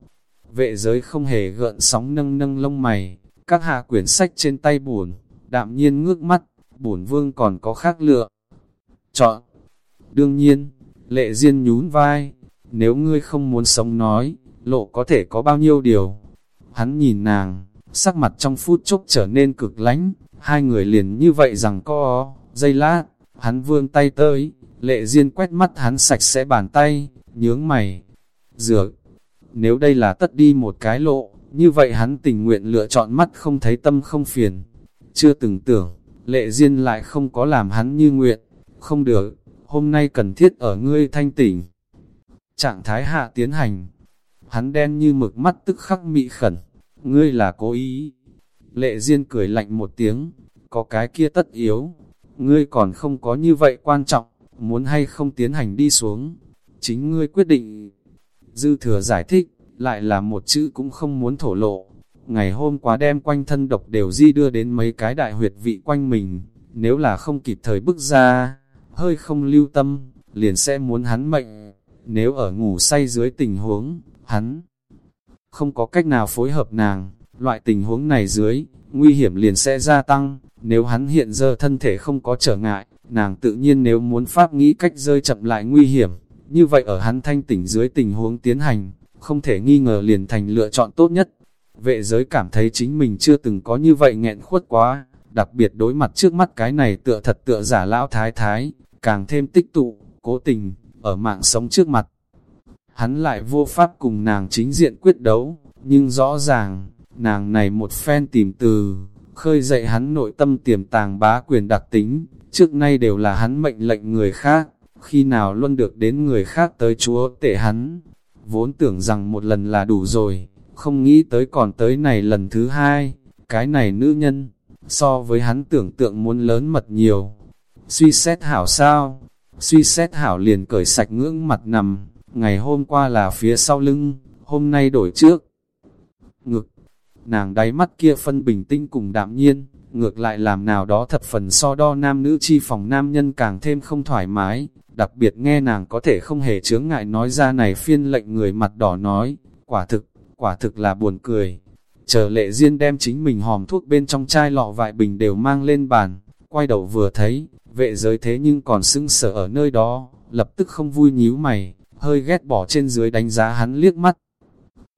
Vệ giới không hề gợn sóng nâng nâng lông mày, các hạ quyển sách trên tay buồn, đạm nhiên ngước mắt, bổn vương còn có khác lựa. Chọn. Đương nhiên, lệ duyên nhún vai, nếu ngươi không muốn sống nói, lộ có thể có bao nhiêu điều. Hắn nhìn nàng, sắc mặt trong phút chốc trở nên cực lánh, hai người liền như vậy rằng co, dây lát, hắn vương tay tới, lệ duyên quét mắt hắn sạch sẽ bàn tay, nhướng mày, dược. Nếu đây là tất đi một cái lộ, như vậy hắn tình nguyện lựa chọn mắt không thấy tâm không phiền. Chưa từng tưởng, lệ duyên lại không có làm hắn như nguyện, không được, hôm nay cần thiết ở ngươi thanh tỉnh. Trạng thái hạ tiến hành, hắn đen như mực mắt tức khắc mị khẩn, ngươi là cố ý. Lệ duyên cười lạnh một tiếng, có cái kia tất yếu, ngươi còn không có như vậy quan trọng, muốn hay không tiến hành đi xuống, chính ngươi quyết định. Dư thừa giải thích, lại là một chữ cũng không muốn thổ lộ. Ngày hôm qua đem quanh thân độc đều di đưa đến mấy cái đại huyệt vị quanh mình, nếu là không kịp thời bước ra, hơi không lưu tâm, liền sẽ muốn hắn mệnh. Nếu ở ngủ say dưới tình huống, hắn không có cách nào phối hợp nàng, loại tình huống này dưới, nguy hiểm liền sẽ gia tăng. Nếu hắn hiện giờ thân thể không có trở ngại, nàng tự nhiên nếu muốn pháp nghĩ cách rơi chậm lại nguy hiểm, như vậy ở hắn thanh tỉnh dưới tình huống tiến hành, không thể nghi ngờ liền thành lựa chọn tốt nhất. Vệ giới cảm thấy chính mình chưa từng có như vậy nghẹn khuất quá, đặc biệt đối mặt trước mắt cái này tựa thật tựa giả lão thái thái, càng thêm tích tụ, cố tình, ở mạng sống trước mặt. Hắn lại vô pháp cùng nàng chính diện quyết đấu, nhưng rõ ràng, nàng này một phen tìm từ, khơi dậy hắn nội tâm tiềm tàng bá quyền đặc tính, trước nay đều là hắn mệnh lệnh người khác, khi nào luôn được đến người khác tới chúa tể hắn. Vốn tưởng rằng một lần là đủ rồi, không nghĩ tới còn tới này lần thứ hai, cái này nữ nhân, so với hắn tưởng tượng muốn lớn mật nhiều. Suy xét hảo sao? Suy xét hảo liền cởi sạch ngưỡng mặt nằm, ngày hôm qua là phía sau lưng, hôm nay đổi trước. Ngực, nàng đáy mắt kia phân bình tinh cùng đạm nhiên, ngược lại làm nào đó thập phần so đo nam nữ chi phòng nam nhân càng thêm không thoải mái, đặc biệt nghe nàng có thể không hề chướng ngại nói ra này phiên lệnh người mặt đỏ nói, quả thực, quả thực là buồn cười. Chờ lệ duyên đem chính mình hòm thuốc bên trong chai lọ vại bình đều mang lên bàn, quay đầu vừa thấy, vệ giới thế nhưng còn sưng sở ở nơi đó, lập tức không vui nhíu mày, hơi ghét bỏ trên dưới đánh giá hắn liếc mắt.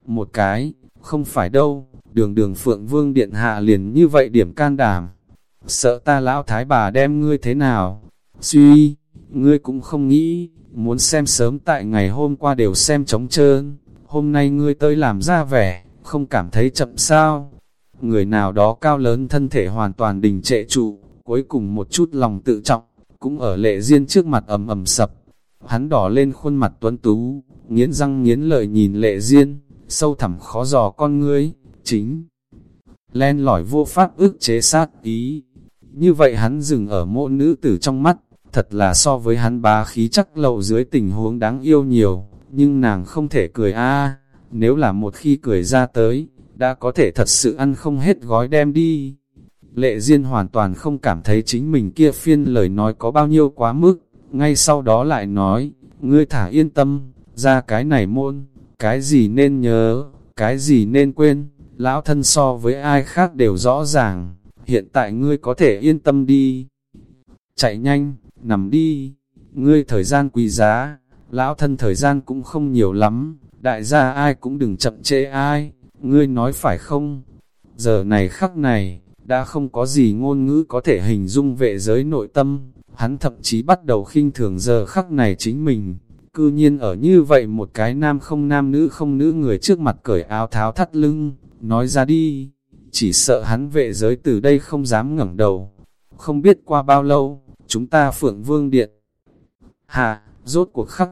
Một cái, không phải đâu, đường đường phượng vương điện hạ liền như vậy điểm can đảm. Sợ ta lão thái bà đem ngươi thế nào? Suy, ngươi cũng không nghĩ, muốn xem sớm tại ngày hôm qua đều xem trống trơn. Hôm nay ngươi tới làm ra vẻ, không cảm thấy chậm sao? Người nào đó cao lớn thân thể hoàn toàn đình trệ trụ, cuối cùng một chút lòng tự trọng, cũng ở lệ riêng trước mặt ầm ầm sập. Hắn đỏ lên khuôn mặt tuấn tú, nghiến răng nghiến lợi nhìn lệ riêng, sâu thẳm khó dò con ngươi, chính. Len lỏi vô pháp ức chế sát ý. Như vậy hắn dừng ở mộ nữ tử trong mắt, thật là so với hắn bá khí chắc lậu dưới tình huống đáng yêu nhiều, nhưng nàng không thể cười a nếu là một khi cười ra tới, đã có thể thật sự ăn không hết gói đem đi. Lệ Diên hoàn toàn không cảm thấy chính mình kia phiên lời nói có bao nhiêu quá mức, ngay sau đó lại nói, ngươi thả yên tâm, ra cái này môn, cái gì nên nhớ, cái gì nên quên, lão thân so với ai khác đều rõ ràng, hiện tại ngươi có thể yên tâm đi. Chạy nhanh, nằm đi, ngươi thời gian quý giá, lão thân thời gian cũng không nhiều lắm, đại gia ai cũng đừng chậm chê ai, ngươi nói phải không? Giờ này khắc này, đã không có gì ngôn ngữ có thể hình dung vệ giới nội tâm, hắn thậm chí bắt đầu khinh thường giờ khắc này chính mình, cư nhiên ở như vậy một cái nam không nam nữ không nữ người trước mặt cởi áo tháo thắt lưng, nói ra đi, chỉ sợ hắn vệ giới từ đây không dám ngẩng đầu. Không biết qua bao lâu, chúng ta phượng vương điện. Hạ, rốt cuộc khắc,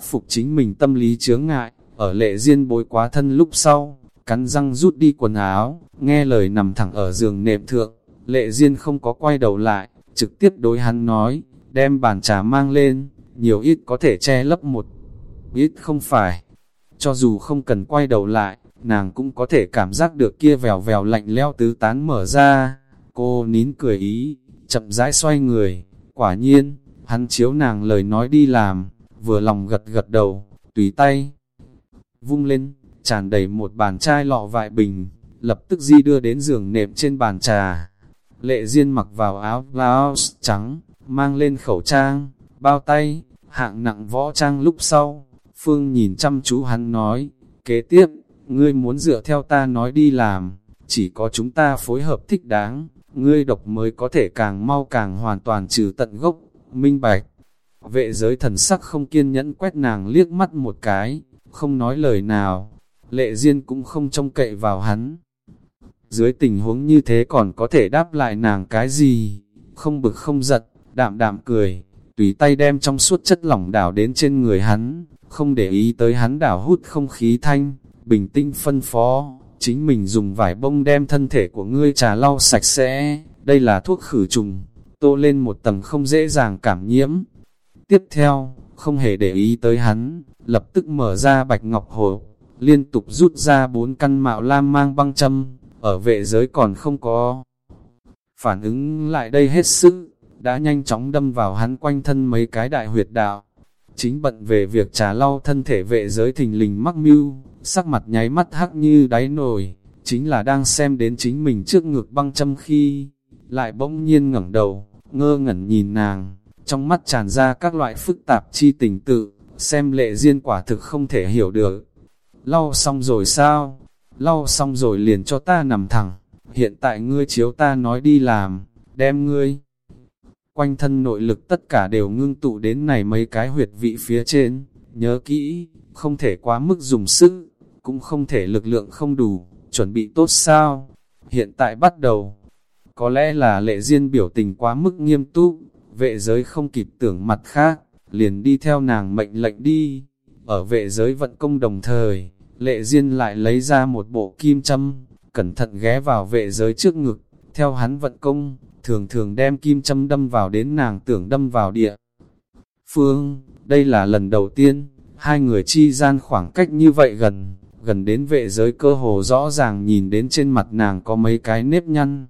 phục chính mình tâm lý chướng ngại, ở lệ riêng bối quá thân lúc sau, cắn răng rút đi quần áo, nghe lời nằm thẳng ở giường nệm thượng, lệ riêng không có quay đầu lại, trực tiếp đối hắn nói, đem bàn trà mang lên, nhiều ít có thể che lấp một ít không phải. Cho dù không cần quay đầu lại, nàng cũng có thể cảm giác được kia vèo vèo lạnh leo tứ tán mở ra. Cô nín cười ý, chậm rãi xoay người, quả nhiên, hắn chiếu nàng lời nói đi làm, vừa lòng gật gật đầu, tùy tay. Vung lên, tràn đầy một bàn chai lọ vại bình, lập tức di đưa đến giường nệm trên bàn trà. Lệ Diên mặc vào áo blouse trắng, mang lên khẩu trang, bao tay, hạng nặng võ trang lúc sau. Phương nhìn chăm chú hắn nói, kế tiếp, ngươi muốn dựa theo ta nói đi làm, chỉ có chúng ta phối hợp thích đáng, ngươi độc mới có thể càng mau càng hoàn toàn trừ tận gốc, minh bạch. Vệ giới thần sắc không kiên nhẫn quét nàng liếc mắt một cái, không nói lời nào, lệ duyên cũng không trông cậy vào hắn. Dưới tình huống như thế còn có thể đáp lại nàng cái gì, không bực không giật đạm đạm cười, tùy tay đem trong suốt chất lỏng đảo đến trên người hắn, không để ý tới hắn đảo hút không khí thanh, bình tĩnh phân phó, chính mình dùng vải bông đem thân thể của ngươi trà lau sạch sẽ, đây là thuốc khử trùng, tô lên một tầng không dễ dàng cảm nhiễm. Tiếp theo, không hề để ý tới hắn, lập tức mở ra bạch ngọc hồ, liên tục rút ra bốn căn mạo lam mang băng châm, ở vệ giới còn không có. Phản ứng lại đây hết sức, đã nhanh chóng đâm vào hắn quanh thân mấy cái đại huyệt đạo. Chính bận về việc trà lau thân thể vệ giới thình lình mắc mưu, sắc mặt nháy mắt hắc như đáy nồi, chính là đang xem đến chính mình trước ngực băng châm khi, lại bỗng nhiên ngẩng đầu, ngơ ngẩn nhìn nàng, trong mắt tràn ra các loại phức tạp chi tình tự, xem lệ duyên quả thực không thể hiểu được. Lau xong rồi sao? Lau xong rồi liền cho ta nằm thẳng, hiện tại ngươi chiếu ta nói đi làm, đem ngươi. Quanh thân nội lực tất cả đều ngưng tụ đến này mấy cái huyệt vị phía trên, nhớ kỹ, không thể quá mức dùng sức, cũng không thể lực lượng không đủ, chuẩn bị tốt sao. Hiện tại bắt đầu, có lẽ là lệ duyên biểu tình quá mức nghiêm túc, vệ giới không kịp tưởng mặt khác, liền đi theo nàng mệnh lệnh đi. Ở vệ giới vận công đồng thời, lệ duyên lại lấy ra một bộ kim châm, cẩn thận ghé vào vệ giới trước ngực, theo hắn vận công, thường thường đem kim châm đâm vào đến nàng tưởng đâm vào địa. Phương, đây là lần đầu tiên, hai người chi gian khoảng cách như vậy gần, gần đến vệ giới cơ hồ rõ ràng nhìn đến trên mặt nàng có mấy cái nếp nhăn.